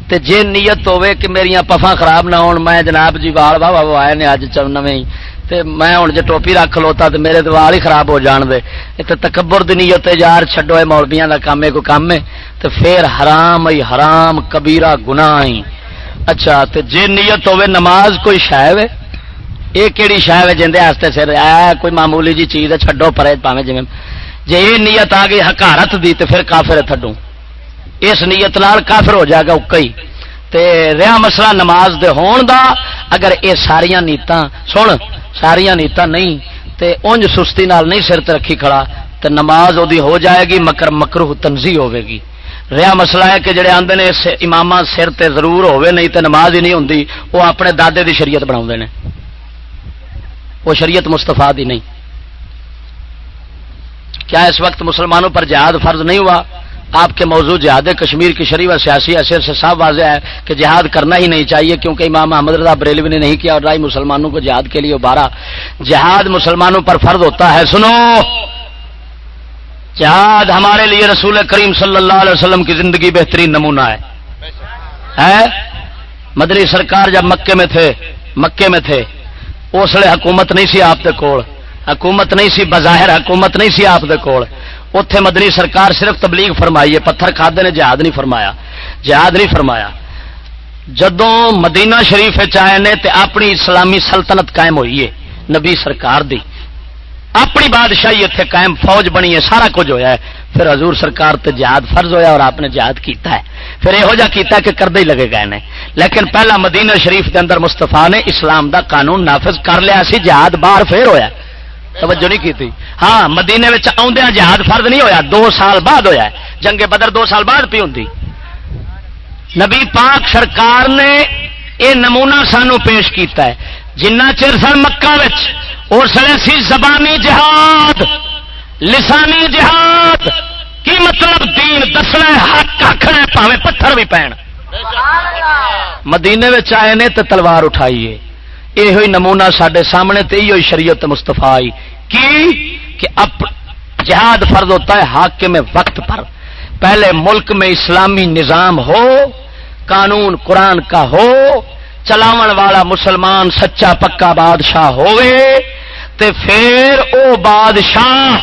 تے جے نیت ہوئے کہ میری پفا خراب نہ ہون، میں جناب جی وال واہ واہ آئے نے اج نویں تے میں ہوں جے ٹوپی رکھ لوتا تے میرے وال ہی خراب ہو جان دے۔ تے تکبر دی نیت یار چھڈو اے مولویاں دا کام ہے کوئی کام ہے تے پھر حرام ہی حرام، کبیرہ گناہ ہی اچھا تے جے نیت ہوئے نماز کوئی شاید ہے یہ کہڑی شاید ہے جندے واسطے سر؟ اے کوئی معمولی جی چیز ہے، چھڈو پرے پاویں جی جویں جے یہ نیت آ گئی حکارت دی تے پھر کافر تھڈوں اس نیت نال کافر ہو جائے گا اکئی۔ تے رہا مسئلہ نماز دے ہون دا، اگر اے ساریاں نیتاں، سن، ساریاں نیتاں نہیں، تے اونج سستی نال نہیں سر تے رکھی کھڑا، تے نماز او دی ہو جائے گی، مکر مکروہ تنزی ہوے گی۔ رہا مسئلہ ہے کہ جڑے آندے نے امام سر تے ضرور ہوے نہیں تے نماز ہی نہیں ہوندی، وہ اپنے دادے دی شریعت بناوندے نے۔ وہ شریعت مستفا دی نہیں۔ کیا اس وقت مسلمانوں پر جہاد فرض نہیں ہوا؟ آپ کے موضوع جہاد کشمیر کی شریف اور سیاسی اثر سے صاف واضح ہے کہ جہاد کرنا ہی نہیں چاہیے کیونکہ امام محمد رضا بریلوی نے نہیں کیا اور رائی مسلمانوں کو جہاد کے لیے ابارا جہاد مسلمانوں پر فرض ہوتا ہے۔ سنو! جہاد ہمارے لیے رسول کریم صلی اللہ علیہ وسلم کی زندگی بہترین نمونہ ہے۔ مدری سرکار جب مکے میں تھے، مکے میں تھے اس لیے حکومت نہیں سی آپ کے کول۔ حکومت نہیں سی، بظاہر حکومت نہیں سی آپ کے کول۔ اتے مدنی سرکار صرف تبلیغ فرمائی ہے، پتھر کھادے نے جہاد نہیں فرمایا، جہاد نہیں فرمایا۔ جدوں مدینہ شریف آئے نے تے اپنی اسلامی سلطنت قائم ہوئی ہے، نبی سرکار دی۔ اپنی بادشاہی اتنے قائم، فوج بنی ہے، سارا کچھ ہویا ہے۔ پھر حضور سرکار تے جہاد فرض ہویا اور آپ نے جہاد کیتا ہے۔ پھر یہو جا کیتا ہے کہ کردے ہی لگے گئے نے۔ لیکن پہلا مدینہ شریف کے اندر مستفا نے اسلام دا قانون نافذ کر لیا سی، جہاد باہر پھر ہویا۔ توجہ نہیں کی تھی ہاں مدینے آدھا جہاد فرد نہیں ہویا دو سال بعد ہویا ہے۔ جنگ بدر دو سال بعد پی ہوں نبی پاک سرکار نے یہ نمونہ سانو پیش کیتا ہے۔ جنہ چر سن مکہ اس سی زبانی جہاد لسانی جہاد۔ کی مطلب؟ دین دسنا حق آخر پاوے پتھر بھی پین مدینے آئے نے تو تلوار اٹھائیے یہ نمونہ سڈے سامنے تو یہ شریعت مستفا آئی کی کہ اب جہاد فرض ہوتا ہے حاکم میں وقت پر پہلے ملک میں اسلامی نظام ہو قانون قرآن کا ہو چلاون والا مسلمان سچا پکا بادشاہ ہوئے تے پھر او بادشاہ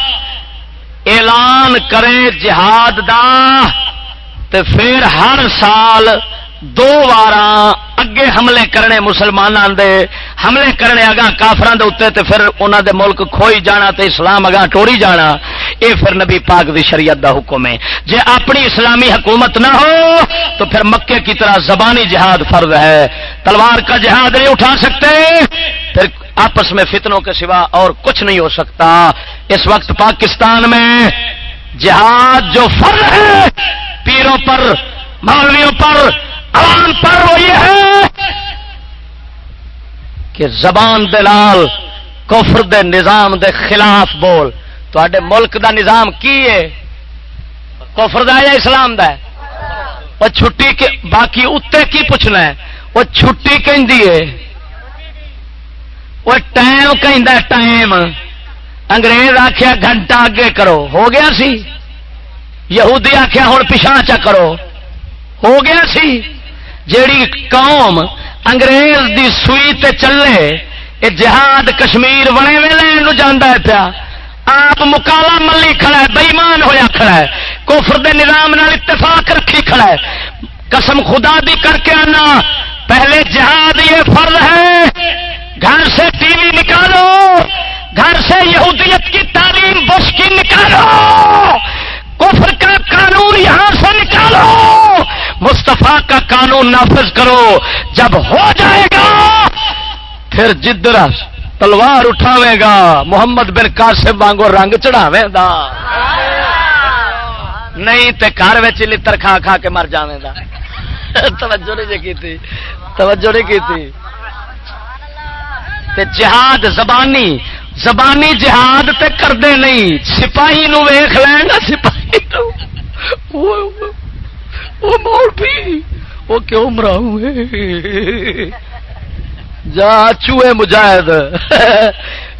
اعلان کرے جہاد دا تے پھر ہر سال دو وار اگے حملے کرنے مسلمانوں دے، حملے کرنے اگا کافران دے اتنے تے پھر انہوں دے ملک کھوئی جانا تے اسلام اگا ٹوری جانا، اے پھر نبی پاک دی شریعت دا حکم ہے۔ جے اپنی اسلامی حکومت نہ ہو تو پھر مکے کی طرح زبانی جہاد فرض ہے۔ تلوار کا جہاد نہیں اٹھا سکتے، پھر آپس میں فتنوں کے سوا اور کچھ نہیں ہو سکتا۔ اس وقت پاکستان میں جہاد جو فرض ہے، پیروں پر، مولویوں پر عوام پر وہ یہ ہے کہ زبان دلال کفر دے نظام دے خلاف بول۔ تے ملک دا نظام کی ہے؟ کفر دا یا اسلام دا ہے؟ وہ چھٹی کے باقی اتنے کی پوچھنا ہے؟ وہ چھٹی کہ وہ ٹائم کہ ٹائم۔ انگریز آخیا گھنٹہ اگے کرو۔ ہو گیا سی؟ یہودی آخیا ہوں پچھا چا کرو۔ ہو گیا سی؟ جیڑی قوم انگریز دی سوئی تے چلے یہ جہاد کشمیر بنے ویلے جانا ہے پیا۔ آپ مکالا ملی کھڑا ہے بےمان ہوا کھڑا ہے۔ کوفر دے نظام نال اتفاق رکھی کھڑا ہے۔ قسم خدا دی کر کے آنا، پہلے جہاد یہ فرض ہے۔ گھر سے ٹی وی نکالو، گھر سے یہودیت کی تعلیم بش کی نکالو۔ کفر کا قانون یہاں سے نکالو۔ مستفا کا قانون نافذ کرو۔ جب ہو جائے گا، پھر جدر تلوار اٹھاوے گا۔ محمد بن قاسم وانگو رنگ چڑھاوے دا نہیں تے گھر لتر کھا کھا کے مر جاوے دا توجہ نہیں جی کی توجہ نہیں کی تھی تے جہاد زبانی زبانی جہاد تے کردے نہیں۔ سپاہی نو ویخ لینا سپاہی نو۔ وہ کیوں مراؤں جا، چوہے مجاہد۔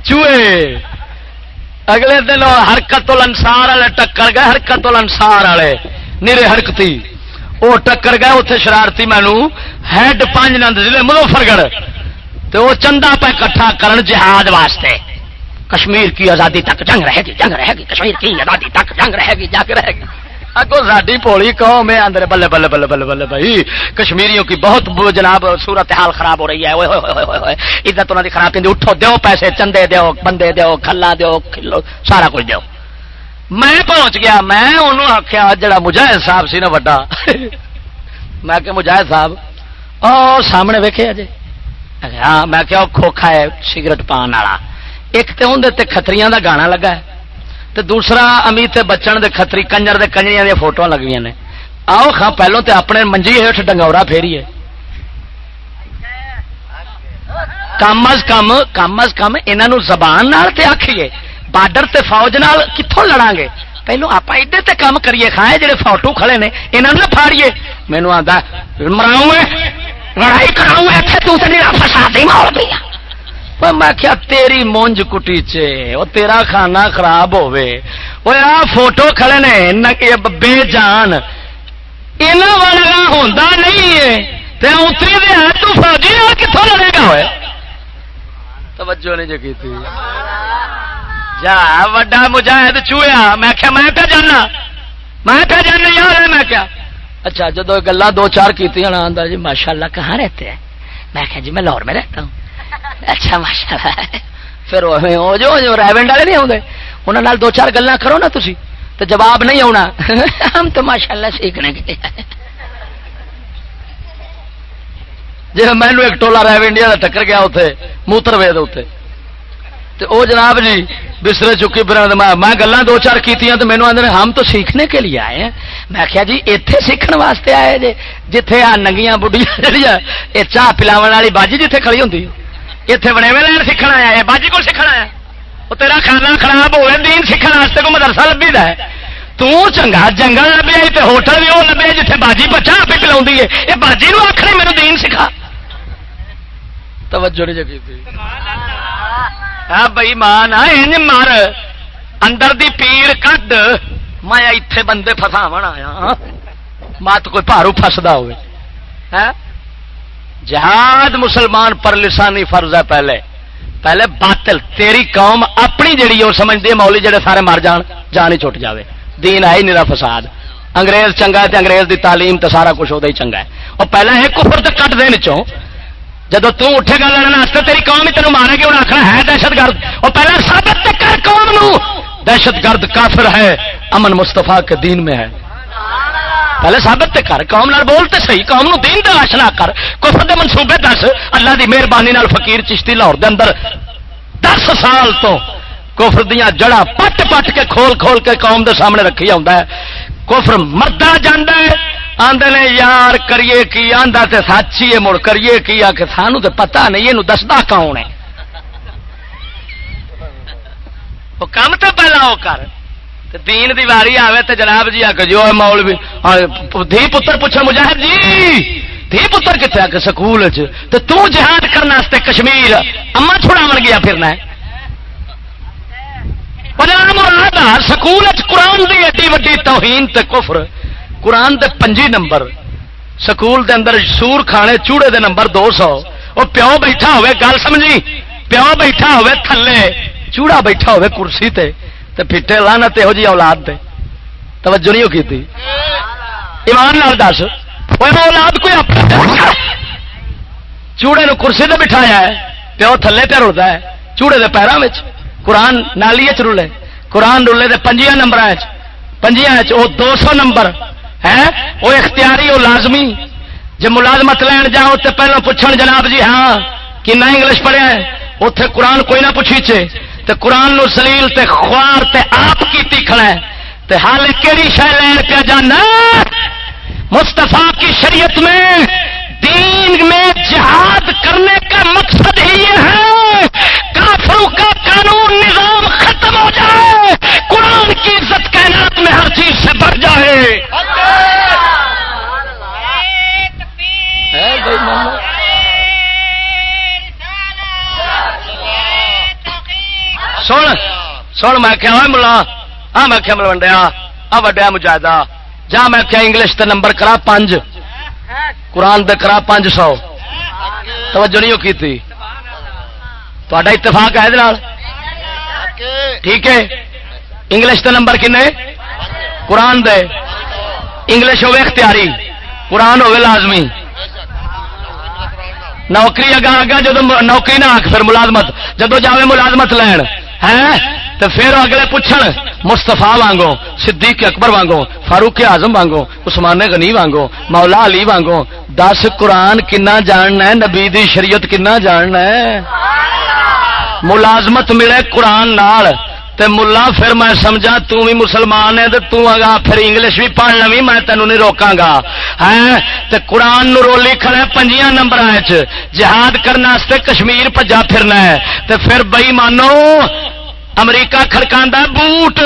چوہے۔ اگلے دن حرکت انسار والے ٹکر گئے، حرکت انسار والے، نیرے حرکتی۔ وہ ٹکر گئے اتنے شرارتی مینو ہیڈ پانچ نند ضلع مظفر گڑھ تو وہ چندہ پہ کٹھا کرن جہاد واسطے۔ کشمیر کی آزادی تک جنگ رہے گی، جنگ رہے گی، کشمیر کی آزادی تک جنگ رہے گی، جنگ رہے گی۔ اگو ساری پولی قوم ہے اندر بلے بلے بلے بلے بلے بھائی، کشمیریوں کی بہت جناب صورت حال خراب ہو رہی ہے۔ عزت انہوں کی خراب کی اٹھو، دیو پیسے، چندے دیو، بندے دیو، کھلا دیو، کھلو، سارا کچھ دیو۔ میں پہنچ گیا، میں انہوں آخیا جڑا مجاہد صاحب سی نا وڈا۔ میں کہ مجاہد صاحب، او سامنے ویکے اجے۔ ہاں میں کیا کھوکھا ہے سگرٹ پان والا۔ ایک تو اندر کتری کا گانا لگا ہے۔ تو دوسرا امیت بچن دے خطری کنجر دے کنجریاں دیا فوٹو لگی نے۔ آؤ خاں پہلو تے اپنے منجی ہیٹ ڈنگورا پھیریے۔ کم از کم کم از کم انہوں زبان نال تے آخیے بارڈر تے فوج نال کتوں لڑا گے پہلو آپ ایڈے تے کام کریے کھائے جڑے فوٹو کھڑے نے یہاں نہ پھاڑیے۔ مینو آتا مراؤں لڑائی کراؤں اتنے تو فساد ہی ماحول پہ میں کیا تیری مونج کٹی چے وہ تیرا کھانا خراب ہوے وہ آ فوٹو کھڑے نے بے جان۔ یہاں والا ہوتا نہیں ہے۔ اتری دے تو فوجی کتوں لڑے گا ہوئے؟ توجہ نہیں جی کی جا، وڈا مجاہد چویا میں کیا میں کیا جانا۔ میں کیا جانا، یار میں کیا اچھا جدو گلا دو چار کی جی ماشاء اللہ کہاں رہتے ہیں؟ میں کیا جی میں لاہور میں رہتا ہوں۔ اچھا ماشاء اللہ پھر جو جو ریونڈ والے نہیں آتے انہوں دو چار گلا کرو نا تھی تو جواب نہیں آنا ہم تو ماشاء اللہ سیکھنے کے جی مینو ایک ٹولا ریونڈیا کا ٹکر گیا اتنے موتر وے اتنے تو او جناب جی بسرے چکی پھر میں گلا دو چار کی تو مینو آدھے ہم تو سیکھنے کے لیے آئے ہیں میں کیا جی اتنے سیکھنے واسطے آئے جی جتھے آ ننگیاں بڑھیا جہیا یہ چاہ پلاو والی باجی جتھے کھڑی ہوتی ہے اتنے بنے میں لین سیکھنا آیا ہے باجی کو سیکھنا آیا وہ تیرا کھانا خراب ہوئے دین سیکھنے واسطے کو مدرسہ لبھی دا ہے تنگا جنگل لبیا تو ہوٹل بھی وہ لبیا جیتے باجی بچا آپ ہی پلا یہ باجی نو آخر میرے دین سکھا توجہ نہیں جگی بئی مان مار اندر دی پیر کڈ میں اتے بندے فساو آیا مت کوئی پارو فسدا ہوئے جہاد مسلمان پر لسانی فرض ہے پہلے۔ پہلے باطل، تیری قوم اپنی جڑی وہ سمجھتی ہے مولی جڑے سارے مر جان جان ہی چھٹ جاوے۔ دین ہے ہی نیرا فساد۔ انگریز چنگا ہے انگریز دی تعلیم تو سارا کچھ وہ چنگا ہے۔ اور پہلے ایک کفر تو کٹ دین چوں۔ جب اٹھے گا لڑنے واسطے، تیری قوم ہی تینوں مارے گی انہیں آخنا ہے دہشت گرد۔ اور پہلے سابت کر قوم نو۔ دہشت گرد کافر ہے، امن مستفا کے دین میں ہے۔ پہلے سابت کر، قوم نال بولتے صحیح، قوم نو دین دا آشنا کر۔ کفر دے منصوبے دس، اللہ دی مہربانی نال فقیر چشتی لاہور دے اندر دس سال تو کفر دیا جڑا پٹ پٹ کے کھول کھول کے قوم دے سامنے رکھی آ کفر مردا جانا ہے آدھے نے، یار کریے کی؟ آدھا تے سچی ہے، مڑ کریے کی؟ آ کے سانو تو پتا نہیں یہ دستا کون ہے؟ وہ کام تو پہلا وہ کر۔ دین دی واری آوے تے جناب جی آ کے جو جی، مول دھی پتر پوچھا، مجاہد جی دھی پتر کتنے آ کے سکول تو جہاد کرنے کشمیر اما چھڑا من گیا پھرنا ہے۔ سکول قرآن دی ایڈی وڈی توہین تے کفر۔ قرآن دے پنجی نمبر۔ سکول دے اندر سور کھانے، چوڑے دے نمبر دو سو۔ وہ پیو بیٹھا ہوئے، گل سمجھی؟ پیو بیٹھا ہوئے تھلے، چوڑا بیٹھا ہوئے کرسی تے۔ تے پھٹے لانا تے ہو جی اولاد دے۔ توجہ نہیں کی تھی ایمان لال دس۔ اولاد کوئی اپنا چوڑے نو کرسی تے بٹھایا ہے۔ پیو تھلے پہ رڑتا ہے۔ چوڑے دے پیروں میں قرآن نالی چ رولے قرآن رولے دے پنجیا نمبر پنجیا وہ دو سو نمبر ہے۔ وہ اختیاری وہ لازمی۔ جی ملازمت لین جاؤ تو پہلے پوچھن جناب جی ہاں کنا انگلش پڑھیا ہے؟ اتے قرآن کوئی نہ پوچھی چے۔ تے قرآن نو سلیل تے خوار تے آپ کی کھڑا ہے۔ تے حال کہڑی شہ لین پیا جانا مستفا کی شریعت میں دین میں جہاد کرنے کا مقصد ہی یہ ہے۔ کافروں کا قانون نظام ختم ہو جائے۔ قرآن کی عزت کائنات میں ہر چیز سے بڑھ جائے۔ سن سن، میں کیا ملا۔ ہاں میں کیا ملوڈیا آ وڈیا مجاہدہ۔ جا، میں کیا انگلش تے نمبر کرا پانچ قرآن دے کرا پانچ سو۔ توجہ نہیں کی تھی؟ تا اتفاق ہے ٹھیک ہے۔ انگلش تے نمبر کنے؟ قرآن دے۔ انگلش ہوے اختیاری۔ قرآن ہوے لازمی۔ نوکری اگا اگا جب نوکری نہ آخ پھر ملازمت۔ جدو جاوے ملازمت لین۔ ہے تو پھر اگلے پوچھن مستفا وانگو صدیق اکبر وانگو فاروق اعظم وانگو عثمان غنی وانگو مولا علی وانگو دس قرآن کنا جاننا ہے؟ نبی دی شریعت کنا جاننا ہے؟ ملازمت ملے قرآن نال۔ تے ملا پھر میں سمجھا تم بھی مسلمان ہے تو اگا پھر انگلش بھی پڑھ لوی میں تینوں نہیں روکاں گا ہے تے قرآن نو رولی کھڑا ہے پنجیاں نمبر جہاد کرنے کشمیر پجا پھرنا ہے۔ تے پھر بئی مانو امریکہ کھڑکاندا بوٹ۔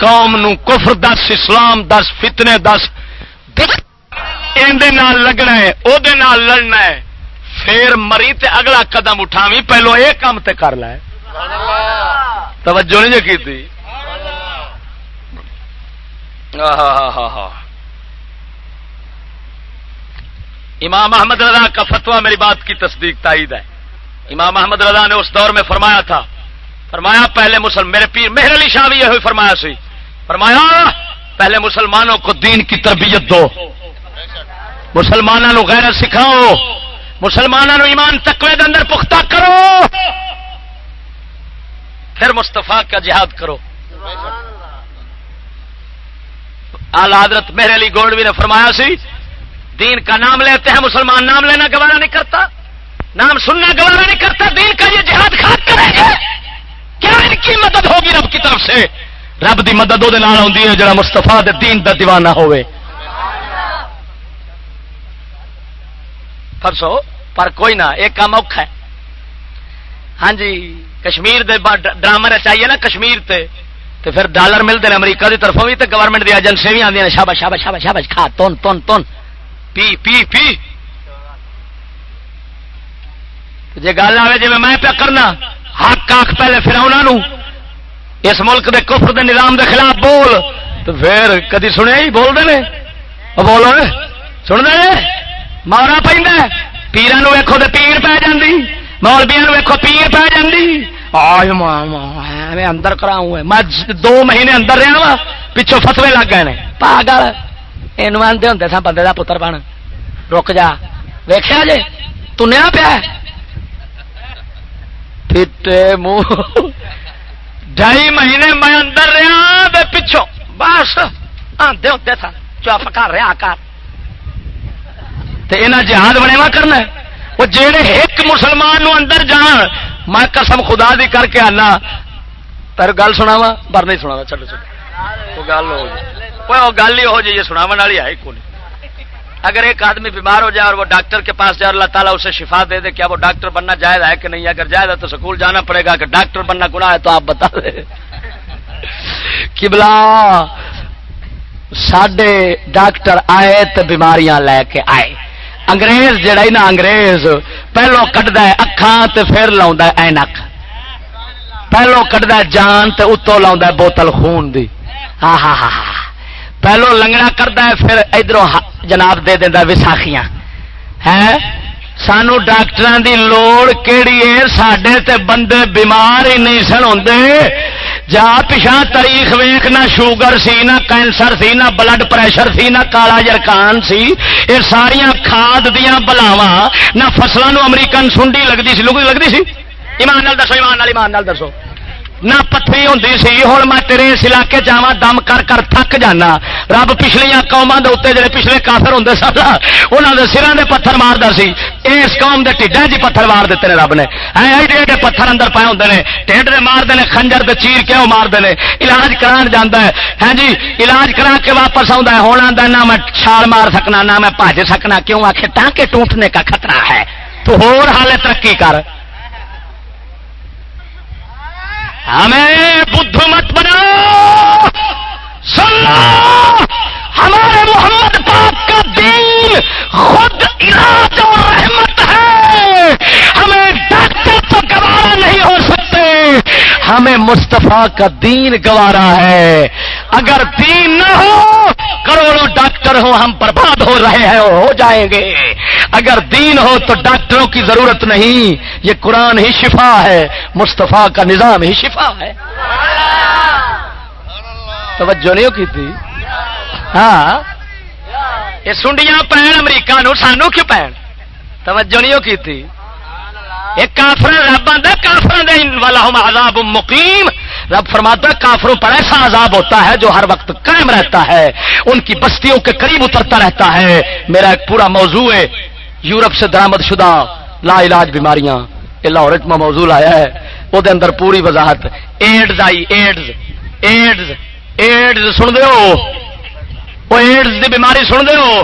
قوم نو کفر دس، اسلام دس، فتنے دس۔ نال لگنا ہے، او دے نال لڑنا ہے۔ پھر مری تے اگلا قدم اٹھاوی پہلو یہ کام تے کر لے۔ توجہ نہیں جی کی تھی امام احمد رضا کا فتوا میری بات کی تصدیق تائید ہے۔ امام احمد رضا نے اس دور میں فرمایا تھا۔ فرمایا، پہلے مسلم میرے پیر مہر علی شاہ بھی یہ فرمایا سی۔ فرمایا، پہلے مسلمانوں کو دین کی تربیت دو۔ مسلمانوں غیرت سکھاؤ۔ مسلمانوں ایمان تقوی اندر پختہ کرو۔ پھر مستفا کا جہاد کرو۔ آل حضرت میرے علی گولڈوی نے فرمایا سی، دین کا نام لیتے ہیں، مسلمان نام لینا گوارا نہیں کرتا، نام سننا گوارا نہیں کرتا، دین کا یہ جہاد خاص کریں گے۔ کیا ان کی مدد ہوگی رب کی طرف سے؟ رب دی مدد وہ آتی ہے، جڑا مستفا دین دا دیوانہ ہوئے پرسو پر کوئی نہ، ایک کام اوکھا ہے۔ ہاں جی کشمیر دے ڈرامر چاہیے نا کشمیر تے۔ تے پھر ڈالر ملتے ہیں امریکہ دی طرفوں بھی تے گورنمنٹ دی ایجنسی بھی آدی شابا شابا شابا شابا کھا، تون تون تون۔ پی پی پی۔ جی گل آئے جی میں پیا کرنا۔ حق آخ پہلے پھر انہوں اس ملک دے کفر دے نظام دے خلاف بول۔ تو پھر کدی سنیا ہی بول دے بولو سن دے مارا پہ پیران ویکو تو پیر پی جی مولبیا ویکو پیر پی جی اندر کراؤں میں دو مہینے اندر رہا وا پچھوں فتوے لگ گئے پاگل یہ آدھے ہوں سا بندے کا پتر بن۔ رک جا۔ ویخیا جی تنیا پیا پھٹے منہ۔ ڈھائی مہینے میں اندر رہا پچھوں۔ بس آدھے ہوتے تھا چپ کر رہا کر۔ جہاد بنے کرنا وہ جہے ایک مسلمان نو اندر جان میں قسم خدا دی کر کے آنا۔ پر گل سنا وا پر نہیں سنا چلو چلو۔ گل ہو جی۔ گل ہی ہو جی، جائے سنا والی ہے کو اگر ایک آدمی بیمار ہو جائے اور وہ ڈاکٹر کے پاس جائے اللہ تعالیٰ اسے شفا دے دے کیا وہ ڈاکٹر بننا جائز ہے کہ نہیں، اگر جائز ہے تو سکول جانا پڑے گا کہ ڈاکٹر بننا گنا ہے تو آپ بتا دیں کبلا سڈے ڈاکٹر آئے تو بیماریاں لے کے آئے۔ انگریز جڑا ہی نا انگریز، پہلو کٹد اکھان تے پھر لا اینک۔ پہلو کٹد جان تے اتو لا بوتل خون دی۔ ہاں ہاں ہاں ہاں۔ پہلو لنگنا کرتا ہے پھر ادھر جناب دے دینا وساخیاں ہے سانو ڈاکٹر دی لوڑ کیڑی ہے؟ سڈے تے بندے بیمار ہی نہیں سن ہوں جا پچھا تاریخ ویخ نہ شوگر سی نہ، کینسر سی نہ، بلڈ پریشر سی نہ، کالا جرکان سی یہ ساریا کھاد دیا بلاوا نہ فصلوں امریکن سنڈی لگتی سی لگتی سی؟ ایمان نال دسو، ایمان نال ایمان نال دسو۔ نہ پتھری ہوں سی ہوں میں تیرے اس علاقے جا دم کر کر تھک جانا۔ رب پچھلیا قوموں کے اتنے جڑے پچھلے کافر ہوں سن انہوں نے سروں کے پتھر مارتا سی۔ اس قوم کے ٹھڈا جی پتھر مار دیتے ہیں رب نے۔ ایڈے ایڈے پتھر اندر پائے ہوں نے۔ ٹھنڈ دے مارتے ہیں خنجر دے چیر کیوں مارتے ہیں علاج کران جانا ہے۔ ہاں جی علاج کرا کے واپس آتا ہے۔ ہونا آتا نہ میں چھال مار سکنا، نہ میں بھج سکنا۔ کیوں؟ آخر ٹانکے ٹوٹنے کا خطرہ ہے۔ تو ہور ترقی کر۔ ہمیں بدھ مت بناؤ۔ سن ہمارے محمد پاک کا دین خود علاج اور رحمت ہے۔ ہمیں ڈاکٹر تو گوارا نہیں ہو سکتے۔ ہمیں مصطفیٰ کا دین گوارا ہے۔ اگر دین نہ ہو، کروڑوں ڈاکٹر ہو ہم برباد ہو رہے ہیں، ہو جائیں گے۔ اگر دین ہو تو ڈاکٹروں کی ضرورت نہیں، یہ قرآن ہی شفا ہے، مصطفیٰ کا نظام ہی شفا ہے۔ توجہ نہیں کی تھی؟ ہاں۔ یہ سنڈیاں پین امریکہ نو، سانو کیوں پین توجہ نہیں کی تھی؟ ایک کافر رب آتا کافر والا ہم عذاب مقیم۔ رب فرماتا کافروں پر ایسا عذاب ہوتا ہے جو ہر وقت قائم رہتا ہے، ان کی بستیوں کے قریب اترتا رہتا ہے۔ میرا ایک پورا موضوع ہے، یورپ سے درامد شدہ لا علاج بیماریاں۔ یہ لاہور میں موضوع آیا ہے، وہ اندر پوری وضاحت۔ ایڈز آئی، ایڈز ایڈز ایڈز، سن دو وہ ایڈز دی بیماری سن دو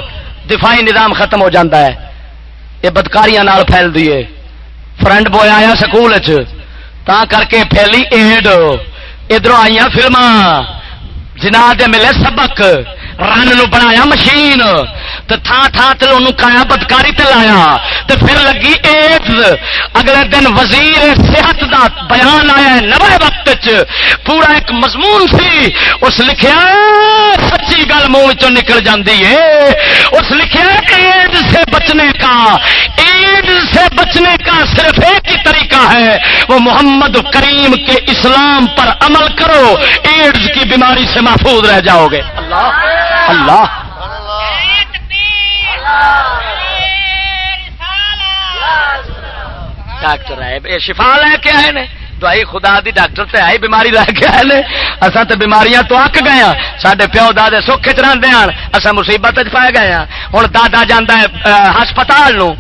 دفاعی نظام ختم ہو جاتا ہے۔ یہ بدکاریاں نال پھیل دیے فرنٹ بوائے آیا سکول تا کر کے پھیلی ایڈ۔ ادھر آئی فلما جنا دے ملے سبق۔ رن نو بنایا مشین تو تھان تھان سے انہوں کھایا بدکاری تے لایا۔ تو پھر لگی ایڈز۔ اگلے دن وزیر صحت دا بیان آیا نوے وقت پورا ایک مضمون سی۔ اس لکھیا سچی گل منہ نکل جاندی ہے۔ اس لکھیا ایڈز سے بچنے کا۔ ایڈز سے بچنے کا صرف ایک ہی طریقہ ہے۔ وہ محمد کریم کے اسلام پر عمل کرو، ایڈز کی بیماری سے محفوظ رہ جاؤ گے۔ اللہ اللہ। ڈاکٹر آئے شفا لے کے آئے نے۔ دوائی خدا دی ڈاکٹر تے آئی، بیماری لے کے آئے نے۔ اصا تو بیماریاں تو اک گئے ہیں سارے پیو دادے سوکھے چ رہتے ہیں اصا مصیبت پائے گئے ہیں ہوں دادا جانا ہے ہسپتال وہ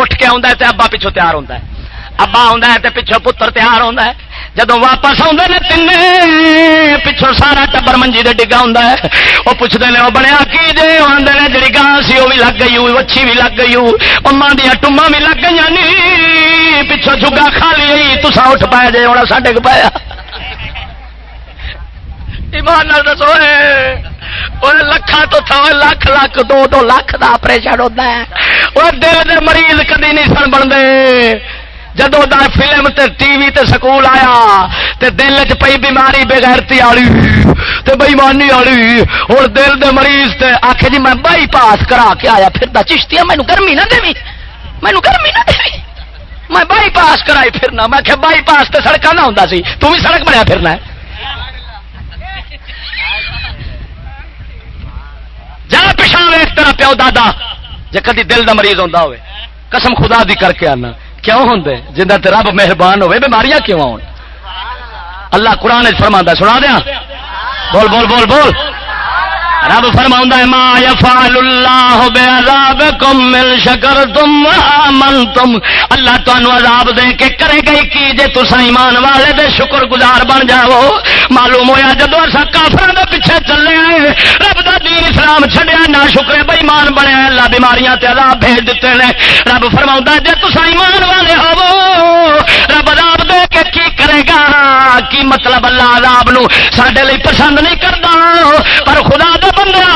اٹھ کے آتا ہے تو ابا پچھو تیار ہوتا ہے۔ ابا آ پچھو پتر تیار ہوتا ہے۔ جدو واپس آدھے تین پچھوں سارا ٹبر منجی دے ڈگا ہوں وہ پوچھتے ہیں وہ بنیا کی جی آدھے نے جی گاہ سی وہ بھی لگ گئی وچھی بھی لگ گئی اما دیا ٹوما بھی لگ گئی نی۔ پچھوں جگا کھا لی تسا اٹھ پایا جی ہونا ساڈے پایا ایمان دسو لکھا تو تھا لکھ لکھ، دو دو لکھ کا آپریشن ہوتا ہے۔ وہ دل دے مریض کدی نہیں سن بنتے جدو دا فلم تے ٹی وی تے سکول آیا تے دل چ پئی بیماری بےغیرتی والی تے بےمانی والی اور دل دے مریض تے آخ جی میں بائی پاس کرا کے آیا، پھر چشتی مینو گرمی نہ دے مینو گرمی نہ دے میں بائی پاس کرائی پھرنا میں کہ بائی پاس تے سڑک نہ ہوں سی۔ تو بھی سڑک بنیا پھرنا ہے جا پچھا ویخ تیرا پیو دادا جی کدی دل کا مریض ہوتا ہوئے۔ قسم خدا دی کر کے آنا۔ کیوں ہوں جنہ تے رب مہربان ہوئے بیماریاں کیوں آن اللہ قرآن فرما سنا دیا؟ بول بول بول بول۔ رب فرما ما یفعل اللہ بے عذاب کم مل شکر تم من تم اللہ تمہوں عذاب دے کے کرے گئی کی جے تسا ایمان والے دے شکر گزار بن جاؤ۔ معلوم ہویا جدو اصا کافر دے پیچھے چلے آئے، رب دا دین اسلام چھڈیا نہ شکر بے بےمان بنیا اللہ بیماریاں تے عذاب بھیج دیتے نے۔ رب فرما جے تسا ایمان والے ہو رب عذاب دے کے کی کرے گا؟ کی مطلب اللہ عذاب نو ساڈے لئی پسند نہیں کردا؟ پر خدا دا بندہ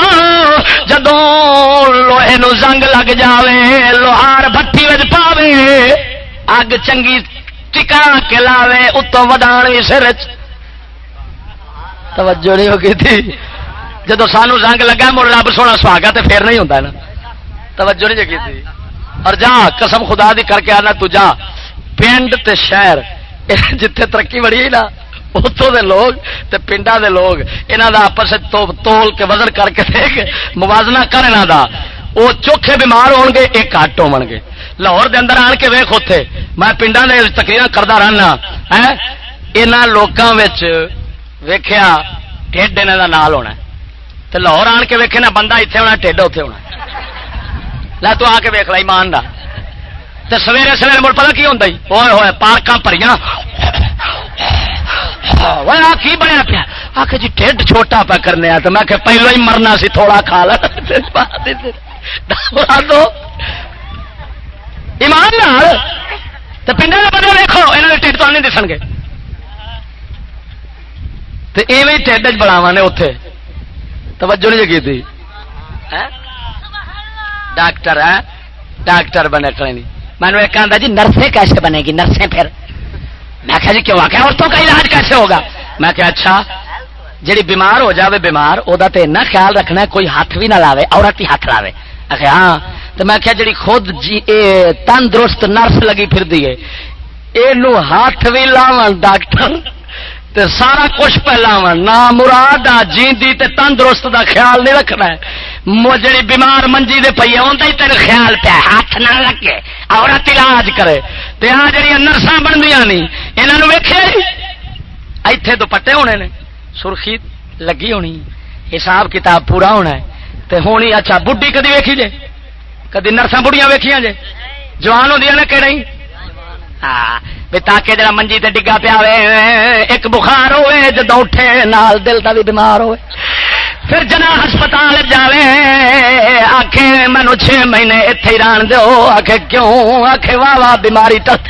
جدو لوہے نو زنگ لگ جاوے، لوہار بٹی پاوے، اگ چنگی ٹکا کے لاوے، اتوں ودان بھی سر توجہ نہیں ہوگی تھی۔ جدو سانو زنگ لگا، مڑ رب سونا سواگا تو پھر نہیں ہوتا نا۔ توجہ نہیں جگی تھی۔ اور جا، قسم خدا دی کر کے آنا تو جا۔ پنڈ تے شہر۔ جتھے ترقی بڑی نا اتوں دے لوگ تے پنڈا دے لوگ یہاں دا آپس تول کے وزن کر کے موازنہ کر یہاں دا وہ چوکھے بیمار ہو گے ایک کٹ ہو گے لاہور دے اندر آن کے ویخ اتے میں پنڈا نے تقریر کرتا رہنا ہے یہاں لوگوں ویخیا ٹھڈ یہاں کا نال ہونا تو لاہور آن کے ویکھے نا بندہ اتنے ہونا ٹھڈ اتے ہونا لا تو آ کے ویخ لا ایمان دا تو سویرے سویرے مڑ پتا کی ہوتا ہوئے ہوئے پارکاں پریاں۔ کی بنیا پیا؟ آ کے جی ٹھڈ چھوٹا پہ کرنے تو میں کہ پہلو ہی مرنا سی، تھوڑا کھا لا۔ دو۔ ایمان تو پنڈا کا بندہ دیکھو یہاں کے ٹھڈ تو نہیں دسن گے۔ تو ایویں ٹھڈ بڑاوا نے اتے توجہ نہیں کی تھی ڈاکٹر ہے، ڈاکٹر بنے کھڑے نہیں۔ میں نے ایک آدھا جی نرسیں کیسے بنے گی؟ نرسیں پھر۔ میں کہا جی کیوں آ عورتوں کا علاج کیسے ہوگا؟ میں کہا اچھا جی بیمار ہو جاوے بیمار وہ تو خیال رکھنا کوئی ہاتھ بھی نہ لاوے، عورت ہی ہاتھ لاوے۔ آخر ہاں۔ تو میں کیا جی خود جی تندرست نرس لگی پھر دیے یہ ہاتھ بھی لاو ڈاکٹر۔ تے سارا کچھ پہلا نہ مراد آ جی تندرست دا خیال نہیں رکھنا۔ ہے جی بیمار منجی دے پی ہی تیر خیال پیا ہاتھ نہ لگے، عورت علاج کرے۔ تے آ جڑی نرساں بن دیا نہیں یہاں ویخے ایتھے تو پٹے ہونے نے۔ سرخی لگی ہونی، حساب کتاب پورا ہونا ہے۔ تے ہونی اچھا بڈی کدی ویکھی جے؟ کدی نرساں بڑیاں ویکھیاں جے؟ جوان ہوندیاں نے کہ نہیں؟ ہاں تاکہ جڑا منجی تے ڈگا پیا ایک بخار ہوئے، جدو اٹھے نال دل کا بھی بیمار ہوئے۔ پھر جنا ہسپتال جائے آخ مینو چھ مہینے اتے ہی ران دو۔ آخ کیوں؟ آخ واہ واہ بیماری ٹھیک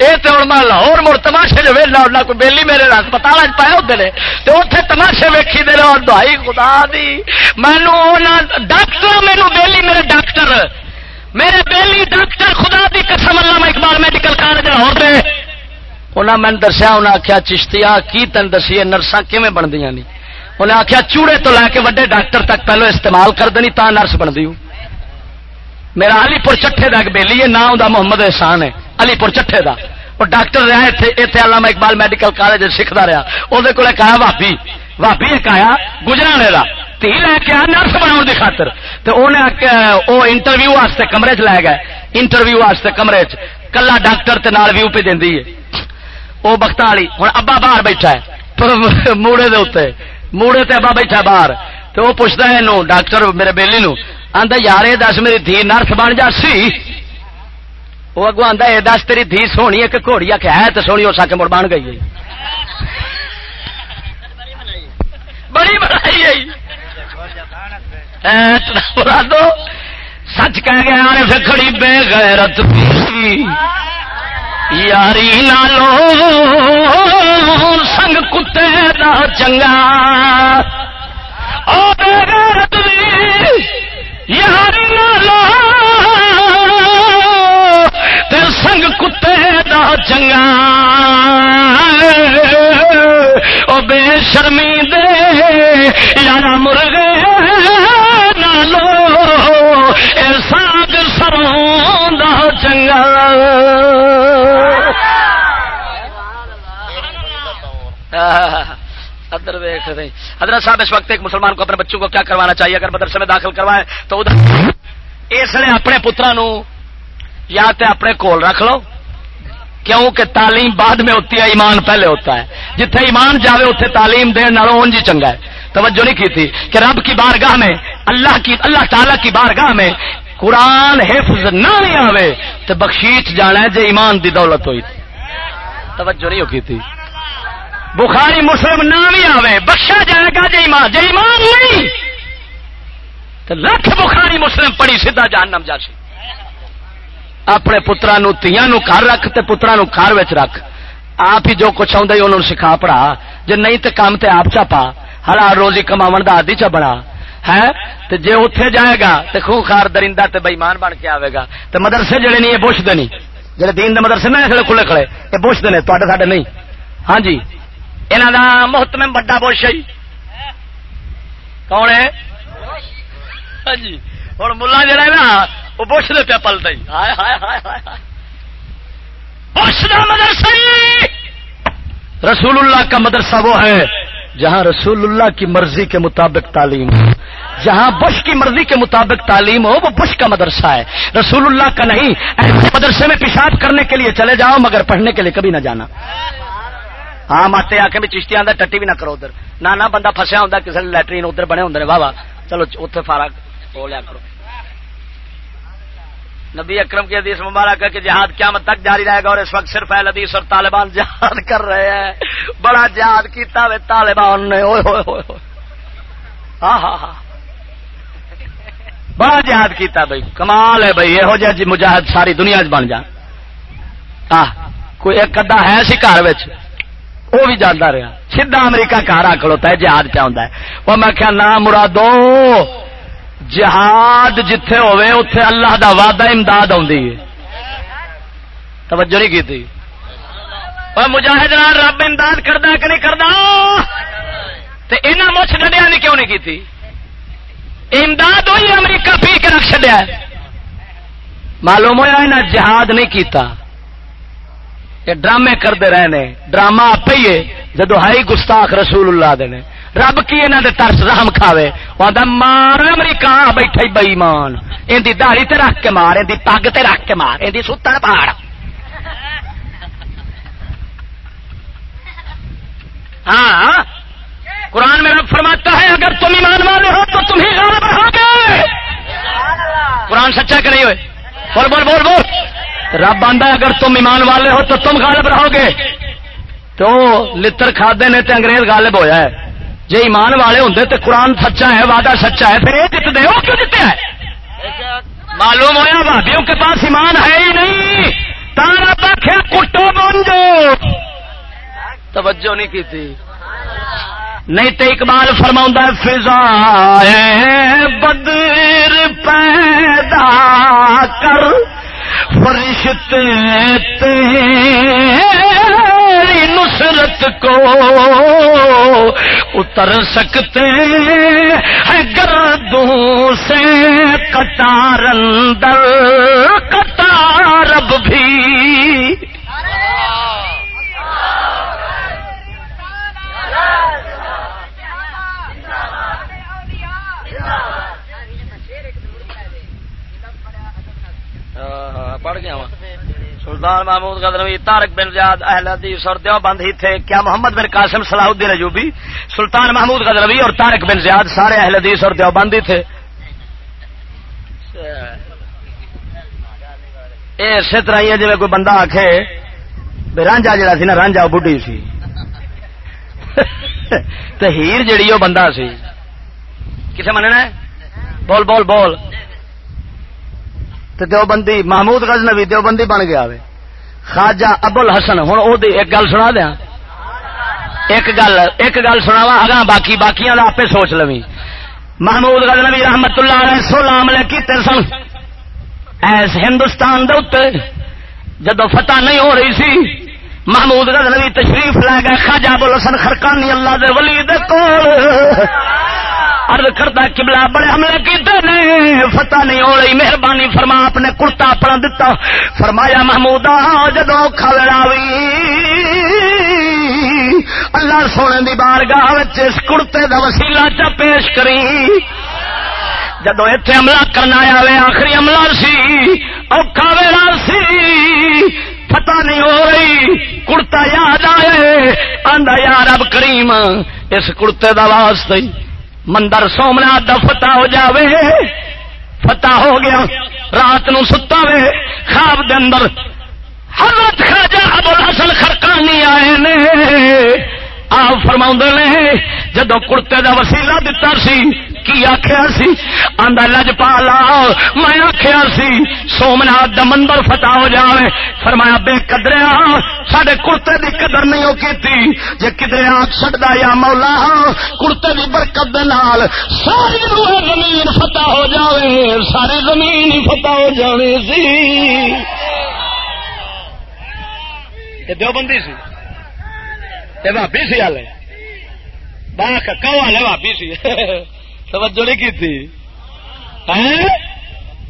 یہ تو ہوں میں لاہور مڑ تماشے جو ویلا ہونا کوئی بہلی میرے ہسپتال پائے ہوتے ہیں تو اتنے تماشے ویکھی دے رہے دہائی خدا دی مینو ڈاکٹر مینو بہلی میرے ڈاکٹر۔ میرے بہلی ڈاکٹر خدا دی قسم اللہ میں اقبال میڈیکل کالج لاہور دے۔ انہیں میں دسیا انہیں آخیا چشتیا کی تین دسی نرساں کیون بنتی نہیں انہیں آخیا چوڑے تو لے کے وڈے ڈاکٹر تک پہلو استعمال کر دینی تا نرس بنتی ہوں۔ میرا علی پور چٹھے کا ایک بےلی ہے، نام دا محمد احسان ہے، علی پور چٹھے کا وہ ڈاکٹر رہا اتنے علامہ اقبال میڈیکل کالج سیکھتا رہا وہ آیا بھابی بھابی ایک آیا، گجرانے کا تھی لے کے آیا نرس بنا کی خاطر۔ تو انہیں وہ انٹرویو واسطے کمرے چ لے گئے۔ انٹرویو واسطے کمرے چ۔ کلا ڈاکٹر تے نال ویو پہ دینی ہے۔ وہ بخت والی ہوں ابا باہر بیٹھا ہے۔ موڑے دے اتنے موڑے تے ابا بیٹھا باہر۔ تو وہ پوچھتا ہے نو ڈاکٹر میرے بیلی نو آدھا یار یہ دس میری دھی نرس بن جا سی وہ اگو آدھا یہ دس تیری دھی سونی ہے کہ گھوڑی آ کے ہے تو سونی اس کے مڑ بن گئی بڑی بڑائی دو سچ کہہ گیا کھڑی بے غیرت یاری نالو سنگ کتے دا چنگا اور غیرت یاری نالو سنگ کتے دا چنگا او بے شرمی دے یار مرغے چنگا ادھر ویخ حضرت صاحب، اس وقت ایک مسلمان کو اپنے بچوں کو کیا کروانا چاہیے؟ اگر مدرسے میں داخل کروائے تو ادھر۔ اس لیے اپنے پترا نو یا تے اپنے کول رکھ لو کیوں کہ تعلیم بعد میں ہوتی ہے، ایمان پہلے ہوتا ہے۔ جتھے ایمان جاوے اتنے تعلیم دین اونج ہی چنگا ہے۔ توجہ نہیں کی تھی کہ رب کی بارگاہ میں، اللہ کی، اللہ تعالی کی بارگاہ میں قرآن حفظ نہ آوے تو بخشیچ جانا ہے جے ایمان دی دولت ہوئی۔ تھی توجہ نہیں ہوگی تھی۔ بخاری مسلم نہ بھی آوے، بخشا جائے گا جے ایمان جے ایمان نہیں۔ تو لکھ بخاری مسلم پڑی سیدھا جہنم جاسی اپنے پترا تیا گھر رکھ تے پترا گھر رکھ۔ آپ ہی جو کچھ آدھا انہوں سکھا پڑا جی نہیں تو کام تے آپ چاپا ہر روزی کما کا آدھی چا بنا۔ ہے، تے جے اتے جائے گا تو خو خار درندہ تے بےمان بن کے آئے گا، تے مدرسے جڑے نہیں یہ بوش دینی جڑے دین دے مدرسے میں کھڑے کھلے کھڑے، یہ بوش دے تے ساڈے نہیں۔ ہاں جی یہاں کا محت بڑا بوش ہے جی۔ کون ہے؟ ہاں جی ہوں ملا جڑا ہے نا، وہ بش دے پیا پلتا ہی مدرسہ رسول اللہ کا مدرسہ وہ ہے۔ جہاں رسول اللہ کی مرضی کے مطابق تعلیم ہو، جہاں بش کی مرضی کے مطابق تعلیم ہو، وہ بش کا مدرسہ ہے۔ رسول اللہ کا نہیں ایسے مدرسے میں پیشاب کرنے کے لیے چلے جاؤ، مگر پڑھنے کے لیے کبھی نہ جانا۔ ہاں ماتے آ کے بھی چشتی آدھا ٹٹی بھی نہ کرو ادھر۔ نہ بندہ فسیا ہوں کسی لیٹرین ادھر بنے ہوں واہ واہ، چلو اتنے فارا ہو لیا کرو۔ نبی اکرم کی حدیث مبارک ہے کہ جہاد قیامت تک جاری رہے گا اور اس وقت صرف اہل حدیث اور طالبان جہاد کر رہے ہیں۔ بڑا جہاد کیتا وے طالبان نے۔ اوئے ہوئے ہوئے ہاں ہاں ہاں بڑا جہاد کیتا بھائی۔ کمال ہے بھائی، یہو جہ جی مجاہد ساری دنیا چ بن جان آہ کوئی ایک ادا ہے سی گھر وہ بھی جانا رہا۔ سیدا امریکہ گھر آ کھلوتا ہے، جہاد پہ آتا ہے۔ وہ میں کیا نام مرادو جہاد جتھے ہوئے اتے اللہ دا وعدہ امداد آدھی ہے۔ توجہ نہیں کی مجاہد رب امداد کرتا کہ نہیں کرتا مچھ ڈڈیا نے کیوں نہیں کی امداد ہوئی امریکہ پی کے رکھ چڈیا معلوم ہوا یہاں جہاد نہیں کیتا۔ یہ ڈرامے کرتے رہے ڈرامہ آپ ہی ہے، جدو ہائی گستاخ رسول اللہ دے رب کی یہاں دے ترس رحم کھاوے؟ وہ مار امریکہ، بیٹھا بئی مان ان دہڑی تے رکھ کے مار ان پگ تے رکھ کے مار ان ستر پاڑ ہاں قرآن میں رب فرماتا ہے، اگر تم ایمان والے ہو تو تم ہی غالب گے۔ قرآن سچا کہ نہیں ہوئے۔ بول بول بول بول۔ رب آدھا اگر تم ایمان والے ہو تو تم غالب رہو گے۔ تو لتر کھادے نے تو انگریز غالب ہویا ہے۔ جی ایمان والے ہوں تو قرآن سچا ہے وعدہ سچا ہے پھر یہ جیتے ہو کیوں جیتے ہیں؟ معلوم ہوا بھابیوں کے پاس ایمان ہے ہی نہیں تارا آخیا کٹو بنجو توجہ نہیں کی تھی نہیں تو اقبال فرما فضا بدر پیدا کر۔ فرشتے تیری نصرت کو اتر سکتے ہیں گردوں سے کٹار اندر کٹارب بھی پڑھ گیا ہاں۔ سلطان محمود غزنوی تارک بن زیاد، اہل حدیث، اور دیوبند ہی تھے۔ کیا محمد بن قاسم صلاح الدین ایوبی، سلطان محمود غزنوی اور تارک بن زیاد سارے اہل حدیث اور دیوبند ہی تھے۔ اسی طرح ہی ہے جی کوئی بندہ آخے رانجا جڑا سی نا، رانجا بڈھی سی۔ *laughs* تو ہیر جڑی وہ بندہ سی۔ کسے مننا ہے؟ بول بول بول۔ تو دیوبندی محمود غزنوی دیوبندی بن گیا وے۔ خواجہ ابل حسن ہوں وہ ایک گل سنا دیا ایک گل ایک گل سنا وا اگاں باقی باقی آپ سوچ لو محمود غزنوی رحمت اللہ علیہ سلام لے کیتے سن۔ ایس ہندوستان دے جدو فتح نہیں ہو رہی سی، محمود غزنوی تشریف لے گئے خواجہ ابل حسن خرکانی اللہ دے ولی دے کول۔ ارد کرتا کبلا بڑے حملے کیتے نے، فتح نہیں ہو رہی، مہربانی فرما، اپنے کرتا اپنا دتا۔ فرمایا محمود جدو کھالا اللہ سونے دی بار گاہ اس کرتے دا وسیلہ چا پیش کری۔ جدو اتنے حملہ کرنا آیا آخری حملہ سی، اوکھا ویلا سی۔ فتح نہیں ہو رہی کڑتا یاد آئے آدھا یار اب کریم، اس کڑتے دا واسطے۔ مندر سومنا دا فتح ہو جاوے، فتح ہو گیا، رات نو ستا وے خواب دے اندر حضرت خواجہ ابو الحسن خرکانی آئے نے۔ آپ فرما نے جدو کرتے دا وسیلہ دتا سی کی آخیا سی؟ آدھا لج پالا میں آخیا سی، سومنات دا مندر فتح ہو جائے فرمایا، بے قدریا سڈے کڑتے دی قدر نہیں ہو کی جی کدھر آگ چڑھتا یا مولا کڑتے دی برکت دے نال ساری روح زمین فتح ہو جائے ساری زمین فتح ہو جائے سی۔ دو بندی سی۔ بھابی سی ہال کہ بھابی سی۔ *laughs* توجہ نہیں کی تھی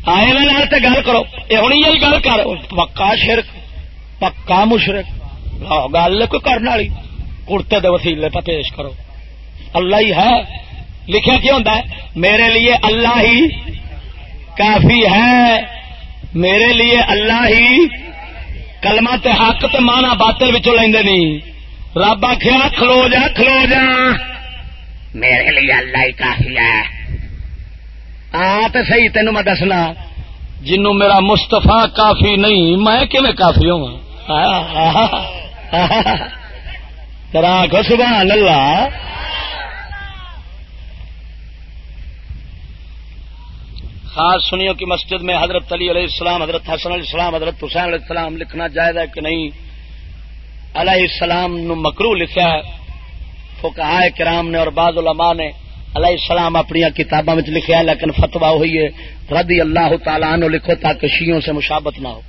آئے تے گل کرو۔ یہ ہونی گل کر۔ پکا شرک، پکا مشرک۔ گل کوئی کرنے والی۔ کڑتے دے وسیلے پہ پیش کرو۔ اللہ ہی ہے۔ لکھا کیا ہوتا ہے؟ میرے لیے اللہ ہی کافی ہے۔ میرے لیے اللہ ہی کلمہ تے حق تے مانا باطل بچوں لیندے نہیں۔ رب آخیا کھلو جا کھلو جا۔ میرے لیے اللہ ہی کافی ہے۔ آ تو تین میں دسنا جنو میرا مستفا کافی نہیں، میں کہ کافی ہوں آخو سبحان اللہ۔ خاص سنیوں کی مسجد میں حضرت علی علیہ السلام، حضرت حسن علیہ السلام، حضرت حسین علیہ السلام لکھنا جائز ہے کہ نہیں؟ علیہ السلام نو مکرو لکھا ہے۔ فکہ کرام نے اور بعض علماء نے علیہ السلام اپنی کتابوں میں لکھا ہے لیکن فتوا ہوئی ہے، رضی اللہ تعالیٰ عنہ لکھو تاکہ شیوں سے مشابت نہ ہو۔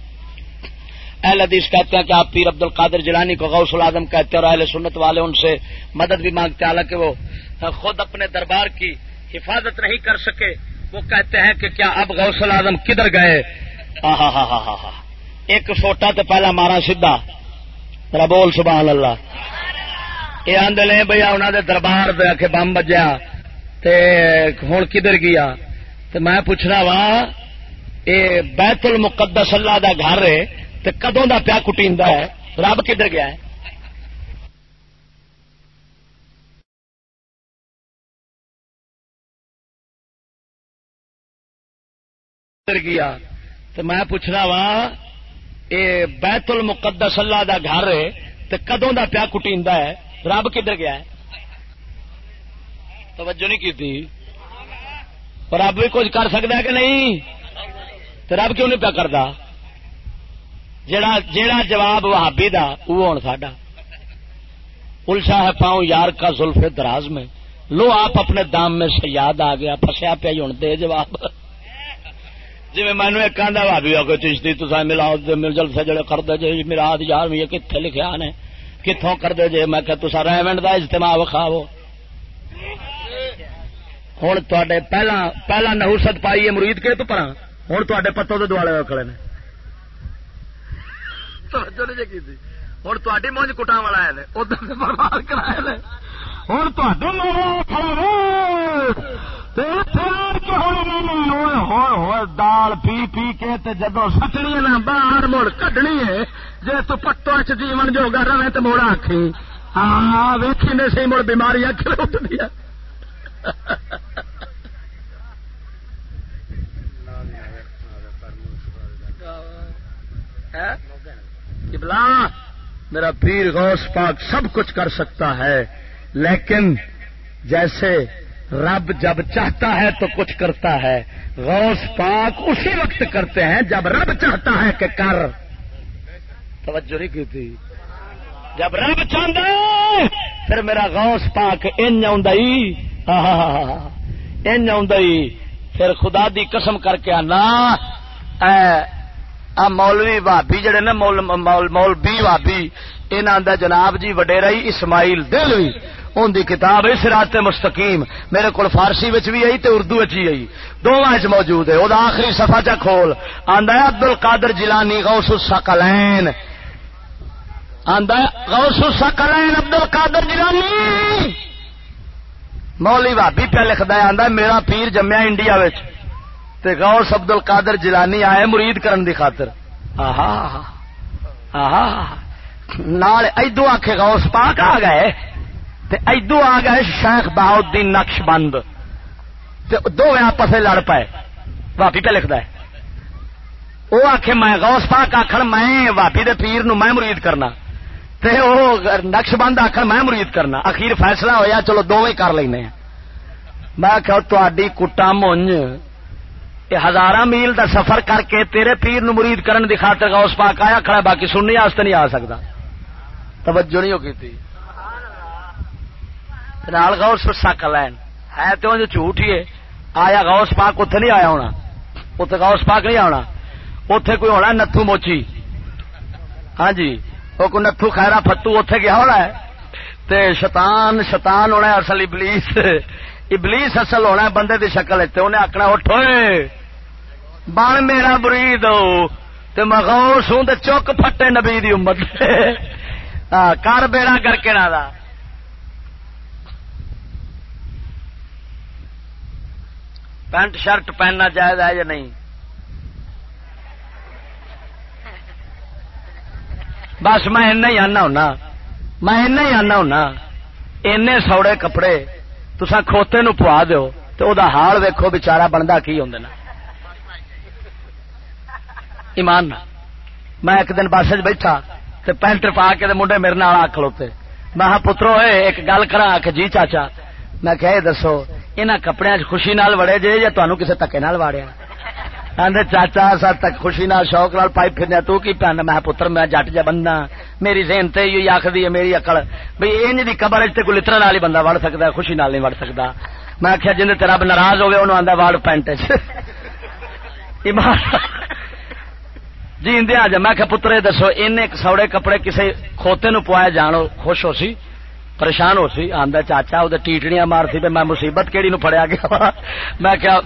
اہل حدیث کہتے ہیں کہ آپ پیر عبد القادر جلانی کو غوث العظم کہتے ہیں اور اہل سنت والے ان سے مدد بھی مانگتے ہیں، حالانکہ وہ خود اپنے دربار کی حفاظت نہیں کر سکے، وہ کہتے ہیں کہ کیا اب غوث العظم کدھر گئے؟ ہاں ہاں ہاں ہاں ایک سوٹا تو پہلا مارا سیدا بول، سبحان اللہ۔ یہ آدھے نے بھائی انہوں نے دربار دے کے بم بجیا ہوں کدھر گیا؟ تو میں پوچھنا وا یہ بیت المقدس اللہ دا گھر ہے تو کدوں دا پیا کٹی ہے؟ رب کدھر گیا ہے؟ گیا؟ تو میں پوچھنا وا یہ بیت المقدس اللہ دا گھر ہے تو کدوں دا پیا کٹی ہے؟ رب کدھر گیا ہے؟ توجہ نہیں کی تھی رب بھی کچھ کر سکتا ہے کہ نہیں؟ تو رب کیوں نہیں پیا کرتا؟ جڑا جواب وہابی دا وہ ہوں ساڈا۔ الشا ہے پاؤں یار کا زلف دراز میں۔ لو آپ اپنے دام میں سے یاد آ گیا پسیا پیا ہوں دے جواب۔ جی مینو ایک آدھا بھابی آ کے چشتی تو ملاؤ مل جل سے جڑے کرتے جی میرا یار بھی کتنے لکھا نے؟ کتوں کرتے جی میں کہ تصا ریمنڈ کا اجتماع وکھاو ہوں تے پہلا پہلا نہوست پائی ہے مرید کے تو پرا ہوں تے پتوں کے دوالے کھڑے نے۔ ہوں تاری مونج کٹا والا ہے ادھر برباد کرائے ہوں دال پی پی کے جدو سچنی نا، باہر مڑ کڈنی ہے۔ جی تو پٹو چ جیون جو گا رہے تو موڑا آخی ہاں ویکھی نے سی، مڑ بیماری آخر اٹھتی ہے۔ میرا پیر غوث پاک سب کچھ کر سکتا ہے، لیکن جیسے رب جب چاہتا ہے تو کچھ کرتا ہے۔ غوث پاک اسی وقت کرتے ہیں جب رب چاہتا ہے کہ کر۔ توجہ نہیں کی تھی۔ جب رب چاہتا ہے، پھر میرا غوث پاک ان ان پھر خدا دی قسم کر کے آنا۔ مولوی بھابی جڑے نا، مول مول بی بھابی یہ جناب جی وڈیرائی اسماعیل دلوی ان دی کتاب ہے سرات مستقیم۔ میرے کو فارسی وچ بھی آئی تے اردو وچ چی آئی۔ دونوں چ موجود ہے۔ وہ آخری سفا چا کھول۔ آندا ہے عبد القادر جیلانی غوث السقلین آندا ہے، غوث السقلین عبد القادر جیلانی۔ مولی بھابی پہ لکھدا ہے، آندا میرا پیر جمیا انڈیا وچ۔ تے غوث عبد القادر جیلانی آئے مرید کرن دی خاطر۔ آہا آہا نال ایدو آکھے غوث پاک آ گئے۔ ادو آ گئے شیخ بہاؤدین نقش بند دو آپس لڑ پائے۔ واپی پہ لکھتا ہے۔ وہ آخ میں گوس پاک آخر میں واپی دے پیر نو میں مرید کرنا۔ تے وہ نقش بند آخر میں مرید کرنا۔ اخیر فیصلہ ہویا، چلو دو کر لینے میں کہ تھی کٹا مونج۔ ہزار میل دا سفر کر کے تیرے پیر نو مرید کرن دی خاطر گوس پاک آیا کھڑا، باقی سننے نہیں آ سکتا۔ توجہ نہیں ہوگی تھی غوث سک لین۔ ہے تو جھوٹ ہی ہے۔ آیا غوث پاک اتنے نہیں آیا ہونا؟ اتنے غوث پاک نہیں آنا۔ اتے کوئی ہونا نتھو موچی؟ ہاں جی۔ وہ کوئی نتھو خیرا فتو اتے گیا ہونا ہے۔ تے شیطان شیطان ہونا ہے اصل ابلیس۔ ابلیس اصل ہونا ہے بندے دی شکل انہیں آخنا اٹھو بن میرا بری دو تے مغوس ہوں تے چک پھٹے نبی دی امت۔ کر بیڑا کر کے نہ پینٹ شرٹ پہننا جائز ہے یا نہیں؟ بس میں ہی آنا ہونا، میں ہی آنا ہونا این سوڑے کپڑے تسا کھوتے نو پوا دو تو دا حال ویکو بچارا بنتا کی ہوں ایمان میں ایک دن بس بیٹھا تے پینٹ پا کے منڈے میرے نال آ کھلوتے۔ میں پترو ایک گل کرا کہ جی چاچا، میں کہ دسو ان کپڑے خوشی نال وڑے جے یا تہن کسی تکے نال واڑیا آدھے چاچا سا تک خوشی نال شوق نال پائی پھرنے تو کی پہن میں پتر میں جٹ جا بندہ میری ذہن تے یہ آخری ہے میری اکل بھائی انج دی قبر تے کوئی لطرا نال ہی بندہ وڑ سکتا ہے خوشی نال نہیں وڑ سکتا میں آخیا جن تے رب ناراض ہوگا انہوں آندا وڑ پینٹ جی اندیا جا میں کہ پترے دسو ان سوڑے کپڑے کسے کھوتے نو پوایا جانو خوش ہو سی پریشان ہو سی آدھا چاچا وہ ٹیٹڑیاں مار سی میں مصیبت کہڑی نو پڑیا گیا میں کیا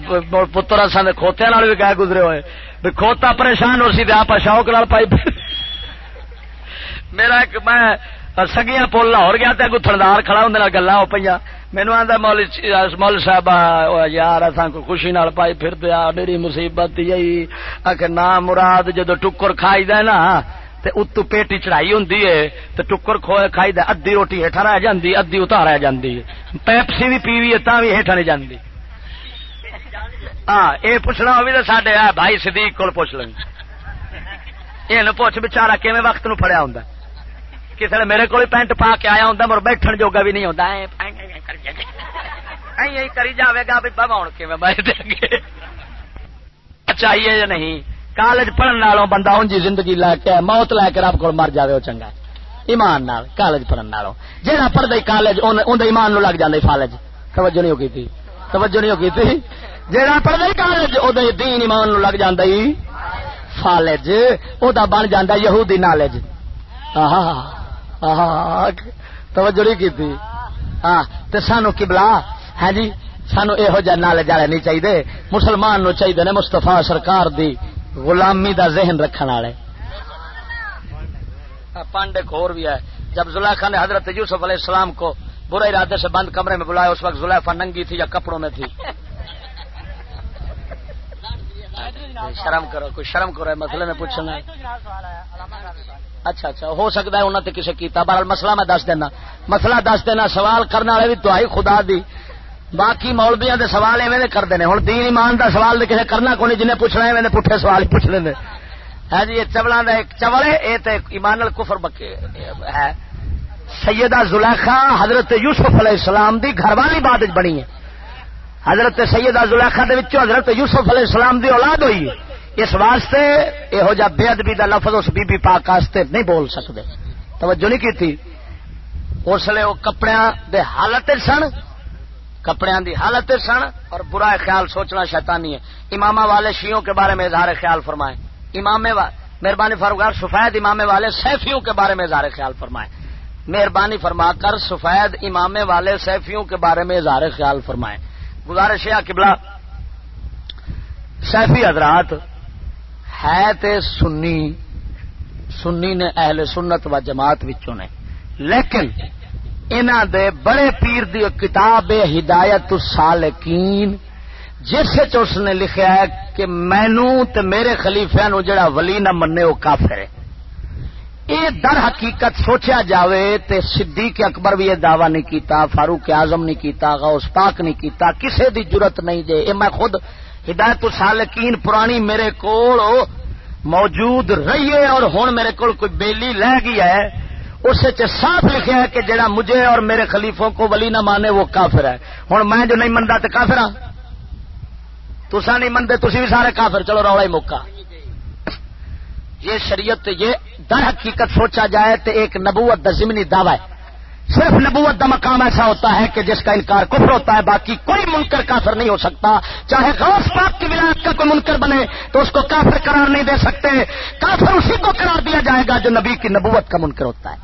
پتر اصل کھوتیا بھی کہ گزرے ہوئے۔ بھی کھوتا پریشان ہو سی آپ شوق لال پائی میرا ایک، میں سگیاں پول لاہور گیا تو تھندار کھڑا ہوں گلا ہو پہ مینو آدھا مول مول صاحب یار اصا کو خوشی نال پائی پھر دیا میری مصیبت یہی آ نام مراد جدو ٹکر کھائی دے نا اتو پیٹی چڑھائی ہوں تو ٹکر کھوئے کھائی دے ادی روٹی ہیٹا رہ جاندی ادی اتار رہ جاندی پیپسی بھی پیوی ہے بھی ہیٹا نہیں جاندی۔ ہاں یہ پوچھنا ہو تو سڈے بھائی صدیق کو پوچھ لیں۔ یہ پوچھ بچارا کیون وقت نو فڑیا ہوں کسی نے میرے کو پینٹ پا کے آیا ہوں مر بیٹھن جوگا بھی نہیں ہوتا کری جائے گا بھی بہت کے چاہیے یا نہیں؟ کالج پڑھنے والوں بندہ ان جی زندگی لے کے موت لے کے رب کو مر جائے وہ چنگا ایمان نال، کالج پڑھنے والوں جہاں پڑھتا کالج ان ایمان نو لگ جائے فالج۔ توجہ نہیں ہوگی تھی توجہ نہیں ہوگی تھی جہاں پڑھتا کالج وہ دین ایمان نو لگ جانا فالج۔ وہ بن جا یہودی نالج۔ توجہ نہیں کی ہاں سانو کبلا ہے ہاں جی سانو یہو جہ نالج والے نہیں چاہیے مسلمان نو چاہیے نے مستفا سرکار دی۔ غلامی دا ذہن رکھنے والے ہاں، پانڈے کور بھی ہے۔ جب زلیخا نے حضرت یوسف علیہ السلام کو برے ارادے سے بند کمرے میں بلایا، اس وقت زلیفا ننگی تھی یا کپڑوں میں تھی۔ شرم کرو، کوئی شرم کرو مسئلے میں پوچھنا اچھا اچھا ہو سکتا ہے انہوں نے کسی کیتا۔ بہرحال مسئلہ میں دس دینا۔ مسئلہ دس دینا، سوال کرنے والے بھی تو آئی، خدا دی۔ باقی مولبیا کے سوال ایویں کرتے ہیں ہوں دین ایمان کا سوال کسی کرنا کون جنہیں پوچھنا ایویں پٹھے سوال ہی پوچھ لیں ہاں ہے جی یہ چبلا ایک چبل ہے، یہ تو ایمان کفر بکے ہے۔ سیدہ زلیخا حضرت یوسف علیہ السلام دی گھر والی بات بنی ہے۔ حضرت سیدہ زلیخا دے وچوں حضرت یوسف علیہ السلام دی اولاد ہوئی اس واسطے یہو جہ بے ادبی کا لفظ اس بی بی پاک واسطے نہیں بول سکتے۔ توجہ نہیں کی تھی اس لیے وہ کپڑے دے حالت سن۔ کپڑے دی حالت سن اور برا خیال سوچنا شیطانی ہے۔ امام والے شیوں کے بارے میں اظہار خیال فرمائے۔ امام مہربانی فرما سفید امام والے سیفیوں کے بارے میں اظہار خیال فرمائے۔ مہربانی فرما کر سفید امام والے سیفیوں کے بارے میں اظہار خیال فرمائے۔ گزارش ہے کبلا سیفی حضرات ہے تے سنی سنی نے اہل سنت و جماعت وچوں نے۔ لیکن انہ دے بڑے پیر دی کتاب ہدایت السالکین، جس اس نے لکھا ہے کہ مینو تے میرے خلیفیا نو جڑا ولی نہ منے وہ کافر ہے۔ یہ در حقیقت سوچا جاوے تے صدیق اکبر بھی یہ دعوی نہیں کیتا، فاروق اعظم نہیں کیتا، غوث پاک نہیں کیتا، کسے دی جرت نہیں دے۔ اے میں خود ہدایت السالکین پرانی میرے کول موجود رہی ہے اور ہوں میرے کول کوئی بیلی لہ گئی ہے۔ اس صاف لکھا ہے کہ جڑا مجھے اور میرے خلیفوں کو ولی نہ مانے وہ کافر ہے۔ ہوں میں جو نہیں منتا تو کافر ہاں۔ تسا نہیں منتے تھی بھی سارے کافر۔ چلو رولا ہی موقع۔ یہ شریعت یہ در حقیقت سوچا جائے تو ایک نبوت دا ضمنی دعوی ہے۔ صرف نبوت دا مقام ایسا ہوتا ہے کہ جس کا انکار کفر ہوتا ہے، باقی کوئی منکر کافر نہیں ہو سکتا۔ چاہے غوث پاک کی ولایت کا کوئی منکر بنے، تو اس کو کافر قرار نہیں دے سکتے۔ کافر اسی کو قرار دیا جائے گا جو نبی کی نبوت کا منکر ہوتا ہے۔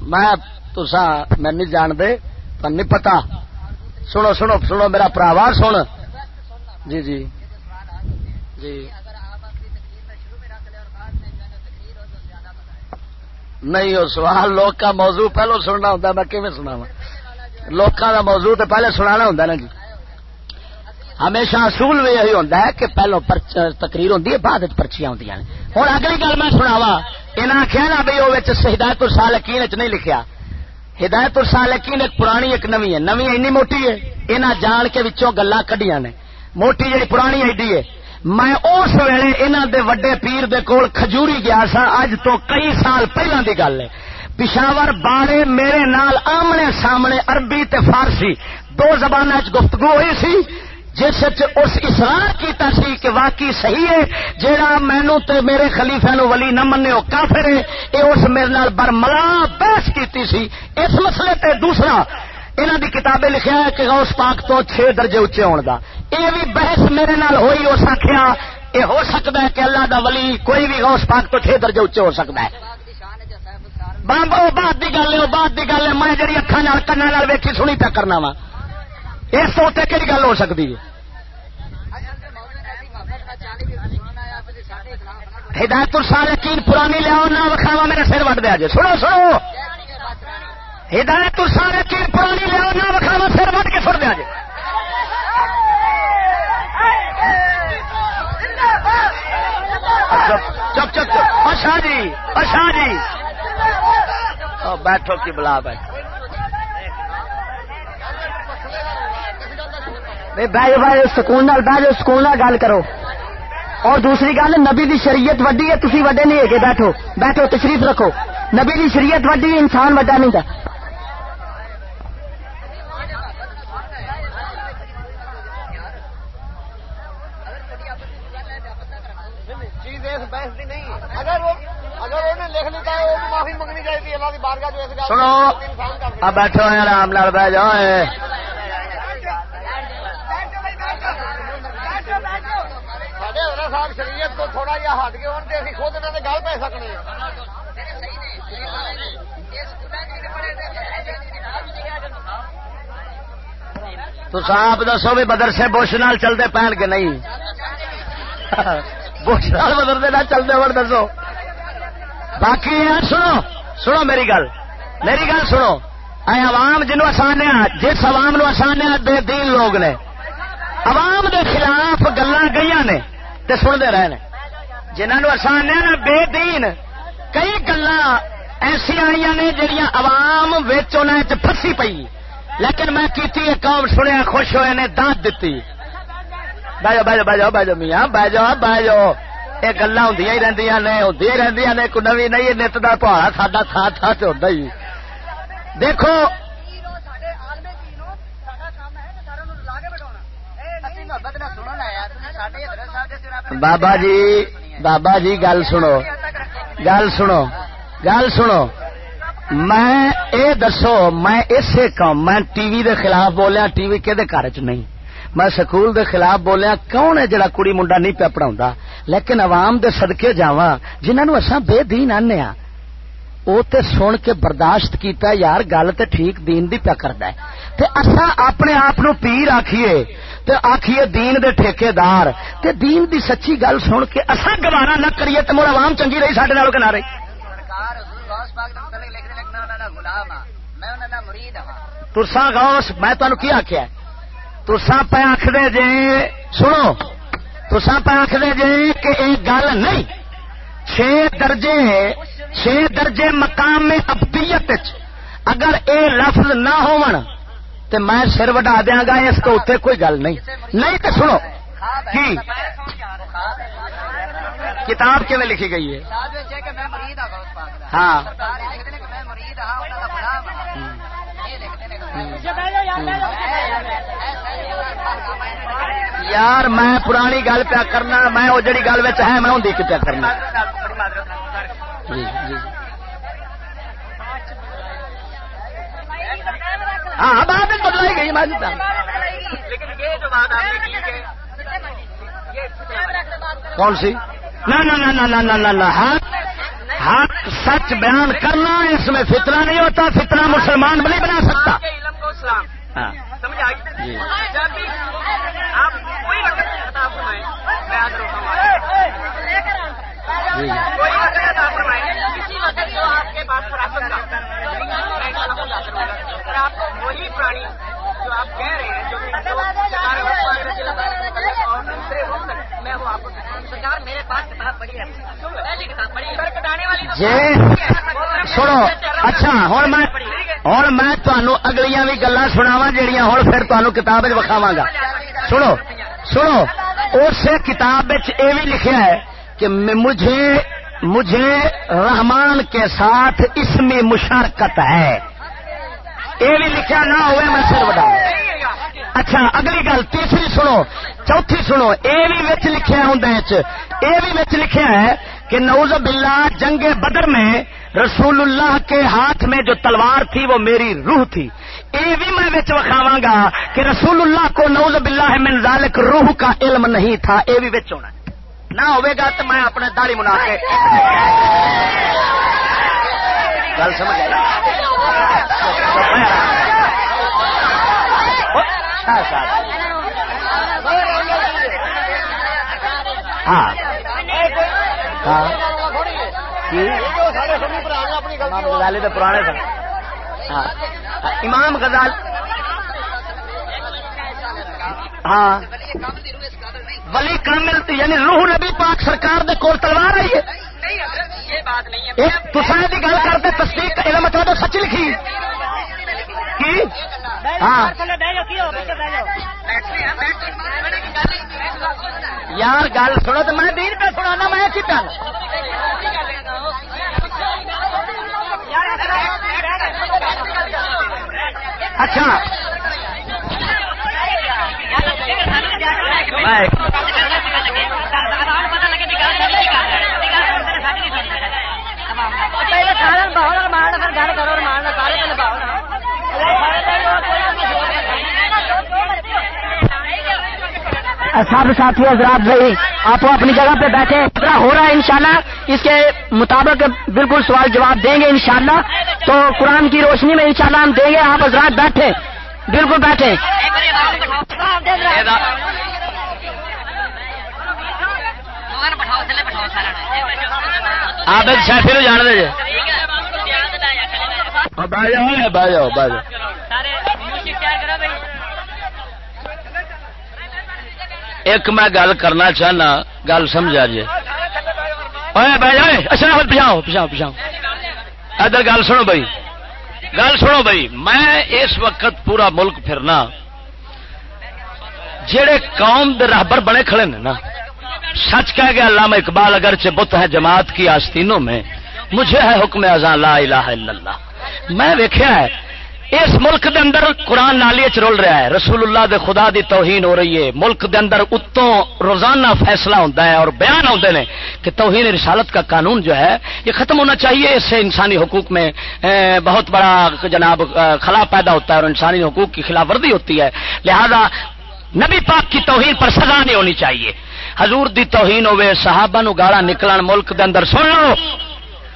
میں تو سا میں نہیں جان دے پر نہیں پتا۔ سنو سنو سنو میرا پراوار سن۔ جی جی۔ جی۔ نہیں وہ سوال لوگ کا موضوع پہلو سننا ہوں میں کیون سنا لوگ کا موضوع تو پہلے سنا ہوں نا جی؟ ہمیشہ اصول بھی یہی ہوتا ہے کہ پہلو تقریر ہوں بعد پرچیاں ہوں ہوں اگلی گل میں سناوا یہاں آخیا نا بھائی وہ ہدایت السالکین چ نہیں لکھیا۔ ہدایت السالکین ایک پرانی، ایک نوی ہے۔ نوی اینی موٹی ہے یہاں جان کے گلا کڈیاں نے۔ موٹی جی پرانی ایڈی ہے۔ میں اس ویلے انہوں دے وڈے پیر دے کول کھجوری گیا سا، اج تو کئی سال پہلے دی گل ہے۔ پشاور بارے میرے نال آمنے سامنے عربی تے فارسی دو زبان گفتگو ہوئی سی، جس اس اصرار کیتا سی کہ واقعی صحیح ہے، جیڑا مینو تے میرے خلیفے نو ولی نہ منے وہ کافر ہے۔ اے اس میرے نال برملا بحث کیتی سی۔ اس مسئلے تے دوسرا انہوں دی کتابیں لکھیا ہے کہ غوث پاک تو چھ درجے اچے ہونے دا۔ اے بھی بحث میرے نال ہوئی اس آخیا یہ ہو سکتا ہے کہ اللہ دا ولی کوئی بھی غوث پاک تو چھ درجے اچے ہو سکتا ہے۔ بات کی گل ہے بات کی گل ہے۔ میں جی اکھان کنا ویکھی سنی پہ کرنا وا۔ اس تو اتنے کہڑی گل ہو سکتی ہے؟ ہدایت سال یقین پرانی لیاؤ نہ وکھاوا میرا سر وٹ دیا جی سنو سنو۔ ہدایت سال یقین پرانی لیاؤ نہ وکھاوا سر وٹ کے سر دیا جی چپ چپ چپ اچھا جی اچھا جی۔ بیٹھو کی بلا بیٹھو بہ بھائی سکون بہ جاؤ سکون گل کرو۔ اور دوسری گل، نبی دی شریعت وڈی ہے تھی وڈے نہیں ہے بیٹھو۔ بیٹھو، تشریف رکھو۔ نبی دی شریعت وڈی، انسان وڈا نہیں تھا سنو بیٹھو آرام لال بہ جاؤ صاحب شریعت تو تھوڑا جہا ہٹ کے اسی خود انہوں نے گل پہ سکنے تو صاحب دسو بھی مدرسے بوش نال چلتے پہن کے نہیں۔ بوش نال مدرسے نہ چلتے ہو دسو۔ باقی سنو سنو میری گل میری گل سنو۔ اے عوام جنوب آسان جس عوام نو آسان بے دین لوگ نے۔ عوام دے خلاف گلا گئی نے تے سنتے رہے جنہوں آسان نا بے دین۔ کئی گلا ایسا آئی نے جہیا عوام پسی پی لیکن میں کیتی قوم سنیا، خوش ہوئے نے دانت دیتی بہ جاؤ بہ جاؤ بہ جاؤ بہ جاؤ میاں بہ جاؤ بہ جاؤ یہ گلا ہوں ہی رہی نے ہوں رہی نے کوئی نوی نہیں نت کا پہاڑا ساڈا تھا تھا تو ہوتا ہی دیکھو بابا جی بابا جی گل سنو گل سنو گل سنو میں اے دسو میں اسے کام میں ٹی وی دے خلاف بولیا ٹی وی کہ نہیں میں سکول دے خلاف بولیا کون ہے جڑا کڑی منڈا نہیں پیا پڑھا لیکن عوام دے صدقے جاوا جنہوں اصا بے دین آنے وہ تے سن کے برداشت کیتا یار گل تے ٹھیک دین دی پیا کردا ہے۔ تے اسا اپنے آپ نو پیر آکھیے تے آکھیے دین دے ٹھیکے دار تے دین دی سچی گل سن کے اسا گوارا نہ کریے تے مڑ عوام چنگی رہی ساڈے نال کنا رہی ترسا غوث میں تانوں کی آکھیا ترسا پہ آکھدے جے سنو ترسا پہ آکھدے جے کہ ایک گل نہیں چھ درجے چھ درجے مقام میں ابدیت اگر اے لفظ نہ ہون تو میں سر وڈا دیا گا اس کو اتنے کوئی گل نہیں نہیں تو سنو کی کتاب کی لکھی گئی ہے ہاں یار میں پرانی گل پیا کرنا، میں وہ جڑی گل ہے، میں ان پیا کرنا؟ ہاں بات بدلائی گئی، میں کون سی؟ نہ حق سچ بیان کرنا، اس میں فتنہ نہیں ہوتا فتنہ مسلمان نہیں بنا سکتا. ہاں. جی. جی. ہاں۔ جی۔ آپ کوئی وہی پرانی جو آپ کہہ رہے ہیں جو سنو اچھا ہوں میں ہوں میں تمہوں اگلیاں بھی گلا سناوا جہیا ہوں پھر تمہیں کتاب وکھاوا گا سنو سنو اس کتاب یہ بھی لکھا ہے کہ مجھے مجھے رحمان کے ساتھ اس میں مشارکت ہے یہ بھی لکھا نہ ہوئے میں سر بڑا اچھا اگلی گل تیسری سنو، چوتھی سنو یہ بھی لکھا ہوں یہ بھی لکھا ہے کہ نوز باللہ جنگ بدر میں رسول اللہ کے ہاتھ میں جو تلوار تھی وہ میری روح تھی۔ یہ بھی میں وکھاوا گا کہ رسول اللہ کو نوز باللہ من ذالک روح کا علم نہیں تھا۔ یہ بھی ہونا نہ ہوئے گا تو میں اپنے داڑی منا کے گل سمجھ اچھا اچھا اچھا۔ ہاں۔, ہاں۔ جی۔ پرانے سن۔ ہاں۔ امام غزال ہاں۔ ولی کامل یعنی روح نبی پاک سرکار دے کول تلوار آئی ہے تصا کی گل کرتے تصدیق یہ مطلب سچ لکھی۔ یار گل سنو تو میں دین پہ سنا میں کی پہ اچھا۔ سب ساتھی حضرات بھائی، آپ اپنی جگہ پہ بیٹھے ہو رہا ہے انشاءاللہ، اس کے مطابق بالکل سوال جواب دیں گے انشاءاللہ۔ تو قرآن کی روشنی میں انشاءاللہ ہم دیں گے، آپ حضرات بیٹھے، بالکل بیٹھے۔ آپ شیفی جان دے ایک میں گل کرنا چاہنا گل سمجھا جی۔ اچھا پچھاؤ پچھاؤ پچھاؤ ادھر گل سنو بھائی گل سنو بھائی میں اس وقت پورا ملک پھرنا۔ جڑے قوم دے رہبر بنے کھڑے نے نا سچ کہہ گیا علامہ اقبال اگر بت ہے جماعت کی آستینوں میں مجھے ہے حکم ازاں لا الہ الا اللہ۔ میں ویکھیا ہے، اس ملک دے اندر قرآن نالی رول رہا ہے رسول اللہ دے خدا دی توہین ہو رہی ہے۔ ملک دے اندر اتوں روزانہ فیصلہ ہوتا ہے اور بیان ہوتے ہیں کہ توہین رسالت کا قانون جو ہے، یہ ختم ہونا چاہیے۔ اس سے انسانی حقوق میں بہت بڑا جناب خلا پیدا ہوتا ہے اور انسانی حقوق کی خلاف ورزی ہوتی ہے۔ لہذا نبی پاک کی توہین پر سزا نہیں ہونی چاہیے۔ حضور دی توہین ہوے صحابہ نو گالا نکلن، ملک دے اندر سن لو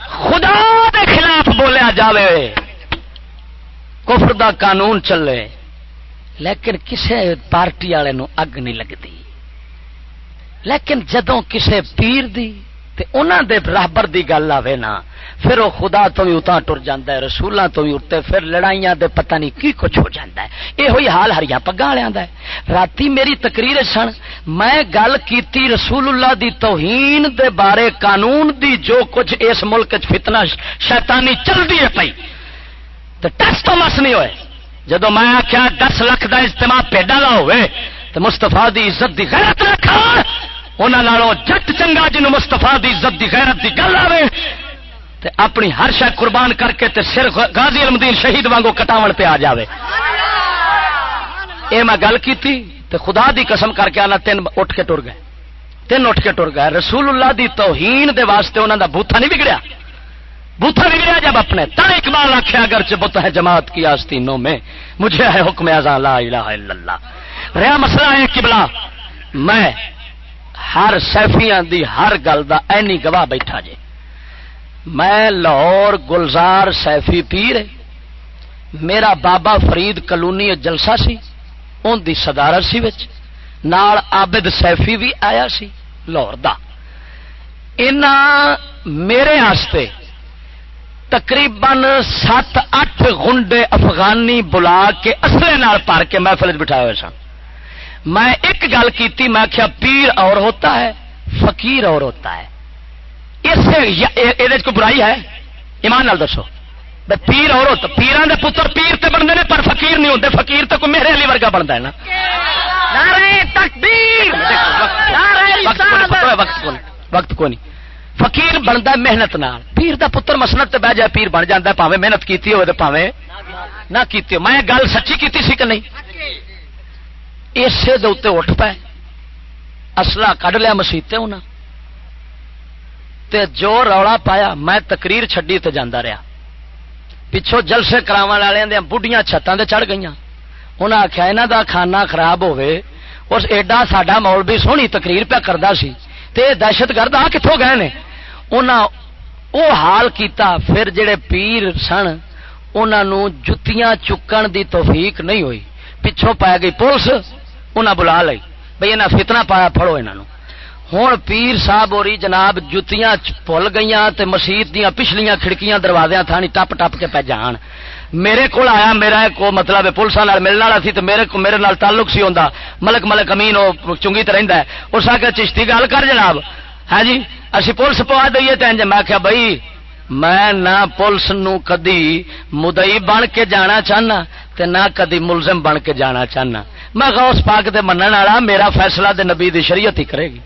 خدا دے خلاف بولیا جاوے، کفر دا قانون چلے، لیکن کسے پارٹی والے نو اگ نہیں لگتی۔ لیکن جدوں کسے پیر دی تے انہاں دے برابر دی گل آوے نا پھر وہ خدا تو بھی اتنا ٹر جاتا ہے رسولوں تو بھی اتنے پھر لڑائیاں دے پتہ نہیں کی کچھ ہو جاتا ہے۔ یہ ہوئی حال ہریا پگا والوں ہے۔ رات میری تقریر سن، میں گل کیتی رسول اللہ دی توہین دے بارے قانون دی جو کچھ اس ملک فتنہ شیطانی چلتی ہے پئی۔ تو ٹس تو مس نہیں ہوئے۔ جدو میں آخیا دس لاکھ کا اجتماع پیڈا کا ہوئے تو مستفا دی عزت دی غیرت رکھا انہوں جٹ چنگا جن مستفا دی عزت دی غیرت دی گل آئے تے اپنی ہر شہ قربان کر کے تے سر غازی المدین شہید وانگو کٹاون پہ آ جاوے۔ اے میں گل کی تے خدا دی قسم کر کے آنا، تین اٹھ کے ٹر گئے۔ تین اٹھ کے ٹر گئے۔ رسول اللہ دی توہین دے واسطے انہوں دا بوتھا نہیں بگڑیا۔ بوتھا بگڑیا جب اپنے۔ تا اقبال آخیا اگر بت ہے جماعت کی آستینوں میں، مجھے ہے حکم ازاں لا الہ الا اللہ۔ رہا مسئلہ ہے قبلہ۔ میں ہر سیفیاں دی ہر گل دا اینی گواہ بیٹھا جے۔ میں لاہور گلزار سیفی پیر میرا بابا فرید کلونی جلسہ سی ان دی صدارت سی وچ۔ نال عابد سیفی بھی آیا سی لاہور دا۔ میرے آستے تقریباً سات اٹھ گنڈے افغانی بلا کے اصلے نال پار کے محفل بٹھائے ہوئے سن۔ میں ایک گل کی میں آخیا پیر اور ہوتا ہے، فقیر اور ہوتا ہے۔ اس سے کو برائی ہے؟ ایمان نال دسو۔ پیر اور ہوتا پیران دے پتر پیر تے بنتے ہیں پر فقیر نہیں ہوتے فقیر تو کوئی میرے علی ورگا بنتا ہے نا۔ وقت کو نہیں فقیر بنتا محنت نال۔ پیر دا پتر مسنت تے بہ جائے پیر بن جاتا ہے پاوے محنت کیتی ہوئے تے پاوے نہ کیتی ہو میں گل سچی کیتی سی کہ نہیں؟ اسے دے اٹھ پائے اصلا کڈ لیا مسیطے انہیں تے جو رولا پایا میں تقریر چڈی تے جانا رہا۔ پچھو جلسے کرا والے دیا بڑھیا چھتاں تے چڑھ گئی انہیں آخیا یہاں دا کھانا خراب ہوے اس ایڈا ساڈا مول بھی سونی تقریر پہ کرتا سی۔ تے دہشت گرد آ کتوں گئے نے؟ انہاں او حال کیتا، پھر جڑے پیر سن انہوں جتیاں چکن دی توفیق نہیں ہوئی۔ پچھوں پایا گئی پولیس انہیں بلا لی بھائی انہیں فتنا پایا پڑو یہاں ہوں پیر صاحب ہو رہی جناب جتیاں بھول گئی مسیت دیا پچھلیاں کھڑکیاں دروازے تھانی ٹپ ٹپ کے پہ جان۔ میرے کو آیا، میرا ایک مطلب پولیس ملنے والا سی تو میرے کو میرے نال تعلق سی ہوتا ملک ملک امین، وہ چنگی تو رہتا ہے۔ اس آ کے چشتی گل کر جناب۔ ہے ہاں جی اسی پولیس پوا دئیے تو میں کیا بھائی میں نہ پولیس نو کدی مدئی بن کے جانا چاہنا تے نہ کدی ملزم بن کے جانا چاہنا۔ میں غوث پاک دے منن والا، میرا فیصلہ دے نبی دی شریعت ہی کرے گی۔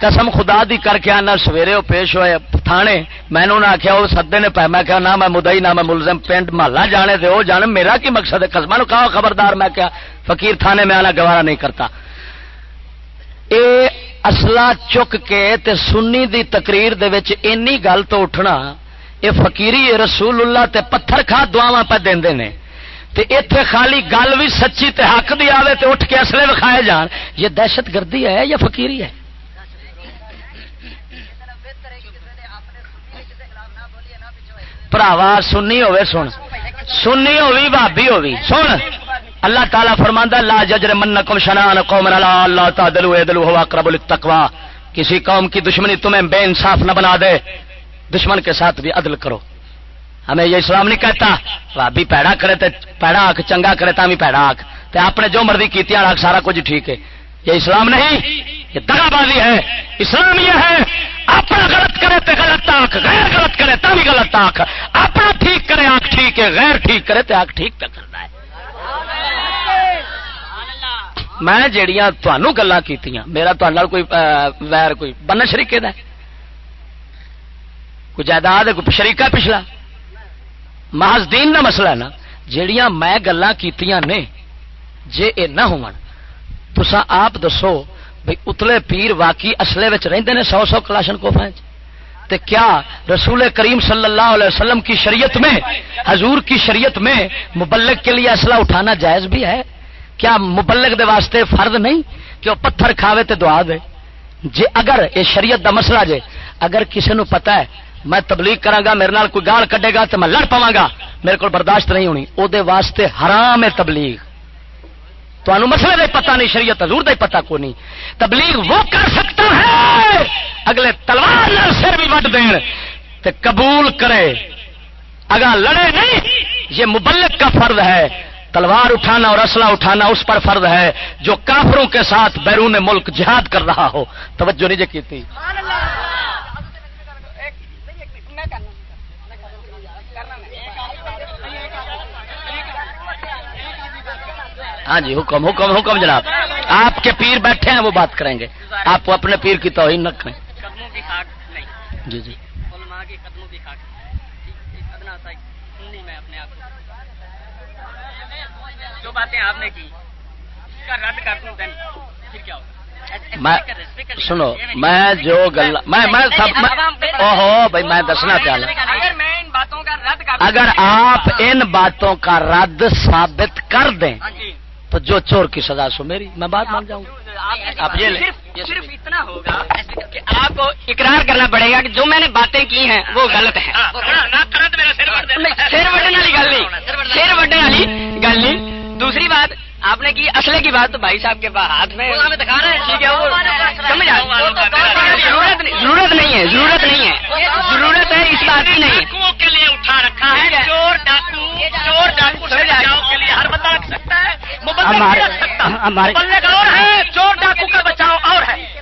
قسم خدا دی کر کے آنا، سویرے وہ پیش ہوئے تھانے۔ میں نے آخیا وہ سدے نے پہ میں کہا، نہ، میں مدئی نہ، میں ملزم پنڈ محلہ جانے دے۔ وہ جانے، میرا کی مقصد ہے؟ قسم نے کہا خبردار۔ میں کیا فقیر تھانے میں آنا گوارا نہیں کرتا۔ اے اصلا چک کے تے سنی دی تقریر دے وچ اینی گل تو اٹھنا، اے فقیری رسول اللہ تے پتھر کھا دعا پہ دے نے۔ تے خالی گل بھی سچی تے حق دی آوے تے اٹھ کے اصلے وکھائے جان۔ یہ دہشت گردی ہے یا فقیری ہے؟ پراوا، سنی ہوے سن۔ سنی ہوئی بھابی ہوئی سن۔ اللہ تعالیٰ فرماندہ لا ججر منکم شنان قوم لا اللہ تعدلو ادلو ہوا اقرب للتقوا کسی قوم کی دشمنی تمہیں بے انصاف نہ بنا دے۔ دشمن کے ساتھ بھی عدل کرو۔ ہمیں یہ اسلام نہیں کہتا۔ بھابی پیڑا کرے تے پیڑا آک چنگا کرے تا پیڑا آک تے آپ نے جو مرضی کی آک سارا کچھ ٹھیک ہے۔ یہ اسلام نہیں، یہ دگا بازی ہے۔ اسلام یہ ہے، اپنا غلط کرے تو غلط آنکھ، غیر غلط کرے تو بھی غلط آنکھ۔ اپنا ٹھیک کرے آنکھ ٹھیک ہے، غیر ٹھیک کرے تو آنکھ ٹھیک پہ کرنا ہے۔ میں جہیا تمہوں گلا کی میرا تمہیں کوئی ویر کوئی بن شریقے کا کوئی جائیداد کوئی شریقہ پچھلا۔ محض دین کا مسئلہ ہے نا جہیا میں گلا کی نے، جے اے نہ ہو تسا آپ دسو بھائی اتلے پیر واقعی اصلے رہتے ہیں سو سو کلاشن کوفا تے کیا رسول کریم صلی اللہ علیہ وسلم کی شریعت میں، حضور کی شریعت میں مبلک کے لیے اسلحہ اٹھانا جائز بھی ہے؟ کیا مبلک دے واسطے فرد نہیں کہ وہ پتھر کھاوے تے دعا دے؟ جے اگر یہ شریعت دا مسئلہ جے، اگر کسی نو پتا ہے میں تبلیغ کرا گا میرے نال کوئی گال کڈے گا تو میں لڑ پاگا گا میرے کو برداشت نہیں ہونی۔ وہ واسطے حرام ہے تبلیغ۔ تو مسئلے کا پتا نہیں، شریعت حضور کا پتا کو نہیں۔ تبلیغ وہ کر سکتا ہے۔ اگلے تلوار سر بھی وٹ دین تے قبول کرے۔ اگر لڑے نہیں، یہ مبلک کا فرد ہے۔ تلوار اٹھانا اور اسلحہ اٹھانا اس پر فرد ہے جو کافروں کے ساتھ بیرون ملک جہاد کر رہا ہو۔ توجہ نہیں جی کی ہاں جی حکم حکم حکم جناب۔ آپ کے پیر بیٹھے ہیں وہ بات کریں گے۔ آپ اپنے پیر کی توہین نہ کریں۔ جی جی۔ میں سنو میں جو گل میں بھائی میں دسنا چاہتا اگر آپ ان باتوں کا رد ثابت کر دیں ہاں جی۔ تو جو چور کی سزا سو میری میں بات مان جاؤں۔ آپ یہ صرف اتنا ہوگا کہ آپ کو اقرار کرنا پڑے گا کہ جو میں نے باتیں کی ہیں وہ غلط ہیں۔ سر وڈنے والی گل نہیں۔ سر وڈنے والی گل نہیں۔ دوسری بات آپ نے کی اصلے کی بات تو بھائی صاحب کے پاس ہاتھ میں ضرورت نہیں ہے ضرورت نہیں ہے۔ ضرورت ہے اس بات کی نہیں کے لیے اٹھا رکھا ہے۔ چور ڈاکو چور ڈاکو کے لیے ہر بندہ رکھ سکتا ہے۔ ہمارے اور ہے چور ڈاکو کا بچاؤ اور ہے۔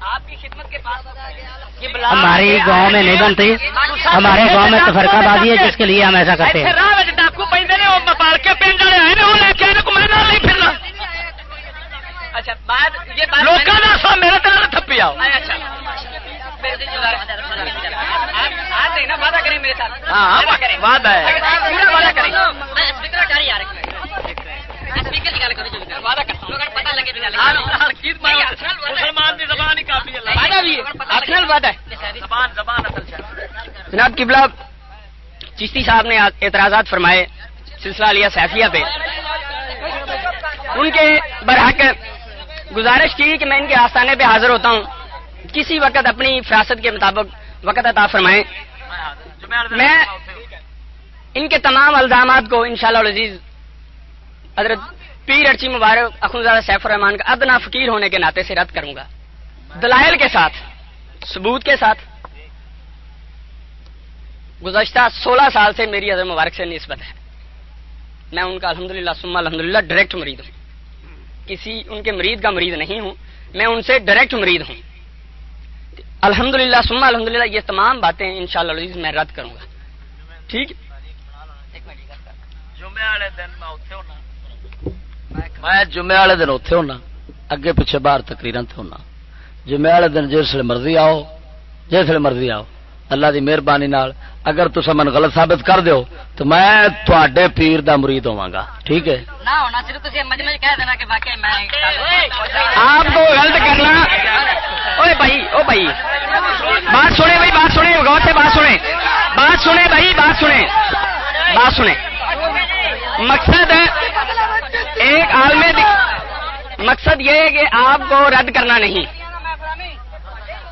آپ کی خدمت کے پاس ہماری گاؤں میں نہیں بنتی۔ ہمارے گاؤں میں تو فرقہ بازی ہے جس کے لیے ہم ایسا کرتے ہیں۔ ڈاکو پہ جناب قبلہ چشتی صاحب نے اعتراضات فرمائے، سلسلہ لیا سیفیا پہ۔ ان کے برحق گزارش کی کہ میں ان کے آستانے پہ حاضر ہوتا ہوں۔ کسی وقت اپنی فراست کے مطابق وقت عطا فرمائیں۔ میں ان کے تمام الزامات کو انشاءاللہ شاء حضرت پیر ارچی مبارک اخنزادہ سیف الرحمان کا ادنا فقیر ہونے کے ناطے سے رد کروں گا۔ دلائل کے ساتھ، ثبوت کے ساتھ۔ گزشتہ سولہ سال سے میری حضرت مبارک سے نسبت ہے۔ میں ان کا الحمد للہ سما الحمد للہ ڈائریکٹ مرید ہوں۔ کسی ان کے مرید کا مرید نہیں ہوں، میں ان سے ڈائریکٹ مرید ہوں۔ الحمد للہ سما الحمد للہ یہ تمام باتیں ان شاء اللہ میں رد کروں گا۔ ٹھیک؟ میں جمعے والے دن اتے ہونا اگے پیچھے باہر تقریر ہونا۔ جمعے والے دن جس مرضی آؤ جس مرضی آؤ۔ اللہ دی مہربانی اگر تسا من غلط ثابت کر دیو تو میں تھوڑے پیر دا مرید ہوا گا۔ ٹھیک ہے؟ آپ کو غلط کرنا۔ اوے بھائی او بھائی۔ بات سنے بھائی بات سنے غور سے بات سنے۔ بات سنے بھائی بات سنے۔ بات سنے۔ مقصد ایک عالم مقصد یہ ہے کہ آپ کو رد کرنا نہیں۔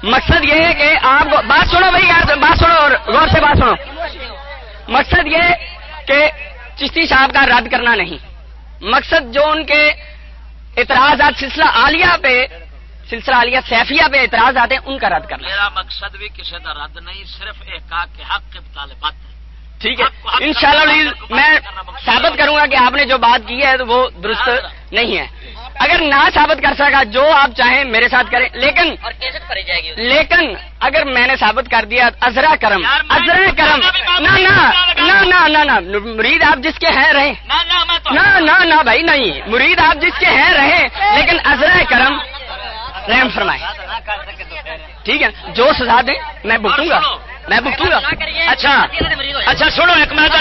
مقصد یہ ہے کہ آپ بات سنو بھائی بات سنو اور غور سے بات سنو۔ مقصد یہ کہ چشتی صاحب کا رد کرنا نہیں۔ مقصد جو ان کے اعتراضات سلسلہ عالیہ پہ سلسلہ عالیہ سیفیا پہ اعتراض آتے ہیں، ان کا رد کرنا۔ میرا مقصد بھی کسی کا رد نہیں، صرف ایک کے حق کے طالبات ٹھیک ہے۔ ان شاء اللہ میں ثابت کروں گا کہ آپ نے جو بات کی ہے وہ درست نہیں ہے۔ اگر نہ ثابت کر سکا، جو آپ چاہیں میرے ساتھ کریں۔ لیکن لیکن اگر میں نے ثابت کر دیا، ازرا کرم ازرا کرم۔ نہ نہ مرید آپ جس کے ہیں رہے نہ نہ بھائی، نہیں۔ مرید آپ جس کے ہیں رہے لیکن ازرا کرم۔ رحم فرمائے۔ ٹھیک ہے، جو سزا دیں، میں بکوں گا۔ میں بکوں گا اچھا اچھا سنو ایک منٹ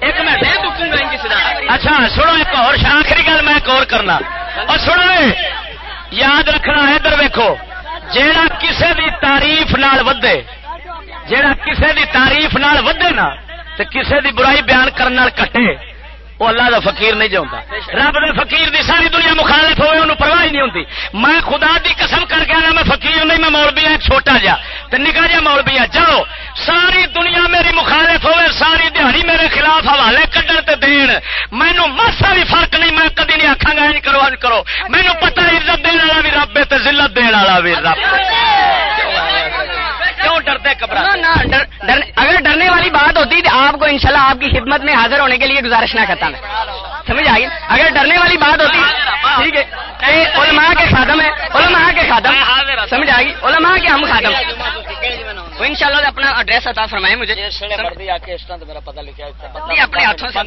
ایک میں کی اچھا سنو ایک اور آخری گل میں ایک اور کرنا۔ اور سنو یاد رکھنا ادھر ویکو جیڑا کسے دی تعریف نال ودے جیڑا کسے دی تعریف نال ودے نا تے کسے دی برائی بیان کرنے کٹے وہ اللہ دا فقیر نہیں جاؤں رب دے فقیر دی ساری دنیا مخالف ہوئے، انہوں پرواہ نہیں ہوتی میں خدا دی قسم کر کے آنا میں فقیر نہیں، میں مولوی ہوں چھوٹا جا تو نکا جا مولوی ہے جاؤ۔ ساری دنیا میری مخالف ہوئے، ساری دیہڑی میرے خلاف حوالے کڈن تے دین۔ مینو ماسا بھی فرق نہیں، میں کدی نہیں آخا گا کرو کرو۔ مینو پتہ عزت دن والا بھی رب ہے ذلت دن والا بھی رب کیوں ڈرتے اگر ڈرنے والی بات ہوتی تو آپ کو انشاءاللہ آپ کی خدمت میں حاضر ہونے کے لیے گزارش نہ کرتا میں۔ سمجھ آئی؟ اگر ڈرنے والی بات ہوتی ٹھیک ہے۔ علماء کے خادم ہے علماء کے خادم۔ سمجھ آئے گی علماء کے ہم خادم۔ وہ ان شاء اللہ اپنا ایڈریس عطا فرمائے مجھے۔ اپنے ہاتھوں سے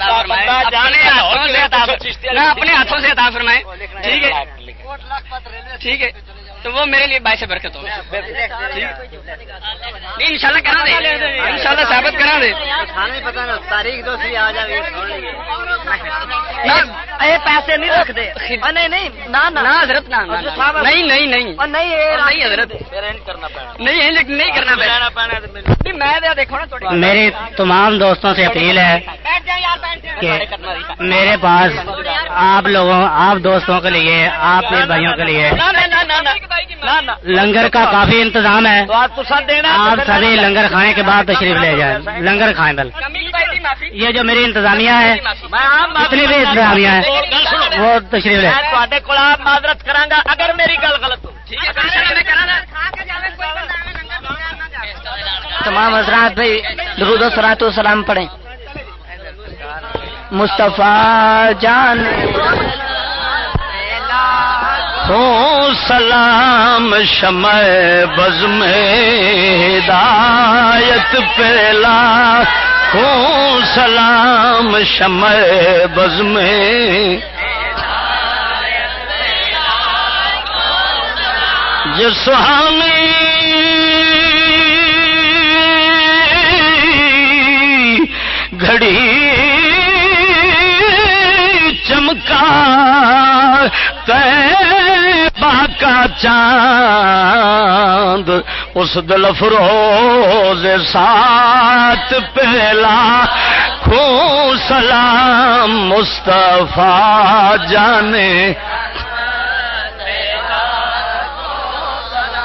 اپنے ہاتھوں سے عطا فرمائے ٹھیک ہے۔ ٹھیک ہے۔ تو وہ میرے لیے باعث برکت ہو ان شاء اللہ کرا دے ان شاء اللہ ثابت کرا دے۔ تاریخ دو پیسے نہیں رکھتے نہیں حضرت نہیں نہیں نہیں۔ حضرت۔ نہیں نہیں کرنا میں میری تمام دوستوں سے اپیل ہے کہ میرے پاس آپ لوگوں آپ دوستوں کے لیے آپ میرے بھائیوں کے لیے لنگر کا کافی انتظام ہے۔ آپ سبھی لنگر کھانے کے بعد تشریف لے جائیں۔ لنگر کھائیں بل۔ یہ جو میری انتظامیہ ہے اتنی بھی انتظامیہ ہے۔ وہ تشریف لے۔ معذرت کرا اگر میری گل غلط تمام حضرات بھائی درود و سرات و سلام پڑھیں۔ مصطفیٰ جان۔ تو سلام شمع بز میں ہدایت پہلا کو سلام شمع بز میں جو سہامی گھڑی چمکا چاند اس دل فروز سات پہلا خوں سلام مصطفیٰ جانے۔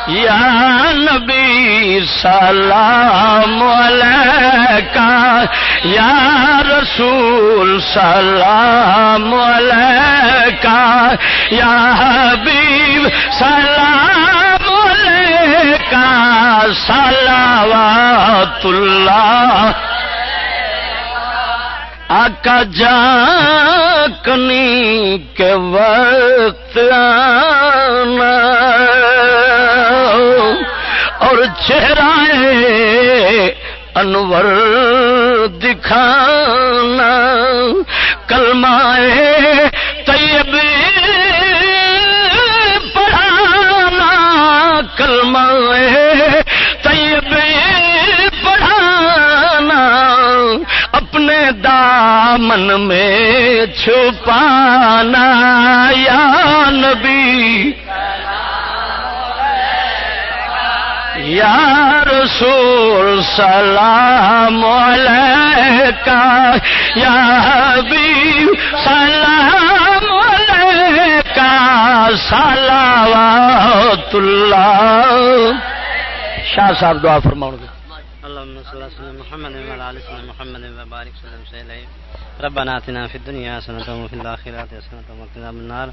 یا نبی سلام علیکہ، یا رسول سلام علیکہ، یا حبیب سلام علیکہ، صلوات اللہ۔ آقا جاکنی کے وقت آنا۔ اور چہرہ انور دکھانا، کلمائے طیب پڑھانا، کلمائے طیب پڑھانا، اپنے دامن میں چھپانا، یا نبی یا رسول سلام علیکہ، یا حبیب، سلام علیکہ، صلوات اللہ۔ شاہ صاحب دعا فرماؤ گے۔ اللهم صل على محمد وعلى ال سيدنا محمد وبارك وسلم ربنا في الدنيا وفي وقنا عذاب النار۔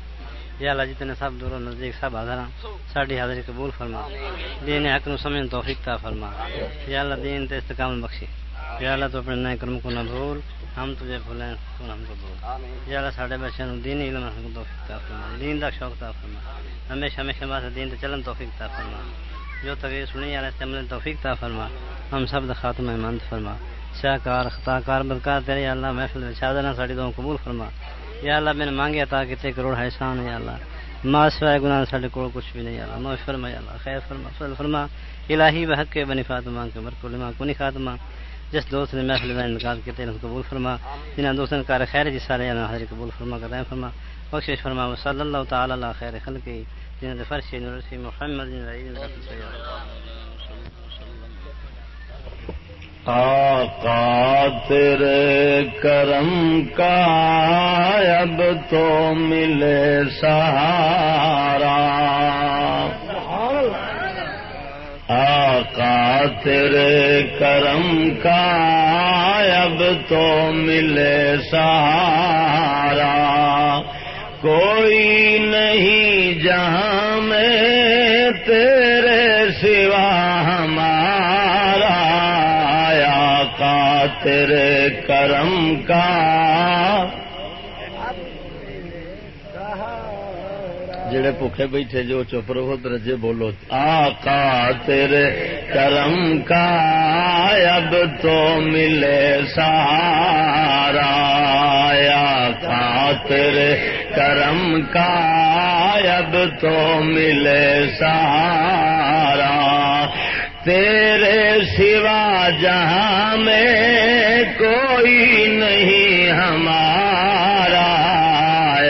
یا اللہ جتنے سب دور و نزدیک سب حاضر ساری حاضری قبول فرما۔ دین حق نو سمجھ توفیق تا فرما۔ یا اللہ دین تے استقامت بخشی۔ یا اللہ تو اپنے نئے کرم کو نہ بھول۔ ہم تجھے بھولیں، تو ہم کو بھول۔ یا اللہ ساڈے بچے نو دین علم ہم کو توفیق تا فرما۔ دین دا شوق تا فرما۔ ہمیشہ ہمیشہ واسطے دین تے چلن توفیق تا فرما۔ جو تقریر سنی یا اللہ عمل توفیق تا فرما۔ ہم سب دا خاتمہ ایمان فرما۔ شاہکار خطا کار بدکار تیرے یا اللہ محفل میں شادنا ساڈی دعا قبول فرما۔ یا اللہ، میں نے مانگے عطا کتنے کروڑ احسان ہے یا اللہ۔ ماں سوائے گناہ ساڈے کو کچھ بھی نہیں یا اللہ۔ معاف فرما یا اللہ۔ خیر فرما، فضل فرما۔ الہی بحق کے بنی فاطمہ کے برکل ما کنی خاتمہ جس دوست نے محفل میں انتقال کیا تیرے قبول فرما۔ جنہاں دوستوں نے کار خیر جس سارے یا حاضر، قبول فرما، کر رہے فرما۔ بخشش فرما۔ صلی اللہ تعالی علی خیر خلق جنہاں فرش نور محمد رسول آقا تیرے کرم کا اب تو ملے سہارا۔ آقا تیرے کرم کا اب تو ملے سہارا۔ کوئی نہیں جہاں میں تیرے تیرے کرم کا جڑے بھوکے بیٹھے جو چپ رہو درجے بولو۔ آقا تیرے کرم کا اب تو ملے سہارا۔ آقا تیرے کرم کا اب تو ملے سہارا۔ تیرے سوا جہاں میں کوئی نہیں ہمارا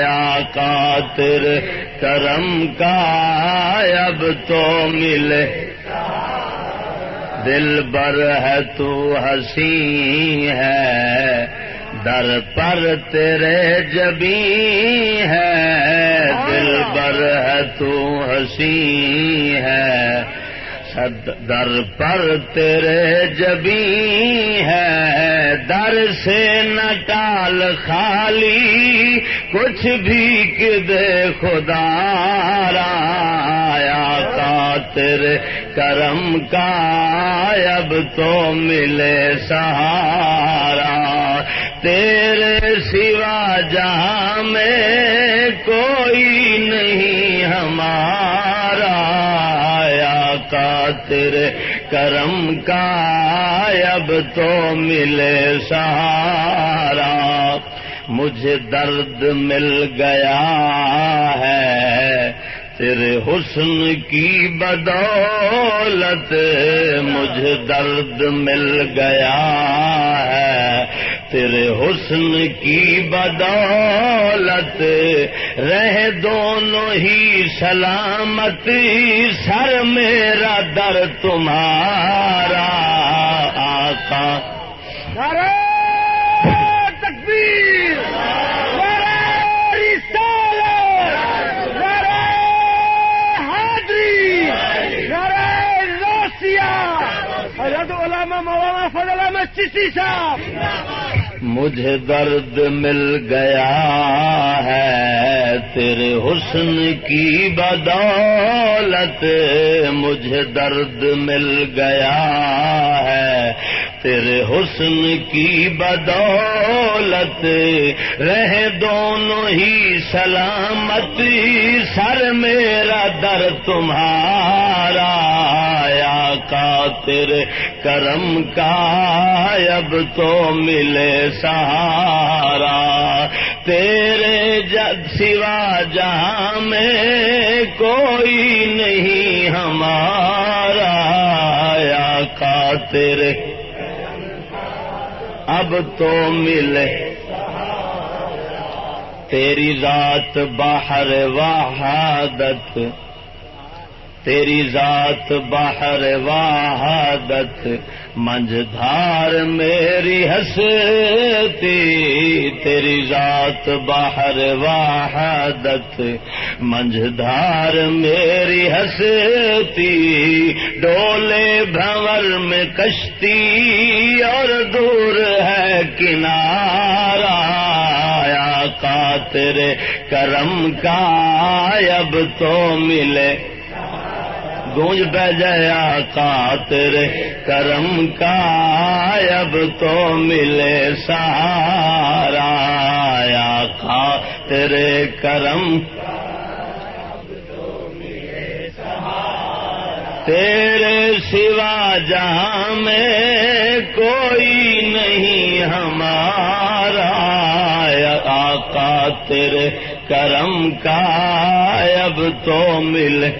آقا تیرے کرم کا اب تو ملے دل بر ہے تو ہنسی ہے، در پر تیرے جبی ہے۔ دل بر ہے تو ہنسی ہے۔ در پر تیرے جبی ہے، در سے نہ ٹال خالی، کچھ بھی کدے خدا رایا کا تیرے کرم کا، اب تو ملے سہارا۔ تیرے سوا جہاں میں کوئی نہیں ہمارا۔ تیرے کرم کا اب تو ملے سہارا۔ مجھے درد مل گیا ہے۔ تیرے حسن کی بدولت مجھے درد مل گیا ہے۔ تیرے حسن کی بدولت، رہ دونوں ہی سلامت، سر میرا در تمہارا آقا۔ سر تکبیر حضرت علامہ مولانا فضل احمد چشتی صاحب مجھے درد مل گیا ہے تیرے حسن کی بدولت مجھے درد مل گیا ہے۔ تیرے حسن کی بدولت رہ دونوں ہی سلامت، سر میرا در تمہارا یا کا تیرے کرم کا اب تو ملے سہارا۔ تیرے جگ سوا جہاں میں کوئی نہیں ہمارا یا کا تیرے اب تو ملے۔ تیری ذات باہر وحادت تیری ذات باہر وحادت منج دھار میری ہستی، تیری ذات باہر وحادت منج دھار میری ہستی، ڈولے بھور میں کشتی اور دور ہے کنارا کا تیرے کرم کا، اب تو ملے گونج بہ جیا کا تیرے کرم کا اب تو ملے سہارا یا تیرے کرم تیرے سوا جہاں میں کوئی نہیں ہمارا آقا تیرے کرم کا اب تو ملے